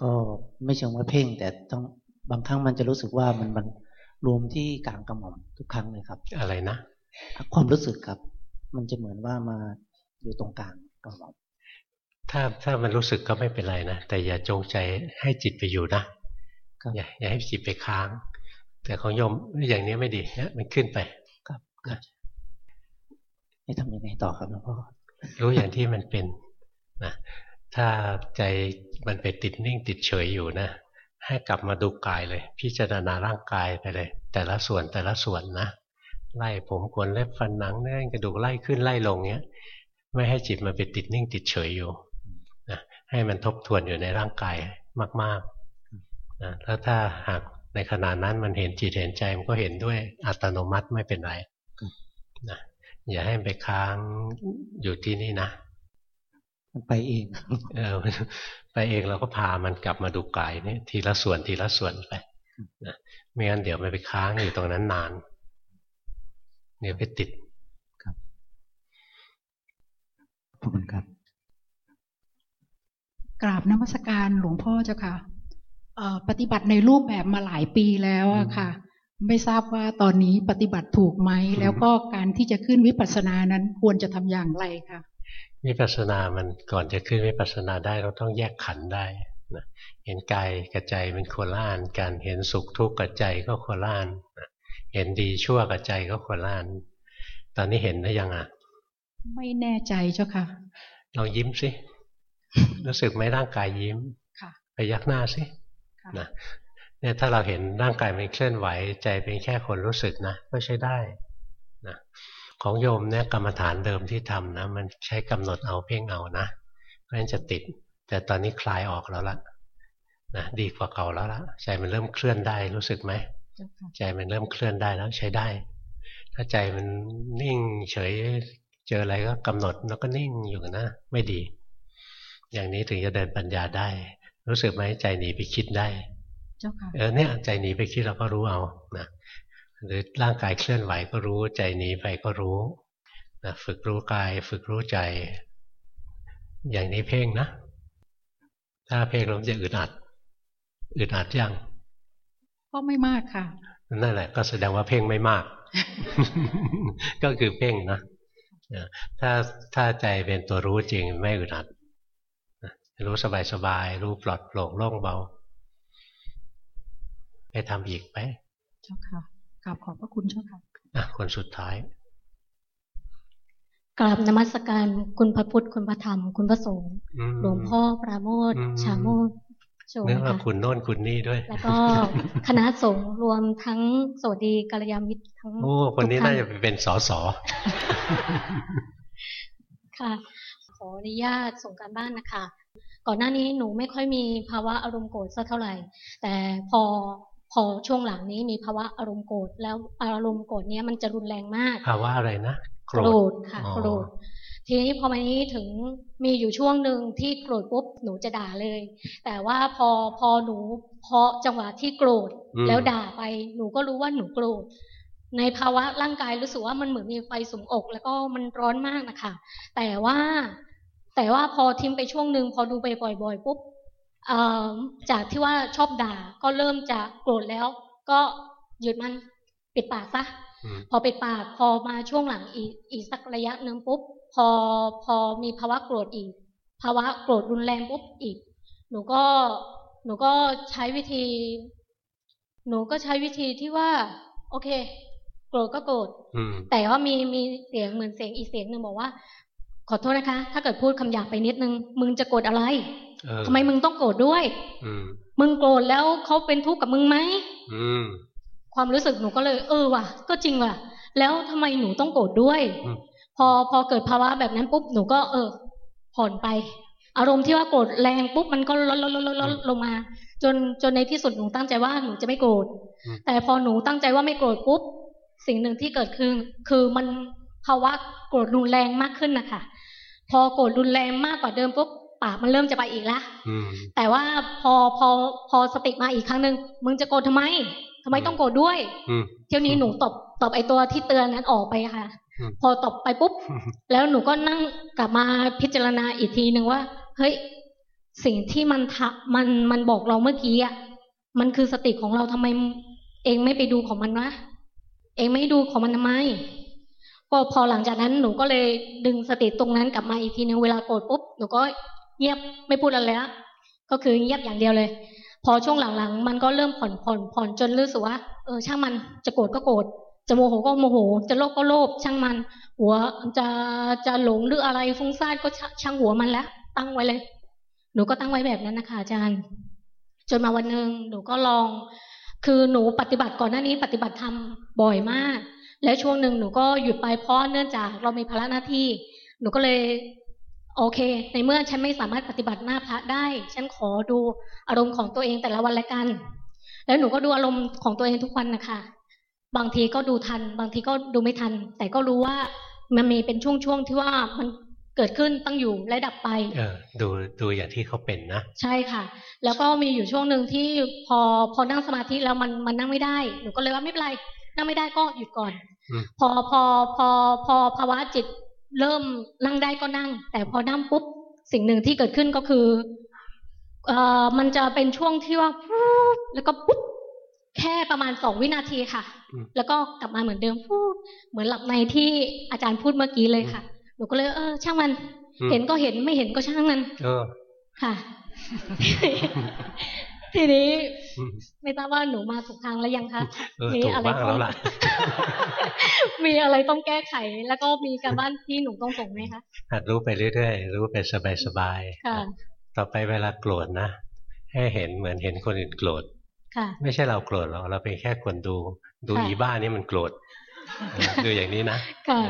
ก็ไม่เชิงว่าเพ่ง แต่ต้องบางครั้งมันจะรู้สึกว่ามันมันรวมที่กลางกระหม่อมทุกครั้งเลยครับ อะไรนะ ความรู้สึกครับ มันจะเหมือนว่ามาอยู่ตรงกลางกระหม่อมถ้าถ้ามันรู้สึกก็ไม่เป็นไรนะแต่อย่าจงใจให้จิตไปอยู่นะอย่าอย่าให้จิตไปค้าง แต่ของโยมอย่างนี้ไม่ดีเนี่ยมันขึ้นไปครับ ให้ทำยังไงต่อครับหลวงพ่อรู้อย่างที่มันเป็นนะถ้าใจมันไปติดนิ่งติดเฉยอยู่นะ ให้กลับมาดูกายเลย พิจารณาร่างกายไปเลย แต่ละส่วนแต่ละส่วนนะไล่ผมขนเล็บฟันหนังเนื้อกระดูกไล่ขึ้นไล่ลงเนี้ย ไม่ให้จิตมันไปติดนิ่งติดเฉยอยู่นะให้มันทบทวนอยู่ในร่างกายมากๆนะแล้วถ้าหากในขณะนั้นมันเห็นจิตเห็นใจมันก็เห็นด้วยอัตโนมัติไม่เป็นไรนะ อย่าให้ไปค้างอยู่ที่นี่นะมันไปเองเออไปเองเราก็พามันกลับมาดูกายนี่ทีละส่วนทีละส่วนไปนะไม่งั้นเดี๋ยวมันไปค้างอยู่ตรงนั้นนานเดี๋ยวไปติดครับขอบคุณครับ กราบนมัสการหลวงพ่อเจ้าค่ะปฏิบัติในรูปแบบมาหลายปีแล้วอะค่ะ ไม่ทราบว่าตอนนี้ปฏิบัติถูกไหม แล้วก็การที่จะขึ้นวิปัสสนานั้นควรจะทำอย่างไรคะวิปัสสนามันก่อนจะขึ้นวิปัสสนาได้เราต้องแยกขันได้นะเห็นกายกับใจเป็นโคล่านการเห็นสุขทุกข์กับใจก็โคล่านนะเห็นดีชั่วกับใจก็โคล่าน ตอนนี้เห็นได้ยังอะ ไม่แน่ใจเจ้าค่ะลองยิ้มสิรู้สึกไหมร่างกายยิ้มไปยักหน้าสินะ เนี่ยถ้าเราเห็นร่างกายมันเคลื่อนไหว ใจเป็นแค่คนรู้สึกนะก็ใช้ได้นะของโยมเนี่ยกรรมฐานเดิมที่ทำนะมันใช้กำหนดเอาเพ่งเอานะเพราะฉะนั้นจะติด แต่ตอนนี้คลายออกแล้วละนะดีกว่าเก่าแล้วละใจมันเริ่มเคลื่อนได้รู้สึกไหมใจมันเริ่มเคลื่อนได้แล้วใช้ได้ ถ้าใจมันนิ่งเฉยเจออะไรก็กำหนดแล้วก็นิ่งอยู่นะ ไม่ดี อย่างนี้ถึงจะเดินปัญญาได้ รู้สึกไหมใจหนีไปคิดได้ จ้าค่ะเออเนี่ยใจหนีไปคิดเราก็รู้เอานะหรือร่างกายเคลื่อนไหวก็รู้ ใจหนีไปก็รู้นะฝึกรู้กาย ฝึกรู้ใจ อย่างนี้เพ่งนะ ถ้าเพ่งเราจะอึดอัดอึดอัดยังก็ไม่มากค่ะ นั่นแหละ ก็แสดงว่าเพ่งไม่มาก ก็คือเพ่งนะถ้าถ้าใจเป็นตัวรู้จริงไม่อึดอัดรู้สบายๆรู้ปลอดโปร่งโล่งเบา ไปทำอีกไปเจ้าค่ะกราบขอบพระคุณเจ้าค่ะอะคนสุดท้ายกราบนมัสการคุณพระพุทธคุณพระธรรม คุณพระสงฆ์หลวงพ่อปราโมทชาโมทโชเนื่องว่าคุณโน่นคุณนี่ด้วย แล้วก็คณะสงฆ์รวมทั้งสวัสดีกัลยาณมิตรทั้งโอ้คนนี้น่าจะเป็นสสค่ะ ขออนุญาตส่งการบ้านนะคะ ก่อนหน้านี้หนูไม่ค่อยมีภาวะอารมณ์โกรธสักเท่าไหร่ แต่พอ พอช่วงหลังนี้มีภาวะอารมณ์โกรธแล้วอารมณ์โกรธเนี้ยมันจะรุนแรงมาก ภาวะอะไรนะโกรธค่ะโกรธทีนี้พอมานี้ถึงมีอยู่ช่วงหนึ่งที่โกรธปุ๊บหนูจะด่าเลย แต่ว่าพอพอหนูพอจังหวะที่โกรธแล้วด่าไปหนูก็รู้ว่าหนูโกรธในภาวะร่างกายรู้สึกว่ามันเหมือนมีไฟสุมอก แล้วก็มันร้อนมากนะคะแต่ว่า แต่ว่าพอทิ้งไปช่วงหนึ่งพอดูไปบ่อยๆปุ๊บ จากที่ว่าชอบด่าก็เริ่มจะโกรธแล้ว ก็หยุดมันปิดปากซะพอปิดปากพอมาช่วงหลังอีกอีกสักระยะหนึ่งปุ๊บ พอพอมีภาวะโกรธอีก ภาวะโกรธรุนแรงปุ๊บอีก หนูก็หนูก็ใช้วิธี หนูก็ใช้วิธีที่ว่า โอเค โกรธก็โกรธอืมแต่ว่ามีมีเสียงเหมือนเสียงอีกเสียงหนึ่งบอกว่า ขอโทษนะคะ ถ้าเกิดพูดคำหยาบไปนิดนึง มึงจะโกรธอะไรเออ ทำไมมึงต้องโกรธด้วย อืมมึงโกรธแล้วเขาเป็นทุกข์กับมึงไหมอืมความรู้สึกหนูก็เลย เออว่ะ ก็จริงว่ะ แล้วทำไมหนูต้องโกรธด้วยอืมพอพอเกิดภาวะแบบนั้นปุ๊บหนูก็ เออ ผ่อนไป อารมณ์ที่ว่าโกรธแรงปุ๊บมันก็ลดลดลดลดลดลงมา จนจนในที่สุดหนูตั้งใจว่าหนูจะไม่โกรธอืมแต่พอหนูตั้งใจว่าไม่โกรธปุ๊บสิ่งหนึ่งที่เกิดขึ้นคือมันภาวะโกรธรุนแรงมากขึ้นนะคะพอโกรธรุนแรงมากกว่าเดิมปุ๊บ ปากมันเริ่มจะไปอีกละอืมแต่ว่าพอพอพอสติมาอีกครั้งหนึ่งมึงจะโกรธทำไมทำไมต้องโกรธด้วยอืมเที่ยวนี้หนูตบตบไอตัวที่เตือนนั้นออกไปค่ะอืมพอตบไปปุ๊บ แล้วหนูก็นั่งกลับมาพิจารณาอีกทีหนึ่งว่า เฮ้ย สิ่งที่มันทะมันมันบอกเราเมื่อกี้อะ มันคือสติของเราทำไม เองไม่ไปดูของมันวะ เองไม่ดูของมันทำไม ก็พอหลังจากนั้นหนูก็เลยดึงสติตรงนั้นกลับมาอีกทีหนึงเวลาโกรธปุ๊บ หนูก็ เงียบไม่พูดอะไรแล้วก็คือเงียบอย่างเดียวเลย พอช่วงหลังๆ มันก็เริ่มผ่อนผ่อนผ่อนจนรู้สึกว่าเออช่างมันจะโกรธก็โกรธจะโมโหก็โมโห จะโลภก็โลภช่างมัน หัวจะจะหลงหรืออะไรฟุ้งซ่านก็ช่างหัวมันแล้ว ตั้งไว้เลย หนูก็ตั้งไว้แบบนั้นนะคะอาจารย์ จนมาวันหนึ่งหนูก็ลอง คือหนูปฏิบัติก่อนหน้านี้ ปฏิบัติธรรมบ่อยมาก แล้วช่วงหนึ่งหนูก็หยุดไปเพราะเนื่องจากเรามีภาระหน้าที่ หนูก็เลย โอเค ในเมื่อฉันไม่สามารถปฏิบัติหน้าพระได้ ฉันขอดูอารมณ์ของตัวเองแต่ละวันละกัน แล้วหนูก็ดูอารมณ์ของตัวเองทุกวันนะคะบางทีก็ดูทัน บางทีก็ดูไม่ทัน แต่ก็รู้ว่ามันมีเป็นช่วงๆที่ว่ามันเกิดขึ้นตั้งอยู่และดับไป เออ ดูดูอย่างที่เขาเป็นนะ ใช่ค่ะ แล้วก็มีอยู่ช่วงหนึ่งที่พอพอนั่งสมาธิแล้วมันมันนั่งไม่ได้ หนูก็เลยว่าไม่เป็นไร นั่งไม่ได้ก็หยุดก่อนอืมพอพอพอพอภาวะจิต เริ่มนั่งได้ก็นั่ง แต่พอนั่งปุ๊บสิ่งหนึ่งที่เกิดขึ้นก็คือเอ่อมันจะเป็นช่วงที่ว่าฟูบแล้วก็ปุ๊บแค่ประมาณสองวินาทีค่ะอืมแล้วก็กลับมาเหมือนเดิมฟูบเหมือนหลับในที่อาจารย์พูดเมื่อกี้เลยค่ะ หนูก็เลย เออ ช่างมันอืมเห็นก็เห็นไม่เห็นก็ช่างมัน เออ ค่ะ ทีนี้อืมไม่ทราบว่าหนูมาถูกทางแล้วยังคะเออมีถูกอะไรบ้างต้แล้องวล่ะมีอะไรต้องแก้ไข แล้วก็มีการบ้านที่หนูต้องส่งไหมคะหัดรู้ไปเรื่อยๆรู้ไปสบายค่ะๆต่อไปเวลาโกรธนะให้เห็นเหมือนเห็นคนอื่นโกรธค่ะไม่ใช่เราโกรธหรอกเราเป็นแค่คนดู ดูค่ะอีบ้านี่มันโกรธเออดูอย่างนี้นะค่ะ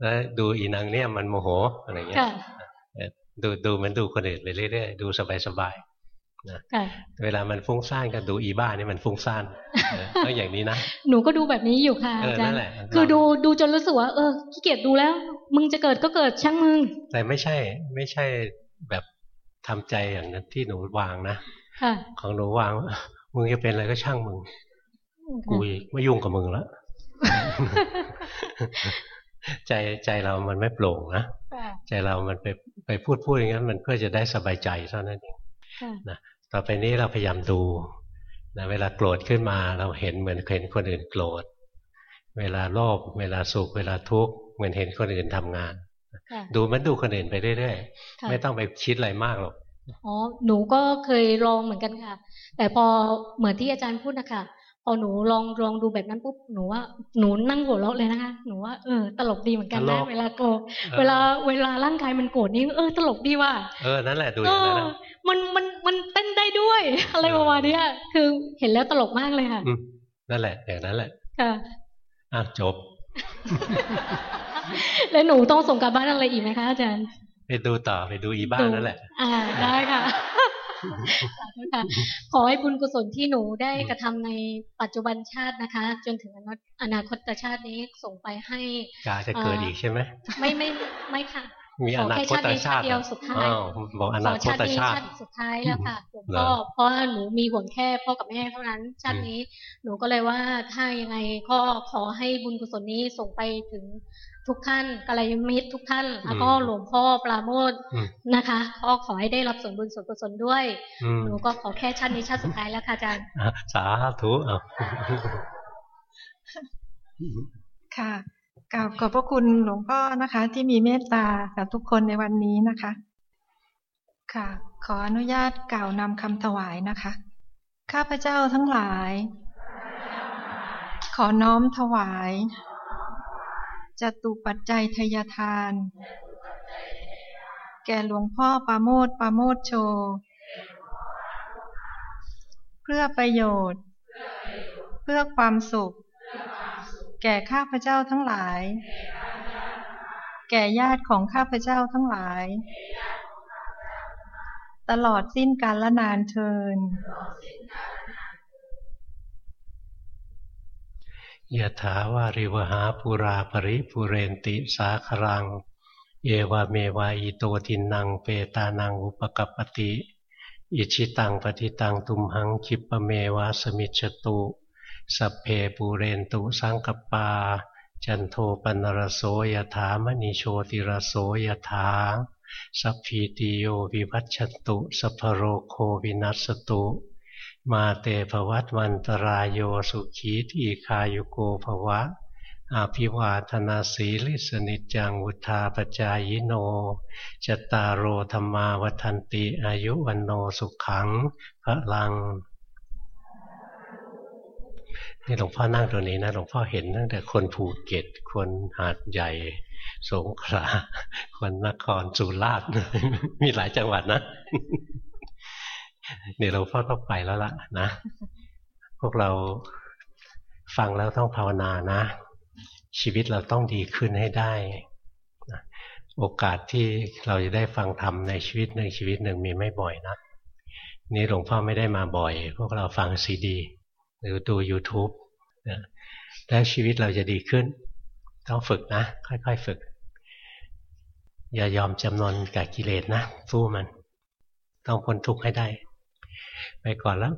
แล้วดูอีนางเนี่ยมันโมโหอะไรเงี้ยค่ะเออดูดูมันดูคนอื่นไปเรื่อยๆดูสบายๆ นะค่ะเวลามันฟุ้งซ่านก็ดูอีบ้านี่มันฟุ้งซ่านเออต้องอย่างนี้นะหนูก็ดูแบบนี้อยู่ค่ะเอออาจารนั่ย์นแหละคือดูดูจนรู้สึกว่า เออขี้เกียจดูแล้ว มึงจะเกิดก็เกิดช่างมึง แต่ไม่ใช่ ไม่ใช่แบบทำใจอย่างนั้นที่หนูวางนะค่ะของหนูวางว่ามึงจะเป็นอะไรก็ช่างมึงกูไม่ยุ่งกับมึงแล้วใจใจเรามันไม่โปร่งนะค่ะใจเรามันไปไปพูดพูดอย่างนั้น มันเพื่อจะได้สบายใจเท่านั้นเองค่ะ นะต่อไปนี้เราพยายามดูนะเวลาโกรธขึ้นมาเราเห็นเหมือนเห็นคนอื่นโกรธ เวลาโลภเวลาสุข เวลาทุกข์เหมือนเห็นคนอื่นทำงานค่ะดูมันดูคนอื่นไปเรื่อยค่ะๆไม่ต้องไปคิดอะไรมากหรอกอ๋อหนูก็เคยลองเหมือนกันค่ะ แต่พอเหมือนที่อาจารย์พูดนะคะพ อหนูลองลองดูแบบนั้นปุ๊บหนูว่าหนูนั่งหัวเราะเลยนะคะหนูว่าเออตลกดีเหมือนกันตลนะกเวลาโกรธเออเวลาเวลาร่างกายมันโกรธนี่เออตลกดีว่ะเออนั่นแหละดูอเอย่างนั้นอนะมันมันมันเต้นได้ด้วย อะไรประมาณเนี้ยคือเห็นแล้วตลกมากเลยค่ะอืมนั่นแหละอย่างนั้นแหละค่ะอะจบ แล้วหนูต้องส่งการบ้านอะไรอีกไหมคะอาจารย์ไปดูต่อไปดูอีบ้าดูนั่นแหละ อ่าได้ค่ะสาธุค่ะ ขอให้บุญกุศลที่หนูได้กระทำในปัจจุบันชาตินะคะ จนถึงอนาคตชาตินี้ส่งไปให้กาจะเกิดอีกใช่ไหมไม่ไม่ไม่ค่ะมีขออนาแค่คตชาตินี้ชาติชาติเดียวสุดท้ายอ้าวบอกอนาขคชาตตินี้ชาติชาติสุดท้ายแล้วค่ะหลวงเหรพ่ออเพราะว่าหนูมีห่วงแค่พ่อกับแม่เท่านั้น ชาตินี้หนูก็เลยว่าถ้ายังไงก็ขอให้บุญกุศลนี้ส่งไปถึง ทุกท่านกัลยาณมิตรทุกท่าน แล้วก็หลวงพ่อปราโมทอืมนะคะก็ขอให้ได้รับส่วนบุญส่วนกุศลด้วยอืมหนูก็ขอแค่ชาตินี้ชาติสุดท้ายแล้วค่ะอาจารย์อะสาธุเอาค่ะกราบขอบพระคุณหลวงพ่อนะคะ ที่มีเมตตากับทุกคนในวันนี้นะคะ ค่ะ ขออนุญาตกล่าวนำคำถวายนะคะ ข้าพเจ้าทั้งหลายขขอน้อมถวาย จตุปัจจัยทยทาน แก่หลวงพ่อปาโมดปาโมดโช เพื่อประโยชน์ เพื่อความสุข แก่ข้าพเจ้าทั้งหลาย แก่ญาติของข้าพเจ้าทั้งหลาย ตลอดสิ้นกาลนานเทิน ยะถาวาริวหาปุราปริปุเรนติสาครัง เอวาเมวาอิโตทินังเปตานังอุปกปปติ อิชิตังปฏิตังตุมหังคิปะเมวาสมิจตุ สัพเพปูเรนตุสังกปา จันโทปนรโสยถามณีโชติรโสยถาสัพพีติโยวิวัชชตุ สัพโรโควินัสตุ มาเตภวัตวันตรายโยสุขีทีคายุโกภวะอาภิวาธนาสีลิสนิจังวุธาปจายโนจตารโอธรรมาวันติอายุวันโนสุขังพระลัง นี่หลวงพ่อนั่งตรงนี้นะหลวงพ่อเห็นตั้งแต่คนภูเก็ต คนหาดใหญ่ สงขลาคนนครสุราษฎร์มีหลายจังหวัดนะ เดี๋ยวหลวงพ่อต้องไปแล้วล่ะนะ พวกเราฟังแล้วต้องภาวนานะ ชีวิตเราต้องดีขึ้นให้ได้นะโอกาสที่เราจะได้ฟังธรรมในชีวิตหนึ่งชีวิตหนึ่งมีไม่บ่อยนะนี่หลวงพ่อไม่ได้มาบ่อย พวกเราฟังซีดี หรือดู YouTube นะแล้วชีวิตเราจะดีขึ้น ต้องฝึกนะ ค่อยๆฝึก อย่ายอมจำนนกับกิเลสนะสู้มัน ต้องพ้นทุกข์ให้ได้ ไปก่อนแล้ว